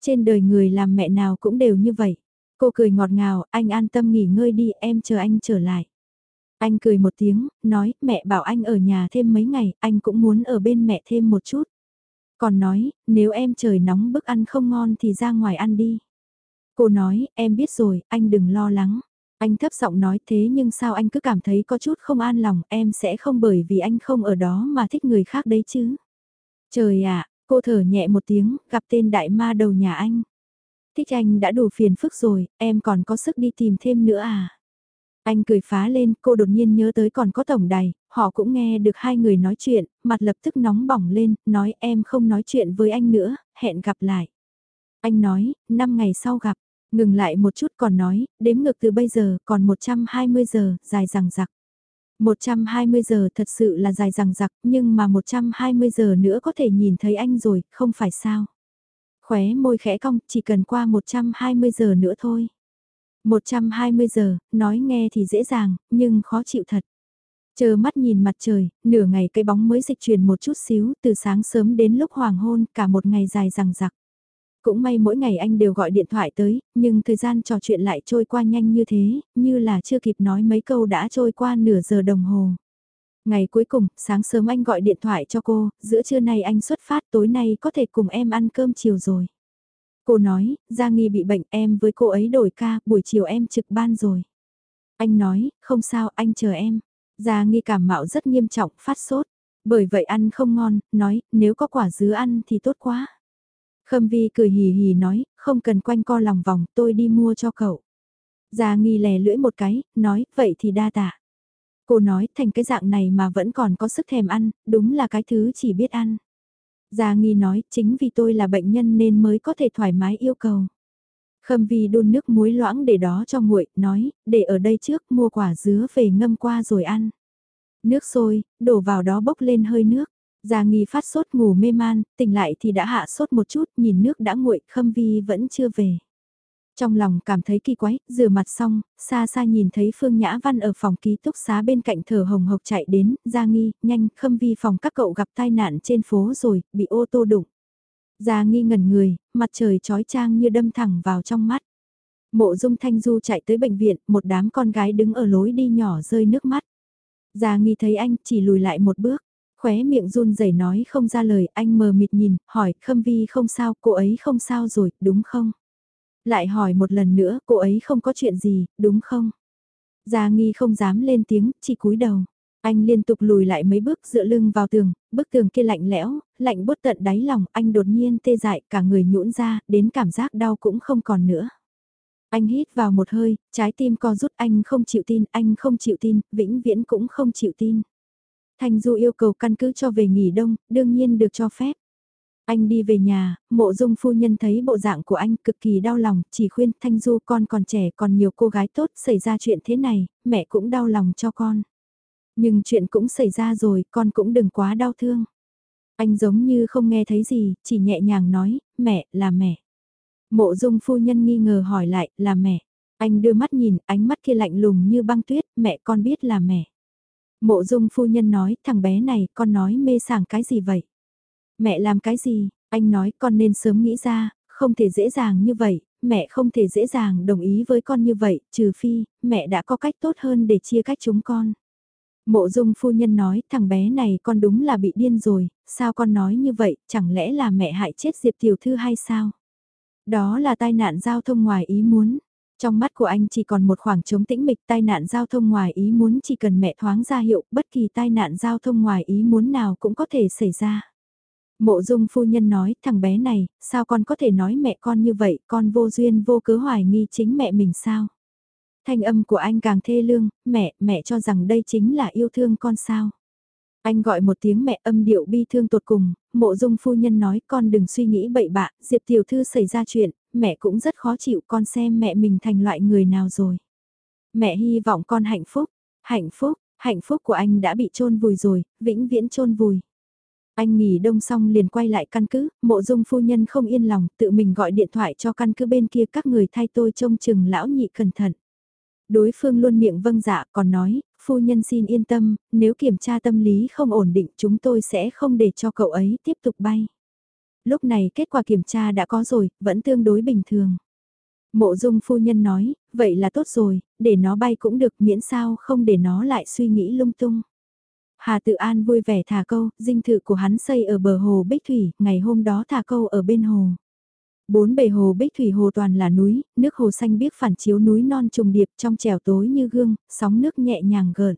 Trên đời người làm mẹ nào cũng đều như vậy. Cô cười ngọt ngào, anh an tâm nghỉ ngơi đi, em chờ anh trở lại. Anh cười một tiếng, nói, mẹ bảo anh ở nhà thêm mấy ngày, anh cũng muốn ở bên mẹ thêm một chút. Còn nói, nếu em trời nóng bức ăn không ngon thì ra ngoài ăn đi. Cô nói, em biết rồi, anh đừng lo lắng. Anh thấp giọng nói thế nhưng sao anh cứ cảm thấy có chút không an lòng, em sẽ không bởi vì anh không ở đó mà thích người khác đấy chứ. Trời ạ, cô thở nhẹ một tiếng, gặp tên đại ma đầu nhà anh. Thích anh đã đủ phiền phức rồi, em còn có sức đi tìm thêm nữa à? Anh cười phá lên, cô đột nhiên nhớ tới còn có tổng đài, họ cũng nghe được hai người nói chuyện, mặt lập tức nóng bỏng lên, nói em không nói chuyện với anh nữa, hẹn gặp lại. Anh nói, 5 ngày sau gặp, ngừng lại một chút còn nói, đếm ngược từ bây giờ, còn 120 giờ, dài rằng rặc. 120 giờ thật sự là dài rằng rặc, nhưng mà 120 giờ nữa có thể nhìn thấy anh rồi, không phải sao. Khóe môi khẽ cong, chỉ cần qua 120 giờ nữa thôi. 120 giờ, nói nghe thì dễ dàng, nhưng khó chịu thật. Chờ mắt nhìn mặt trời, nửa ngày cây bóng mới dịch chuyển một chút xíu, từ sáng sớm đến lúc hoàng hôn, cả một ngày dài rằng rặc. Cũng may mỗi ngày anh đều gọi điện thoại tới, nhưng thời gian trò chuyện lại trôi qua nhanh như thế, như là chưa kịp nói mấy câu đã trôi qua nửa giờ đồng hồ. Ngày cuối cùng, sáng sớm anh gọi điện thoại cho cô, giữa trưa nay anh xuất phát tối nay có thể cùng em ăn cơm chiều rồi. Cô nói, Gia Nghi bị bệnh em với cô ấy đổi ca, buổi chiều em trực ban rồi. Anh nói, không sao, anh chờ em. Gia Nghi cảm mạo rất nghiêm trọng, phát sốt. Bởi vậy ăn không ngon, nói, nếu có quả dứa ăn thì tốt quá. Khâm Vi cười hì hì nói, không cần quanh co lòng vòng, tôi đi mua cho cậu. Gia Nghi lè lưỡi một cái, nói, vậy thì đa tạ. Cô nói, thành cái dạng này mà vẫn còn có sức thèm ăn, đúng là cái thứ chỉ biết ăn. Gia Nghi nói, chính vì tôi là bệnh nhân nên mới có thể thoải mái yêu cầu. Khâm Vi đun nước muối loãng để đó cho nguội, nói, để ở đây trước mua quả dứa về ngâm qua rồi ăn. Nước sôi, đổ vào đó bốc lên hơi nước. Gia Nghi phát sốt ngủ mê man, tỉnh lại thì đã hạ sốt một chút, nhìn nước đã nguội, Khâm Vi vẫn chưa về. Trong lòng cảm thấy kỳ quái, rửa mặt xong, xa xa nhìn thấy Phương Nhã Văn ở phòng ký túc xá bên cạnh thở hồng hộc chạy đến, Gia Nghi, nhanh, khâm vi phòng các cậu gặp tai nạn trên phố rồi, bị ô tô đụng. Gia Nghi ngẩn người, mặt trời trói trang như đâm thẳng vào trong mắt. Mộ dung thanh du chạy tới bệnh viện, một đám con gái đứng ở lối đi nhỏ rơi nước mắt. Gia Nghi thấy anh chỉ lùi lại một bước, khóe miệng run rẩy nói không ra lời, anh mờ mịt nhìn, hỏi, khâm vi không sao, cô ấy không sao rồi, đúng không? Lại hỏi một lần nữa, cô ấy không có chuyện gì, đúng không? Gia nghi không dám lên tiếng, chỉ cúi đầu. Anh liên tục lùi lại mấy bước dựa lưng vào tường, bức tường kia lạnh lẽo, lạnh bốt tận đáy lòng, anh đột nhiên tê dại, cả người nhũn ra, đến cảm giác đau cũng không còn nữa. Anh hít vào một hơi, trái tim co rút anh không chịu tin, anh không chịu tin, vĩnh viễn cũng không chịu tin. Thanh Du yêu cầu căn cứ cho về nghỉ đông, đương nhiên được cho phép. Anh đi về nhà, mộ dung phu nhân thấy bộ dạng của anh cực kỳ đau lòng, chỉ khuyên Thanh Du con còn trẻ còn nhiều cô gái tốt xảy ra chuyện thế này, mẹ cũng đau lòng cho con. Nhưng chuyện cũng xảy ra rồi, con cũng đừng quá đau thương. Anh giống như không nghe thấy gì, chỉ nhẹ nhàng nói, mẹ, là mẹ. Mộ dung phu nhân nghi ngờ hỏi lại, là mẹ. Anh đưa mắt nhìn, ánh mắt kia lạnh lùng như băng tuyết, mẹ con biết là mẹ. Mộ dung phu nhân nói, thằng bé này, con nói mê sảng cái gì vậy? Mẹ làm cái gì? Anh nói con nên sớm nghĩ ra, không thể dễ dàng như vậy, mẹ không thể dễ dàng đồng ý với con như vậy, trừ phi, mẹ đã có cách tốt hơn để chia cách chúng con. Mộ dung phu nhân nói, thằng bé này con đúng là bị điên rồi, sao con nói như vậy, chẳng lẽ là mẹ hại chết Diệp Tiểu Thư hay sao? Đó là tai nạn giao thông ngoài ý muốn. Trong mắt của anh chỉ còn một khoảng trống tĩnh mịch tai nạn giao thông ngoài ý muốn chỉ cần mẹ thoáng ra hiệu, bất kỳ tai nạn giao thông ngoài ý muốn nào cũng có thể xảy ra. Mộ dung phu nhân nói, thằng bé này, sao con có thể nói mẹ con như vậy, con vô duyên vô cớ hoài nghi chính mẹ mình sao? Thanh âm của anh càng thê lương, mẹ, mẹ cho rằng đây chính là yêu thương con sao? Anh gọi một tiếng mẹ âm điệu bi thương tột cùng, mộ dung phu nhân nói con đừng suy nghĩ bậy bạ, Diệp tiểu thư xảy ra chuyện, mẹ cũng rất khó chịu con xem mẹ mình thành loại người nào rồi. Mẹ hy vọng con hạnh phúc, hạnh phúc, hạnh phúc của anh đã bị chôn vùi rồi, vĩnh viễn chôn vùi. Anh nghỉ đông xong liền quay lại căn cứ, mộ dung phu nhân không yên lòng, tự mình gọi điện thoại cho căn cứ bên kia các người thay tôi trông chừng lão nhị cẩn thận. Đối phương luôn miệng vâng dạ còn nói, phu nhân xin yên tâm, nếu kiểm tra tâm lý không ổn định chúng tôi sẽ không để cho cậu ấy tiếp tục bay. Lúc này kết quả kiểm tra đã có rồi, vẫn tương đối bình thường. Mộ dung phu nhân nói, vậy là tốt rồi, để nó bay cũng được miễn sao không để nó lại suy nghĩ lung tung. Hà Tự An vui vẻ thả câu, dinh thự của hắn xây ở bờ hồ Bích Thủy, ngày hôm đó thả câu ở bên hồ. Bốn bề hồ Bích Thủy hồ toàn là núi, nước hồ xanh biếc phản chiếu núi non trùng điệp trong trèo tối như gương, sóng nước nhẹ nhàng gợn.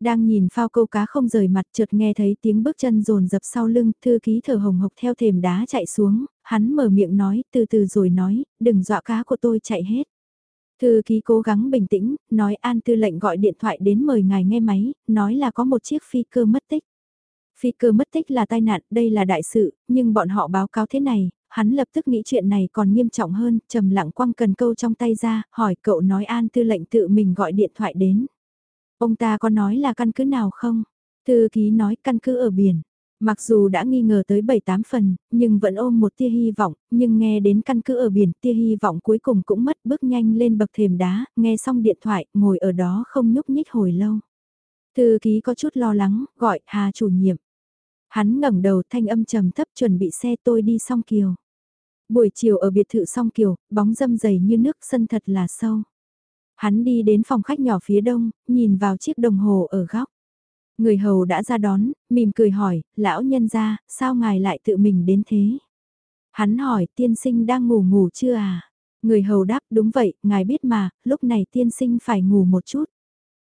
Đang nhìn phao câu cá không rời mặt chợt nghe thấy tiếng bước chân rồn dập sau lưng, thư ký thở hồng hộc theo thềm đá chạy xuống, hắn mở miệng nói, từ từ rồi nói, đừng dọa cá của tôi chạy hết. Thư ký cố gắng bình tĩnh, nói An Tư lệnh gọi điện thoại đến mời ngài nghe máy, nói là có một chiếc phi cơ mất tích. Phi cơ mất tích là tai nạn, đây là đại sự, nhưng bọn họ báo cáo thế này, hắn lập tức nghĩ chuyện này còn nghiêm trọng hơn, trầm lặng quăng cần câu trong tay ra, hỏi cậu nói An Tư lệnh tự mình gọi điện thoại đến. Ông ta có nói là căn cứ nào không? Thư ký nói căn cứ ở biển. Mặc dù đã nghi ngờ tới 7-8 phần, nhưng vẫn ôm một tia hy vọng, nhưng nghe đến căn cứ ở biển, tia hy vọng cuối cùng cũng mất bước nhanh lên bậc thềm đá, nghe xong điện thoại, ngồi ở đó không nhúc nhích hồi lâu. Thư ký có chút lo lắng, gọi Hà chủ nhiệm. Hắn ngẩng đầu thanh âm trầm thấp chuẩn bị xe tôi đi song kiều. Buổi chiều ở biệt thự song kiều, bóng dâm dày như nước sân thật là sâu. Hắn đi đến phòng khách nhỏ phía đông, nhìn vào chiếc đồng hồ ở góc. Người hầu đã ra đón, mỉm cười hỏi, lão nhân ra, sao ngài lại tự mình đến thế? Hắn hỏi, tiên sinh đang ngủ ngủ chưa à? Người hầu đáp, đúng vậy, ngài biết mà, lúc này tiên sinh phải ngủ một chút.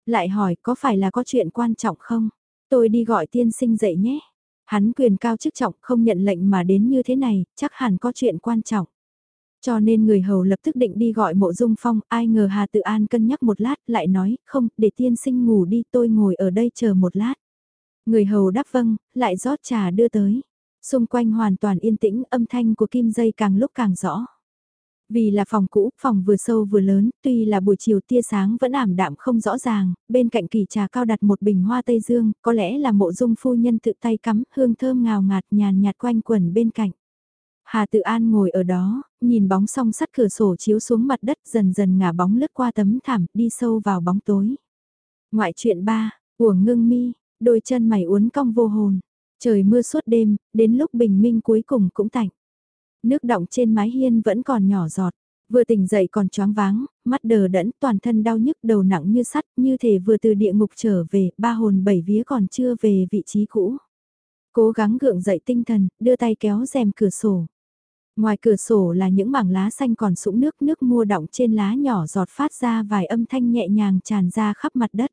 Lại hỏi, có phải là có chuyện quan trọng không? Tôi đi gọi tiên sinh dậy nhé. Hắn quyền cao chức trọng không nhận lệnh mà đến như thế này, chắc hẳn có chuyện quan trọng. Cho nên người hầu lập tức định đi gọi mộ dung phong, ai ngờ Hà Tự An cân nhắc một lát, lại nói, không, để tiên sinh ngủ đi, tôi ngồi ở đây chờ một lát. Người hầu đáp vâng, lại rót trà đưa tới. Xung quanh hoàn toàn yên tĩnh, âm thanh của kim dây càng lúc càng rõ. Vì là phòng cũ, phòng vừa sâu vừa lớn, tuy là buổi chiều tia sáng vẫn ảm đạm không rõ ràng, bên cạnh kỳ trà cao đặt một bình hoa tây dương, có lẽ là mộ dung phu nhân tự tay cắm, hương thơm ngào ngạt nhàn nhạt quanh quẩn bên cạnh. Hà Tự An ngồi ở đó, nhìn bóng song sắt cửa sổ chiếu xuống mặt đất dần dần ngả bóng lướt qua tấm thảm, đi sâu vào bóng tối. Ngoại chuyện 3, của ngưng mi, đôi chân mày uốn cong vô hồn. Trời mưa suốt đêm, đến lúc bình minh cuối cùng cũng tạnh. Nước động trên mái hiên vẫn còn nhỏ giọt. Vừa tỉnh dậy còn choáng váng, mắt đờ đẫn, toàn thân đau nhức đầu nặng như sắt, như thể vừa từ địa ngục trở về, ba hồn bảy vía còn chưa về vị trí cũ. Cố gắng gượng dậy tinh thần, đưa tay kéo rèm cửa sổ. Ngoài cửa sổ là những mảng lá xanh còn sũng nước, nước mua đọng trên lá nhỏ giọt phát ra vài âm thanh nhẹ nhàng tràn ra khắp mặt đất.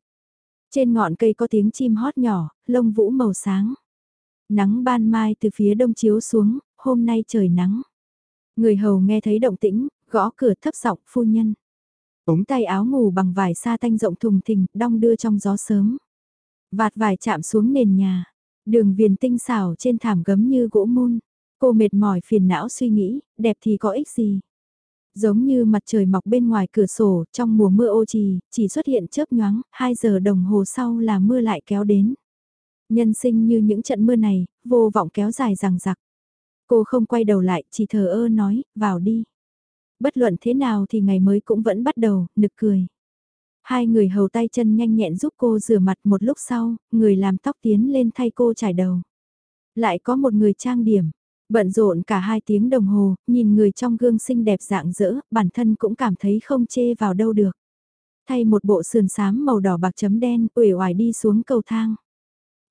Trên ngọn cây có tiếng chim hót nhỏ, lông vũ màu sáng. Nắng ban mai từ phía đông chiếu xuống, hôm nay trời nắng. Người hầu nghe thấy động tĩnh, gõ cửa thấp giọng phu nhân. Ống tay áo ngủ bằng vải sa tanh rộng thùng thình, đong đưa trong gió sớm. Vạt vải chạm xuống nền nhà, đường viền tinh xảo trên thảm gấm như gỗ mun. Cô mệt mỏi phiền não suy nghĩ, đẹp thì có ích gì. Giống như mặt trời mọc bên ngoài cửa sổ, trong mùa mưa ô trì, chỉ xuất hiện chớp nhoáng, 2 giờ đồng hồ sau là mưa lại kéo đến. Nhân sinh như những trận mưa này, vô vọng kéo dài rằng rặc. Cô không quay đầu lại, chỉ thờ ơ nói, vào đi. Bất luận thế nào thì ngày mới cũng vẫn bắt đầu, nực cười. Hai người hầu tay chân nhanh nhẹn giúp cô rửa mặt một lúc sau, người làm tóc tiến lên thay cô trải đầu. Lại có một người trang điểm, Bận rộn cả hai tiếng đồng hồ, nhìn người trong gương xinh đẹp dạng dỡ, bản thân cũng cảm thấy không chê vào đâu được. Thay một bộ sườn xám màu đỏ bạc chấm đen, uể oải đi xuống cầu thang.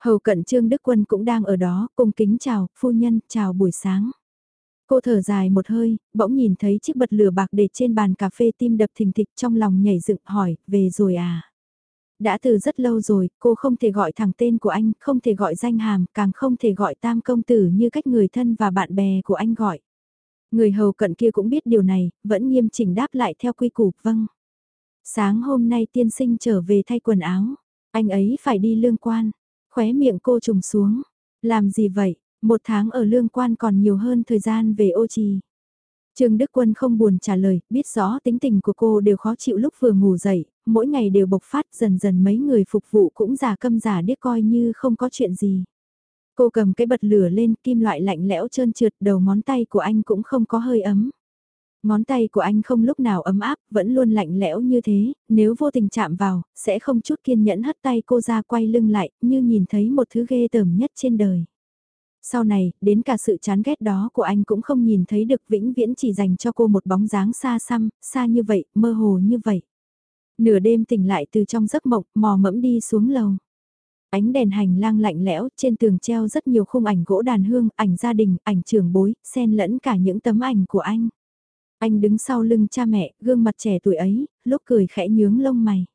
Hầu cận Trương Đức Quân cũng đang ở đó, cùng kính chào, phu nhân, chào buổi sáng. Cô thở dài một hơi, bỗng nhìn thấy chiếc bật lửa bạc để trên bàn cà phê tim đập thình thịch trong lòng nhảy dựng hỏi, về rồi à? Đã từ rất lâu rồi, cô không thể gọi thẳng tên của anh, không thể gọi danh hàm, càng không thể gọi tam công tử như cách người thân và bạn bè của anh gọi. Người hầu cận kia cũng biết điều này, vẫn nghiêm chỉnh đáp lại theo quy củ, vâng. Sáng hôm nay tiên sinh trở về thay quần áo, anh ấy phải đi lương quan. Khóe miệng cô trùng xuống. Làm gì vậy? Một tháng ở lương quan còn nhiều hơn thời gian về ô trì. Trương Đức Quân không buồn trả lời, biết rõ tính tình của cô đều khó chịu lúc vừa ngủ dậy, mỗi ngày đều bộc phát dần dần mấy người phục vụ cũng giả câm giả điếc coi như không có chuyện gì. Cô cầm cái bật lửa lên, kim loại lạnh lẽo trơn trượt, đầu ngón tay của anh cũng không có hơi ấm. Ngón tay của anh không lúc nào ấm áp, vẫn luôn lạnh lẽo như thế, nếu vô tình chạm vào, sẽ không chút kiên nhẫn hất tay cô ra quay lưng lại, như nhìn thấy một thứ ghê tởm nhất trên đời. Sau này, đến cả sự chán ghét đó của anh cũng không nhìn thấy được vĩnh viễn chỉ dành cho cô một bóng dáng xa xăm, xa như vậy, mơ hồ như vậy. Nửa đêm tỉnh lại từ trong giấc mộng, mò mẫm đi xuống lầu. Ánh đèn hành lang lạnh lẽo, trên tường treo rất nhiều khung ảnh gỗ đàn hương, ảnh gia đình, ảnh trưởng bối, xen lẫn cả những tấm ảnh của anh. Anh đứng sau lưng cha mẹ, gương mặt trẻ tuổi ấy, lúc cười khẽ nhướng lông mày.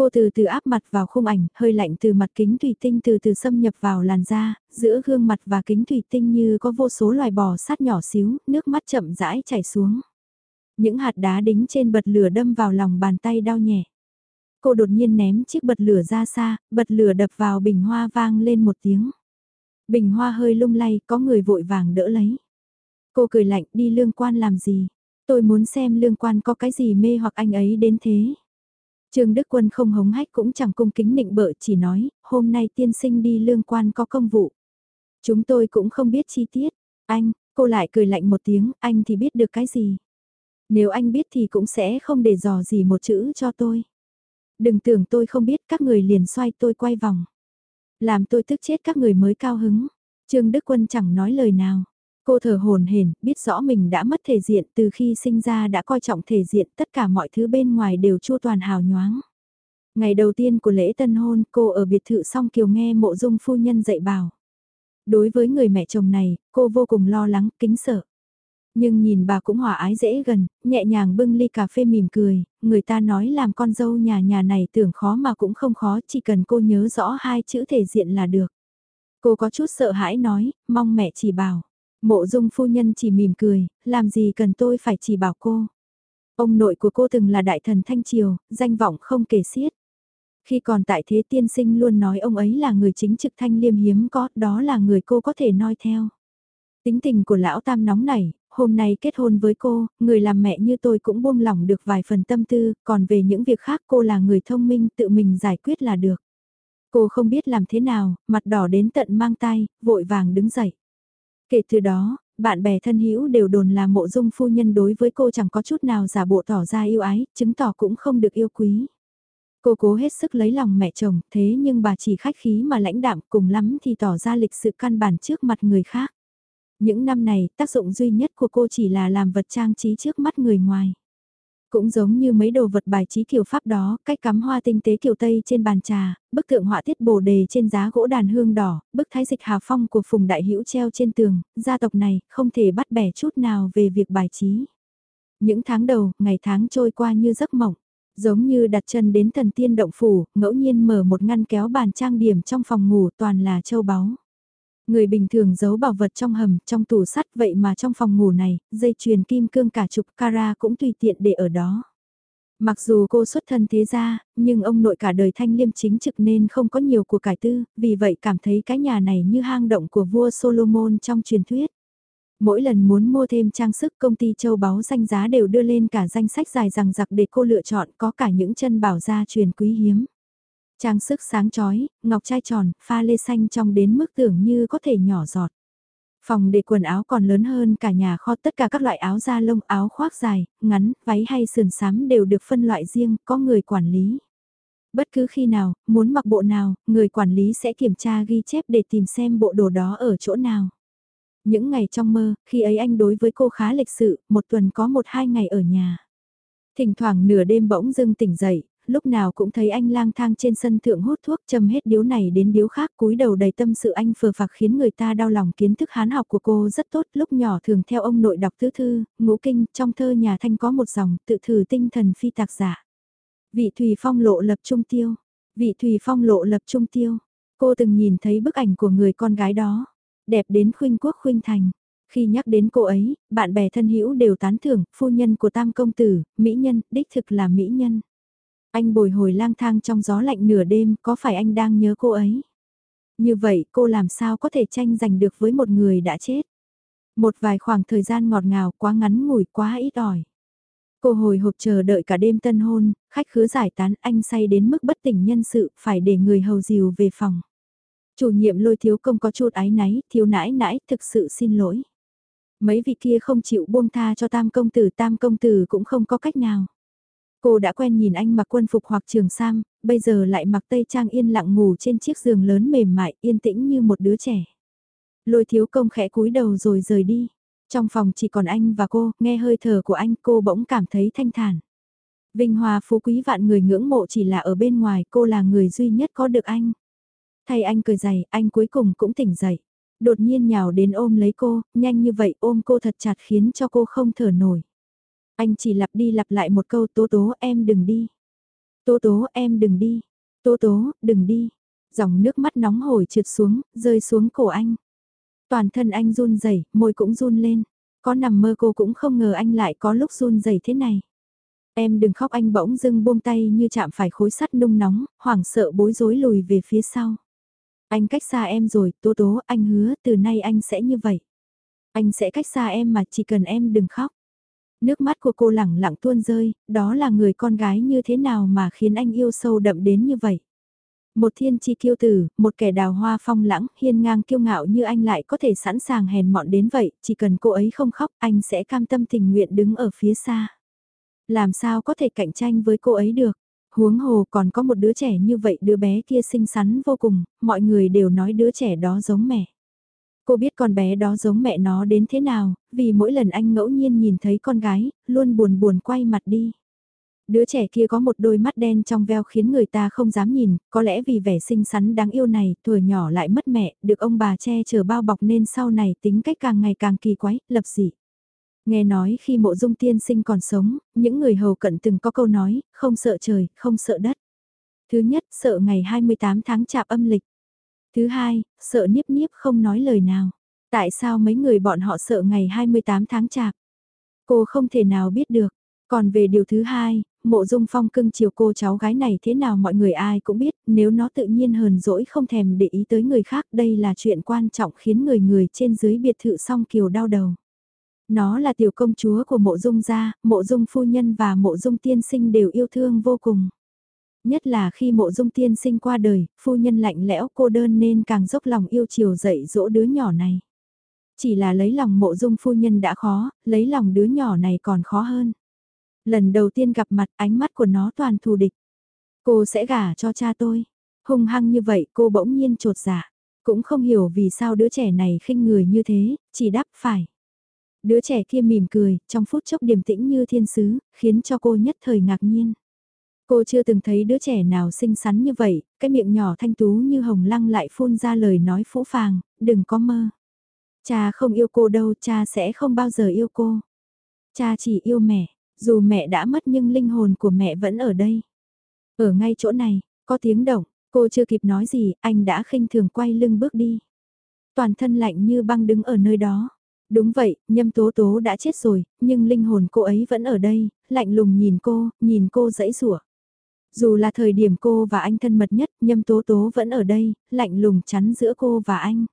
Cô từ từ áp mặt vào khung ảnh, hơi lạnh từ mặt kính thủy tinh từ từ xâm nhập vào làn da, giữa gương mặt và kính thủy tinh như có vô số loài bò sát nhỏ xíu, nước mắt chậm rãi chảy xuống. Những hạt đá đính trên bật lửa đâm vào lòng bàn tay đau nhẹ. Cô đột nhiên ném chiếc bật lửa ra xa, bật lửa đập vào bình hoa vang lên một tiếng. Bình hoa hơi lung lay, có người vội vàng đỡ lấy. Cô cười lạnh đi lương quan làm gì? Tôi muốn xem lương quan có cái gì mê hoặc anh ấy đến thế. Trương Đức Quân không hống hách cũng chẳng cung kính nịnh bợ chỉ nói, hôm nay tiên sinh đi lương quan có công vụ. Chúng tôi cũng không biết chi tiết. Anh, cô lại cười lạnh một tiếng, anh thì biết được cái gì. Nếu anh biết thì cũng sẽ không để dò gì một chữ cho tôi. Đừng tưởng tôi không biết các người liền xoay tôi quay vòng. Làm tôi tức chết các người mới cao hứng. Trương Đức Quân chẳng nói lời nào. Cô thở hồn hển, biết rõ mình đã mất thể diện từ khi sinh ra đã coi trọng thể diện tất cả mọi thứ bên ngoài đều chua toàn hào nhoáng. Ngày đầu tiên của lễ tân hôn cô ở biệt thự song kiều nghe mộ dung phu nhân dạy bảo. Đối với người mẹ chồng này, cô vô cùng lo lắng, kính sợ. Nhưng nhìn bà cũng hòa ái dễ gần, nhẹ nhàng bưng ly cà phê mỉm cười, người ta nói làm con dâu nhà nhà này tưởng khó mà cũng không khó, chỉ cần cô nhớ rõ hai chữ thể diện là được. Cô có chút sợ hãi nói, mong mẹ chỉ bảo. Mộ dung phu nhân chỉ mỉm cười, làm gì cần tôi phải chỉ bảo cô. Ông nội của cô từng là đại thần Thanh Triều, danh vọng không kể xiết. Khi còn tại thế tiên sinh luôn nói ông ấy là người chính trực thanh liêm hiếm có, đó là người cô có thể noi theo. Tính tình của lão tam nóng nảy, hôm nay kết hôn với cô, người làm mẹ như tôi cũng buông lỏng được vài phần tâm tư, còn về những việc khác cô là người thông minh tự mình giải quyết là được. Cô không biết làm thế nào, mặt đỏ đến tận mang tay, vội vàng đứng dậy. Kể từ đó, bạn bè thân hữu đều đồn là mộ dung phu nhân đối với cô chẳng có chút nào giả bộ tỏ ra yêu ái, chứng tỏ cũng không được yêu quý. Cô cố hết sức lấy lòng mẹ chồng, thế nhưng bà chỉ khách khí mà lãnh đạm cùng lắm thì tỏ ra lịch sự căn bản trước mặt người khác. Những năm này, tác dụng duy nhất của cô chỉ là làm vật trang trí trước mắt người ngoài. Cũng giống như mấy đồ vật bài trí kiểu pháp đó, cách cắm hoa tinh tế kiểu Tây trên bàn trà, bức tượng họa tiết bồ đề trên giá gỗ đàn hương đỏ, bức thái dịch hà phong của Phùng Đại Hữu treo trên tường, gia tộc này không thể bắt bẻ chút nào về việc bài trí. Những tháng đầu, ngày tháng trôi qua như giấc mộng, giống như đặt chân đến thần tiên động phủ, ngẫu nhiên mở một ngăn kéo bàn trang điểm trong phòng ngủ toàn là châu báu. Người bình thường giấu bảo vật trong hầm, trong tủ sắt vậy mà trong phòng ngủ này, dây chuyền kim cương cả chục cara cũng tùy tiện để ở đó. Mặc dù cô xuất thân thế gia, nhưng ông nội cả đời thanh liêm chính trực nên không có nhiều của cải tư, vì vậy cảm thấy cái nhà này như hang động của vua Solomon trong truyền thuyết. Mỗi lần muốn mua thêm trang sức công ty châu báu danh giá đều đưa lên cả danh sách dài rằng giặc để cô lựa chọn có cả những chân bảo gia truyền quý hiếm. Trang sức sáng chói, ngọc trai tròn, pha lê xanh trong đến mức tưởng như có thể nhỏ giọt. Phòng để quần áo còn lớn hơn cả nhà kho tất cả các loại áo da lông, áo khoác dài, ngắn, váy hay sườn sám đều được phân loại riêng, có người quản lý. Bất cứ khi nào, muốn mặc bộ nào, người quản lý sẽ kiểm tra ghi chép để tìm xem bộ đồ đó ở chỗ nào. Những ngày trong mơ, khi ấy anh đối với cô khá lịch sự, một tuần có một hai ngày ở nhà. Thỉnh thoảng nửa đêm bỗng dưng tỉnh dậy, lúc nào cũng thấy anh lang thang trên sân thượng hút thuốc châm hết điếu này đến điếu khác cúi đầu đầy tâm sự anh phờ phạc khiến người ta đau lòng kiến thức hán học của cô rất tốt lúc nhỏ thường theo ông nội đọc tứ thư, ngũ kinh, trong thơ nhà thanh có một dòng tự thử tinh thần phi tạc giả. Vị Thùy Phong lộ lập trung tiêu, vị Thùy Phong lộ lập trung tiêu, cô từng nhìn thấy bức ảnh của người con gái đó, đẹp đến khuynh quốc khuynh thành. Khi nhắc đến cô ấy, bạn bè thân hữu đều tán thưởng, phu nhân của tam công tử, mỹ nhân, đích thực là mỹ nhân. Anh bồi hồi lang thang trong gió lạnh nửa đêm, có phải anh đang nhớ cô ấy? Như vậy cô làm sao có thể tranh giành được với một người đã chết. Một vài khoảng thời gian ngọt ngào quá ngắn ngủi quá ít ỏi. Cô hồi hộp chờ đợi cả đêm tân hôn, khách khứa giải tán anh say đến mức bất tỉnh nhân sự, phải để người hầu dìu về phòng. Chủ nhiệm lôi thiếu công có chút ái náy, thiếu nãi nãi, thực sự xin lỗi. Mấy vị kia không chịu buông tha cho tam công tử, tam công tử cũng không có cách nào. Cô đã quen nhìn anh mặc quân phục hoặc trường sam, bây giờ lại mặc tây trang yên lặng ngủ trên chiếc giường lớn mềm mại, yên tĩnh như một đứa trẻ. Lôi thiếu công khẽ cúi đầu rồi rời đi. Trong phòng chỉ còn anh và cô, nghe hơi thở của anh cô bỗng cảm thấy thanh thản. Vinh Hòa phú quý vạn người ngưỡng mộ chỉ là ở bên ngoài, cô là người duy nhất có được anh. Thay anh cười dày, anh cuối cùng cũng tỉnh dậy. Đột nhiên nhào đến ôm lấy cô, nhanh như vậy ôm cô thật chặt khiến cho cô không thở nổi. Anh chỉ lặp đi lặp lại một câu tố tố em đừng đi. Tố tố em đừng đi. Tố tố, đừng đi. Dòng nước mắt nóng hổi trượt xuống, rơi xuống cổ anh. Toàn thân anh run rẩy, môi cũng run lên. Có nằm mơ cô cũng không ngờ anh lại có lúc run rẩy thế này. Em đừng khóc anh bỗng dưng buông tay như chạm phải khối sắt nung nóng, hoảng sợ bối rối lùi về phía sau. Anh cách xa em rồi, tố tố, anh hứa từ nay anh sẽ như vậy. Anh sẽ cách xa em mà chỉ cần em đừng khóc. Nước mắt của cô lẳng lặng tuôn rơi, đó là người con gái như thế nào mà khiến anh yêu sâu đậm đến như vậy. Một thiên chi kiêu tử, một kẻ đào hoa phong lãng, hiên ngang kiêu ngạo như anh lại có thể sẵn sàng hèn mọn đến vậy, chỉ cần cô ấy không khóc, anh sẽ cam tâm tình nguyện đứng ở phía xa. Làm sao có thể cạnh tranh với cô ấy được? Huống hồ còn có một đứa trẻ như vậy, đứa bé kia xinh xắn vô cùng, mọi người đều nói đứa trẻ đó giống mẹ. Cô biết con bé đó giống mẹ nó đến thế nào, vì mỗi lần anh ngẫu nhiên nhìn thấy con gái, luôn buồn buồn quay mặt đi. Đứa trẻ kia có một đôi mắt đen trong veo khiến người ta không dám nhìn, có lẽ vì vẻ xinh xắn đáng yêu này, tuổi nhỏ lại mất mẹ, được ông bà che chở bao bọc nên sau này tính cách càng ngày càng kỳ quái, lập dị. Nghe nói khi mộ dung tiên sinh còn sống, những người hầu cận từng có câu nói, không sợ trời, không sợ đất. Thứ nhất, sợ ngày 28 tháng chạp âm lịch. Thứ hai, sợ niếp niếp không nói lời nào. Tại sao mấy người bọn họ sợ ngày 28 tháng chạp? Cô không thể nào biết được. Còn về điều thứ hai, mộ dung phong cưng chiều cô cháu gái này thế nào mọi người ai cũng biết, nếu nó tự nhiên hờn dỗi không thèm để ý tới người khác đây là chuyện quan trọng khiến người người trên dưới biệt thự song kiều đau đầu. Nó là tiểu công chúa của mộ dung gia, mộ dung phu nhân và mộ dung tiên sinh đều yêu thương vô cùng. Nhất là khi mộ dung tiên sinh qua đời, phu nhân lạnh lẽo cô đơn nên càng dốc lòng yêu chiều dạy dỗ đứa nhỏ này. Chỉ là lấy lòng mộ dung phu nhân đã khó, lấy lòng đứa nhỏ này còn khó hơn. Lần đầu tiên gặp mặt ánh mắt của nó toàn thù địch. Cô sẽ gả cho cha tôi. Hung hăng như vậy cô bỗng nhiên trột dạ. Cũng không hiểu vì sao đứa trẻ này khinh người như thế, chỉ đáp phải. Đứa trẻ kia mỉm cười, trong phút chốc điềm tĩnh như thiên sứ, khiến cho cô nhất thời ngạc nhiên. Cô chưa từng thấy đứa trẻ nào xinh xắn như vậy, cái miệng nhỏ thanh tú như hồng lăng lại phun ra lời nói phũ phàng, đừng có mơ. Cha không yêu cô đâu, cha sẽ không bao giờ yêu cô. Cha chỉ yêu mẹ, dù mẹ đã mất nhưng linh hồn của mẹ vẫn ở đây. Ở ngay chỗ này, có tiếng động, cô chưa kịp nói gì, anh đã khinh thường quay lưng bước đi. Toàn thân lạnh như băng đứng ở nơi đó. Đúng vậy, nhâm tố tố đã chết rồi, nhưng linh hồn cô ấy vẫn ở đây, lạnh lùng nhìn cô, nhìn cô dãy rủa. Dù là thời điểm cô và anh thân mật nhất, nhâm tố tố vẫn ở đây, lạnh lùng chắn giữa cô và anh.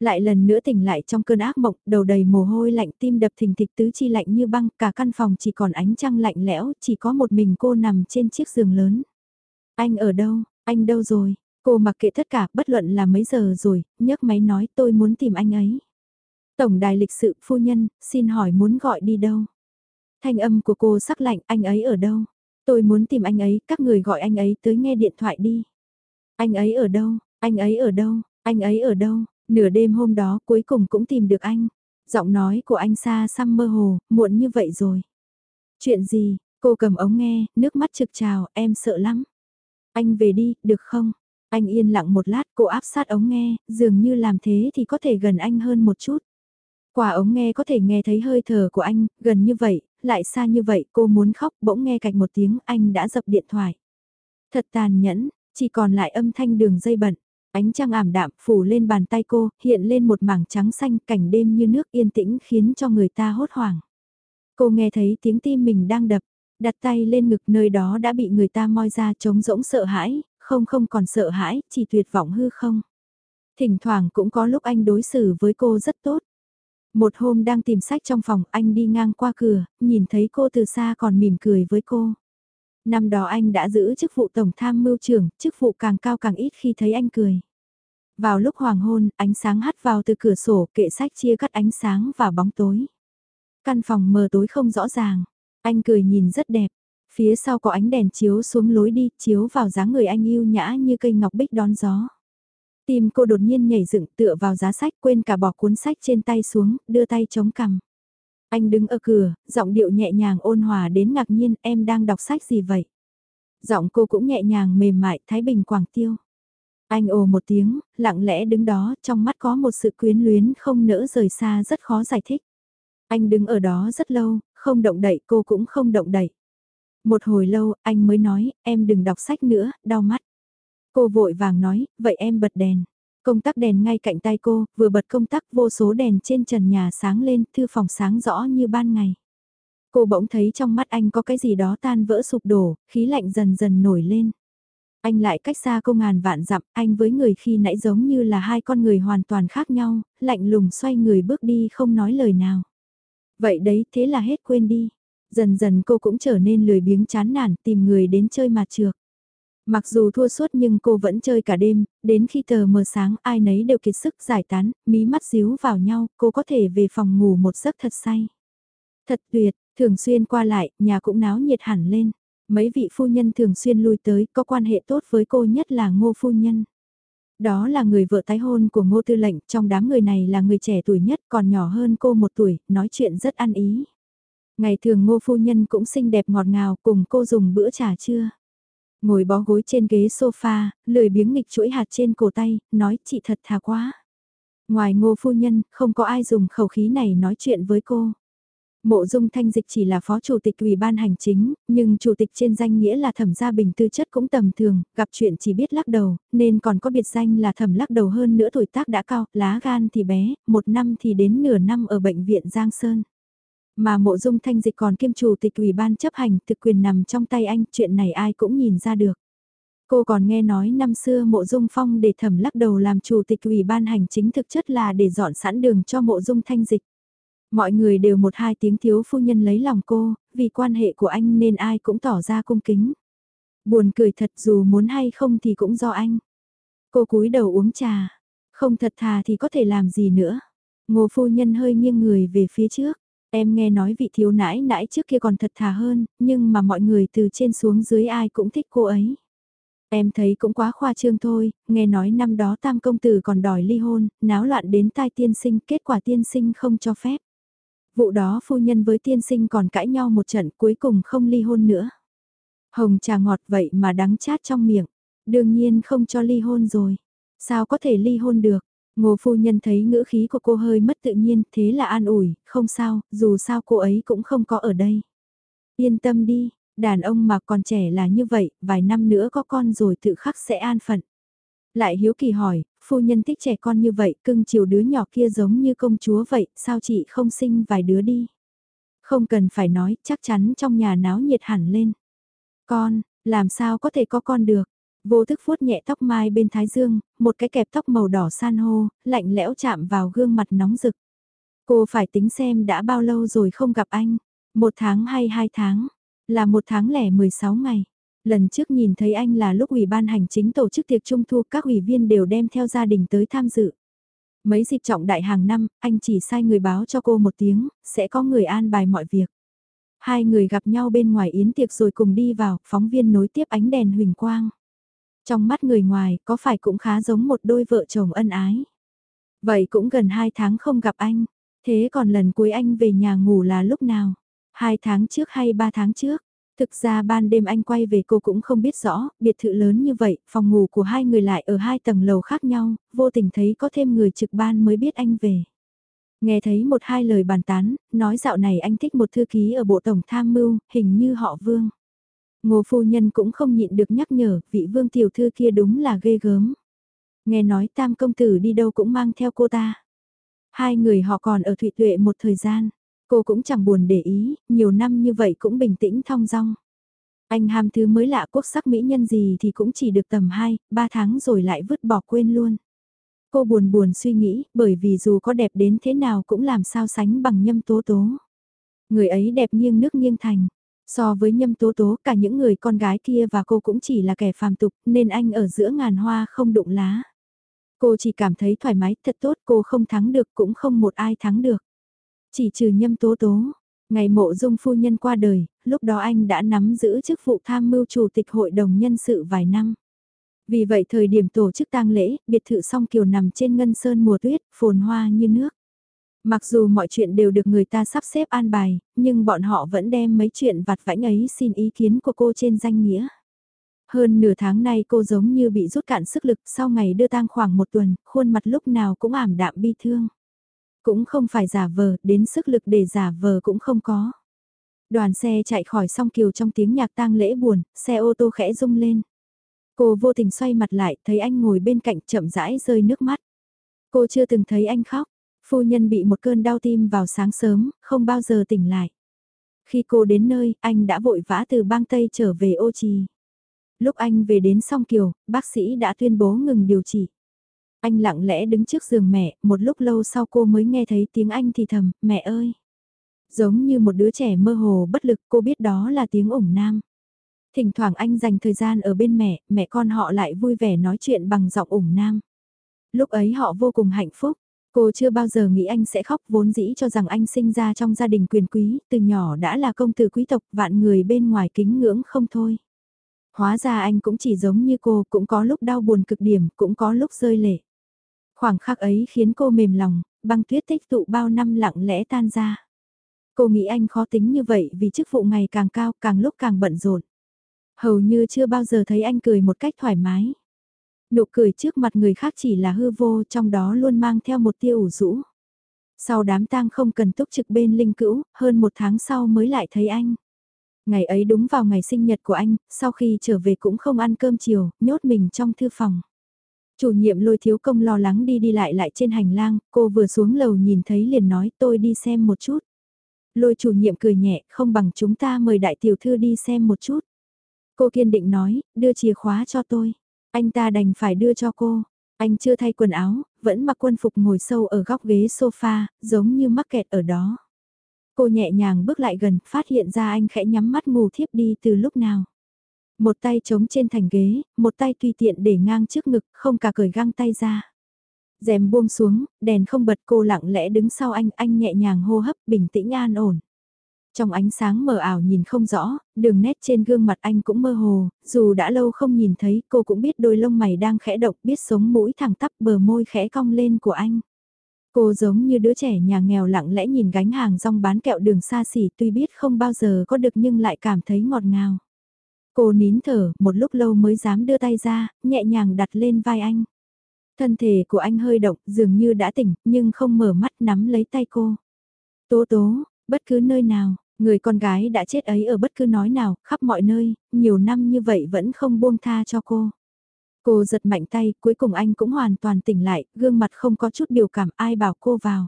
Lại lần nữa tỉnh lại trong cơn ác mộng, đầu đầy mồ hôi lạnh tim đập thình thịch tứ chi lạnh như băng, cả căn phòng chỉ còn ánh trăng lạnh lẽo, chỉ có một mình cô nằm trên chiếc giường lớn. Anh ở đâu, anh đâu rồi? Cô mặc kệ tất cả, bất luận là mấy giờ rồi, nhấc máy nói tôi muốn tìm anh ấy. Tổng đài lịch sự phu nhân, xin hỏi muốn gọi đi đâu? Thanh âm của cô sắc lạnh, anh ấy ở đâu? Tôi muốn tìm anh ấy, các người gọi anh ấy tới nghe điện thoại đi. Anh ấy ở đâu? Anh ấy ở đâu? Anh ấy ở đâu? Nửa đêm hôm đó cuối cùng cũng tìm được anh. Giọng nói của anh xa xăm mơ hồ, muộn như vậy rồi. Chuyện gì? Cô cầm ống nghe, nước mắt trực trào, em sợ lắm. Anh về đi, được không? Anh yên lặng một lát, cô áp sát ống nghe, dường như làm thế thì có thể gần anh hơn một chút. Quả ống nghe có thể nghe thấy hơi thở của anh, gần như vậy, lại xa như vậy, cô muốn khóc, bỗng nghe cạch một tiếng, anh đã dập điện thoại. Thật tàn nhẫn, chỉ còn lại âm thanh đường dây bận. Ánh trăng ảm đạm phủ lên bàn tay cô, hiện lên một mảng trắng xanh cảnh đêm như nước yên tĩnh khiến cho người ta hốt hoảng. Cô nghe thấy tiếng tim mình đang đập, đặt tay lên ngực nơi đó đã bị người ta moi ra trống rỗng sợ hãi, không không còn sợ hãi, chỉ tuyệt vọng hư không. Thỉnh thoảng cũng có lúc anh đối xử với cô rất tốt. Một hôm đang tìm sách trong phòng, anh đi ngang qua cửa, nhìn thấy cô từ xa còn mỉm cười với cô. Năm đó anh đã giữ chức vụ tổng tham mưu trưởng, chức vụ càng cao càng ít khi thấy anh cười. Vào lúc hoàng hôn, ánh sáng hắt vào từ cửa sổ, kệ sách chia cắt ánh sáng và bóng tối. Căn phòng mờ tối không rõ ràng, anh cười nhìn rất đẹp. Phía sau có ánh đèn chiếu xuống lối đi, chiếu vào dáng người anh yêu nhã như cây ngọc bích đón gió. Tim cô đột nhiên nhảy dựng tựa vào giá sách quên cả bỏ cuốn sách trên tay xuống, đưa tay chống cằm. Anh đứng ở cửa, giọng điệu nhẹ nhàng ôn hòa đến ngạc nhiên, em đang đọc sách gì vậy? Giọng cô cũng nhẹ nhàng mềm mại, Thái Bình Quảng Tiêu. Anh ồ một tiếng, lặng lẽ đứng đó, trong mắt có một sự quyến luyến không nỡ rời xa rất khó giải thích. Anh đứng ở đó rất lâu, không động đậy cô cũng không động đậy. Một hồi lâu, anh mới nói, em đừng đọc sách nữa, đau mắt. Cô vội vàng nói, vậy em bật đèn. Công tắc đèn ngay cạnh tay cô, vừa bật công tắc vô số đèn trên trần nhà sáng lên, thư phòng sáng rõ như ban ngày. Cô bỗng thấy trong mắt anh có cái gì đó tan vỡ sụp đổ, khí lạnh dần dần nổi lên. Anh lại cách xa cô ngàn vạn dặm, anh với người khi nãy giống như là hai con người hoàn toàn khác nhau, lạnh lùng xoay người bước đi không nói lời nào. Vậy đấy, thế là hết quên đi. Dần dần cô cũng trở nên lười biếng chán nản tìm người đến chơi mà trược. Mặc dù thua suốt nhưng cô vẫn chơi cả đêm, đến khi tờ mờ sáng ai nấy đều kiệt sức giải tán, mí mắt díu vào nhau, cô có thể về phòng ngủ một giấc thật say. Thật tuyệt, thường xuyên qua lại, nhà cũng náo nhiệt hẳn lên. Mấy vị phu nhân thường xuyên lui tới, có quan hệ tốt với cô nhất là ngô phu nhân. Đó là người vợ tái hôn của ngô tư lệnh, trong đám người này là người trẻ tuổi nhất còn nhỏ hơn cô một tuổi, nói chuyện rất ăn ý. Ngày thường ngô phu nhân cũng xinh đẹp ngọt ngào cùng cô dùng bữa trà trưa. Ngồi bó gối trên ghế sofa, lười biếng nghịch chuỗi hạt trên cổ tay, nói chị thật thà quá. Ngoài ngô phu nhân, không có ai dùng khẩu khí này nói chuyện với cô. Mộ dung thanh dịch chỉ là phó chủ tịch ủy ban hành chính, nhưng chủ tịch trên danh nghĩa là thẩm gia bình tư chất cũng tầm thường, gặp chuyện chỉ biết lắc đầu, nên còn có biệt danh là thẩm lắc đầu hơn nữa tuổi tác đã cao, lá gan thì bé, một năm thì đến nửa năm ở bệnh viện Giang Sơn. Mà mộ dung thanh dịch còn kiêm chủ tịch ủy ban chấp hành thực quyền nằm trong tay anh, chuyện này ai cũng nhìn ra được. Cô còn nghe nói năm xưa mộ dung phong để thẩm lắc đầu làm chủ tịch ủy ban hành chính thực chất là để dọn sẵn đường cho mộ dung thanh dịch. Mọi người đều một hai tiếng thiếu phu nhân lấy lòng cô, vì quan hệ của anh nên ai cũng tỏ ra cung kính. Buồn cười thật dù muốn hay không thì cũng do anh. Cô cúi đầu uống trà, không thật thà thì có thể làm gì nữa. Ngô phu nhân hơi nghiêng người về phía trước. Em nghe nói vị thiếu nãi nãi trước kia còn thật thà hơn, nhưng mà mọi người từ trên xuống dưới ai cũng thích cô ấy. Em thấy cũng quá khoa trương thôi, nghe nói năm đó tam công tử còn đòi ly hôn, náo loạn đến tai tiên sinh, kết quả tiên sinh không cho phép. Vụ đó phu nhân với tiên sinh còn cãi nhau một trận cuối cùng không ly hôn nữa. Hồng trà ngọt vậy mà đắng chát trong miệng, đương nhiên không cho ly hôn rồi. Sao có thể ly hôn được? Ngô phu nhân thấy ngữ khí của cô hơi mất tự nhiên, thế là an ủi, không sao, dù sao cô ấy cũng không có ở đây. Yên tâm đi, đàn ông mà còn trẻ là như vậy, vài năm nữa có con rồi tự khắc sẽ an phận. Lại hiếu kỳ hỏi, phu nhân thích trẻ con như vậy, cưng chiều đứa nhỏ kia giống như công chúa vậy, sao chị không sinh vài đứa đi? Không cần phải nói, chắc chắn trong nhà náo nhiệt hẳn lên. Con, làm sao có thể có con được? Vô thức vuốt nhẹ tóc mai bên thái dương, một cái kẹp tóc màu đỏ san hô, lạnh lẽo chạm vào gương mặt nóng rực. Cô phải tính xem đã bao lâu rồi không gặp anh. Một tháng hay hai tháng? Là một tháng lẻ 16 ngày. Lần trước nhìn thấy anh là lúc ủy ban hành chính tổ chức tiệc trung thu các ủy viên đều đem theo gia đình tới tham dự. Mấy dịp trọng đại hàng năm, anh chỉ sai người báo cho cô một tiếng, sẽ có người an bài mọi việc. Hai người gặp nhau bên ngoài yến tiệc rồi cùng đi vào, phóng viên nối tiếp ánh đèn huỳnh quang. Trong mắt người ngoài, có phải cũng khá giống một đôi vợ chồng ân ái. Vậy cũng gần hai tháng không gặp anh, thế còn lần cuối anh về nhà ngủ là lúc nào? Hai tháng trước hay ba tháng trước? Thực ra ban đêm anh quay về cô cũng không biết rõ, biệt thự lớn như vậy, phòng ngủ của hai người lại ở hai tầng lầu khác nhau, vô tình thấy có thêm người trực ban mới biết anh về. Nghe thấy một hai lời bàn tán, nói dạo này anh thích một thư ký ở bộ tổng tham mưu, hình như họ Vương. Ngô phu nhân cũng không nhịn được nhắc nhở, vị Vương tiểu thư kia đúng là ghê gớm. Nghe nói tam công tử đi đâu cũng mang theo cô ta. Hai người họ còn ở Thụy Tuệ một thời gian. Cô cũng chẳng buồn để ý, nhiều năm như vậy cũng bình tĩnh thong dong. Anh ham thứ mới lạ quốc sắc mỹ nhân gì thì cũng chỉ được tầm 2, 3 tháng rồi lại vứt bỏ quên luôn. Cô buồn buồn suy nghĩ, bởi vì dù có đẹp đến thế nào cũng làm sao sánh bằng nhâm tố tố. Người ấy đẹp nghiêng nước nghiêng thành. So với nhâm tố tố cả những người con gái kia và cô cũng chỉ là kẻ phàm tục nên anh ở giữa ngàn hoa không đụng lá. Cô chỉ cảm thấy thoải mái thật tốt cô không thắng được cũng không một ai thắng được. Chỉ trừ nhâm tố tố. Ngày mộ dung phu nhân qua đời, lúc đó anh đã nắm giữ chức vụ tham mưu chủ tịch hội đồng nhân sự vài năm. Vì vậy thời điểm tổ chức tang lễ, biệt thự song kiều nằm trên ngân sơn mùa tuyết, phồn hoa như nước. Mặc dù mọi chuyện đều được người ta sắp xếp an bài, nhưng bọn họ vẫn đem mấy chuyện vặt vãnh ấy xin ý kiến của cô trên danh nghĩa. Hơn nửa tháng nay cô giống như bị rút cạn sức lực sau ngày đưa tang khoảng một tuần, khuôn mặt lúc nào cũng ảm đạm bi thương. Cũng không phải giả vờ, đến sức lực để giả vờ cũng không có. Đoàn xe chạy khỏi song kiều trong tiếng nhạc tang lễ buồn, xe ô tô khẽ rung lên. Cô vô tình xoay mặt lại, thấy anh ngồi bên cạnh chậm rãi rơi nước mắt. Cô chưa từng thấy anh khóc, phu nhân bị một cơn đau tim vào sáng sớm, không bao giờ tỉnh lại. Khi cô đến nơi, anh đã vội vã từ bang Tây trở về ô trì. Lúc anh về đến song kiều, bác sĩ đã tuyên bố ngừng điều trị. Anh lặng lẽ đứng trước giường mẹ, một lúc lâu sau cô mới nghe thấy tiếng anh thì thầm, mẹ ơi. Giống như một đứa trẻ mơ hồ bất lực cô biết đó là tiếng ủng nam. Thỉnh thoảng anh dành thời gian ở bên mẹ, mẹ con họ lại vui vẻ nói chuyện bằng giọng ủng nam. Lúc ấy họ vô cùng hạnh phúc. Cô chưa bao giờ nghĩ anh sẽ khóc vốn dĩ cho rằng anh sinh ra trong gia đình quyền quý, từ nhỏ đã là công tử quý tộc vạn người bên ngoài kính ngưỡng không thôi. Hóa ra anh cũng chỉ giống như cô, cũng có lúc đau buồn cực điểm, cũng có lúc rơi lệ. Khoảng khắc ấy khiến cô mềm lòng, băng tuyết tích tụ bao năm lặng lẽ tan ra. Cô nghĩ anh khó tính như vậy vì chức vụ ngày càng cao, càng lúc càng bận rộn. Hầu như chưa bao giờ thấy anh cười một cách thoải mái. Nụ cười trước mặt người khác chỉ là hư vô trong đó luôn mang theo một tia ủ rũ. Sau đám tang không cần túc trực bên linh cữu, hơn một tháng sau mới lại thấy anh. Ngày ấy đúng vào ngày sinh nhật của anh, sau khi trở về cũng không ăn cơm chiều, nhốt mình trong thư phòng. Chủ nhiệm lôi thiếu công lo lắng đi đi lại lại trên hành lang, cô vừa xuống lầu nhìn thấy liền nói tôi đi xem một chút. Lôi chủ nhiệm cười nhẹ, không bằng chúng ta mời đại tiểu thư đi xem một chút. Cô kiên định nói, đưa chìa khóa cho tôi. Anh ta đành phải đưa cho cô. Anh chưa thay quần áo, vẫn mặc quân phục ngồi sâu ở góc ghế sofa, giống như mắc kẹt ở đó. Cô nhẹ nhàng bước lại gần, phát hiện ra anh khẽ nhắm mắt ngủ thiếp đi từ lúc nào. Một tay chống trên thành ghế, một tay tùy tiện để ngang trước ngực, không cả cởi găng tay ra. rèm buông xuống, đèn không bật cô lặng lẽ đứng sau anh, anh nhẹ nhàng hô hấp, bình tĩnh an ổn. Trong ánh sáng mờ ảo nhìn không rõ, đường nét trên gương mặt anh cũng mơ hồ, dù đã lâu không nhìn thấy cô cũng biết đôi lông mày đang khẽ động biết sống mũi thẳng tắp bờ môi khẽ cong lên của anh. Cô giống như đứa trẻ nhà nghèo lặng lẽ nhìn gánh hàng rong bán kẹo đường xa xỉ tuy biết không bao giờ có được nhưng lại cảm thấy ngọt ngào. Cô nín thở, một lúc lâu mới dám đưa tay ra, nhẹ nhàng đặt lên vai anh. Thân thể của anh hơi động, dường như đã tỉnh, nhưng không mở mắt nắm lấy tay cô. Tố tố, bất cứ nơi nào, người con gái đã chết ấy ở bất cứ nói nào, khắp mọi nơi, nhiều năm như vậy vẫn không buông tha cho cô. Cô giật mạnh tay, cuối cùng anh cũng hoàn toàn tỉnh lại, gương mặt không có chút biểu cảm ai bảo cô vào.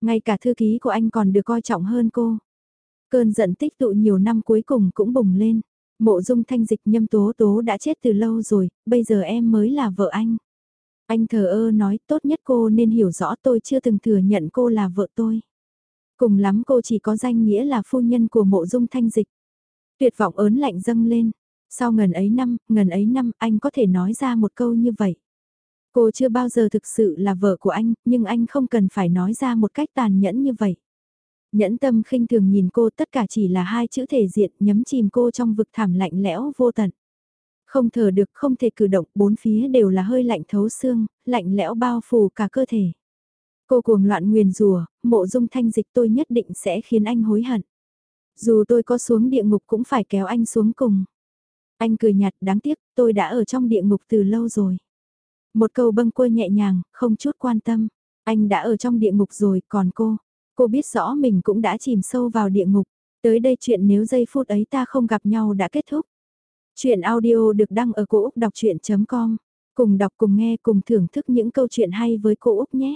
Ngay cả thư ký của anh còn được coi trọng hơn cô. Cơn giận tích tụ nhiều năm cuối cùng cũng bùng lên. Mộ dung thanh dịch nhâm tố tố đã chết từ lâu rồi, bây giờ em mới là vợ anh. Anh thờ ơ nói tốt nhất cô nên hiểu rõ tôi chưa từng thừa nhận cô là vợ tôi. Cùng lắm cô chỉ có danh nghĩa là phu nhân của mộ dung thanh dịch. Tuyệt vọng ớn lạnh dâng lên. Sau ngần ấy năm, ngần ấy năm anh có thể nói ra một câu như vậy. Cô chưa bao giờ thực sự là vợ của anh, nhưng anh không cần phải nói ra một cách tàn nhẫn như vậy. Nhẫn tâm khinh thường nhìn cô tất cả chỉ là hai chữ thể diện nhấm chìm cô trong vực thảm lạnh lẽo vô tận. Không thở được không thể cử động bốn phía đều là hơi lạnh thấu xương, lạnh lẽo bao phủ cả cơ thể. Cô cuồng loạn nguyền rùa, mộ dung thanh dịch tôi nhất định sẽ khiến anh hối hận. Dù tôi có xuống địa ngục cũng phải kéo anh xuống cùng. Anh cười nhạt đáng tiếc tôi đã ở trong địa ngục từ lâu rồi. Một câu bâng quơ nhẹ nhàng, không chút quan tâm. Anh đã ở trong địa ngục rồi, còn cô, Cô biết rõ mình cũng đã chìm sâu vào địa ngục. Tới đây chuyện nếu giây phút ấy ta không gặp nhau đã kết thúc. Chuyện audio được đăng ở cổ Úc đọc chuyện.com. Cùng đọc cùng nghe cùng thưởng thức những câu chuyện hay với cô Úc nhé.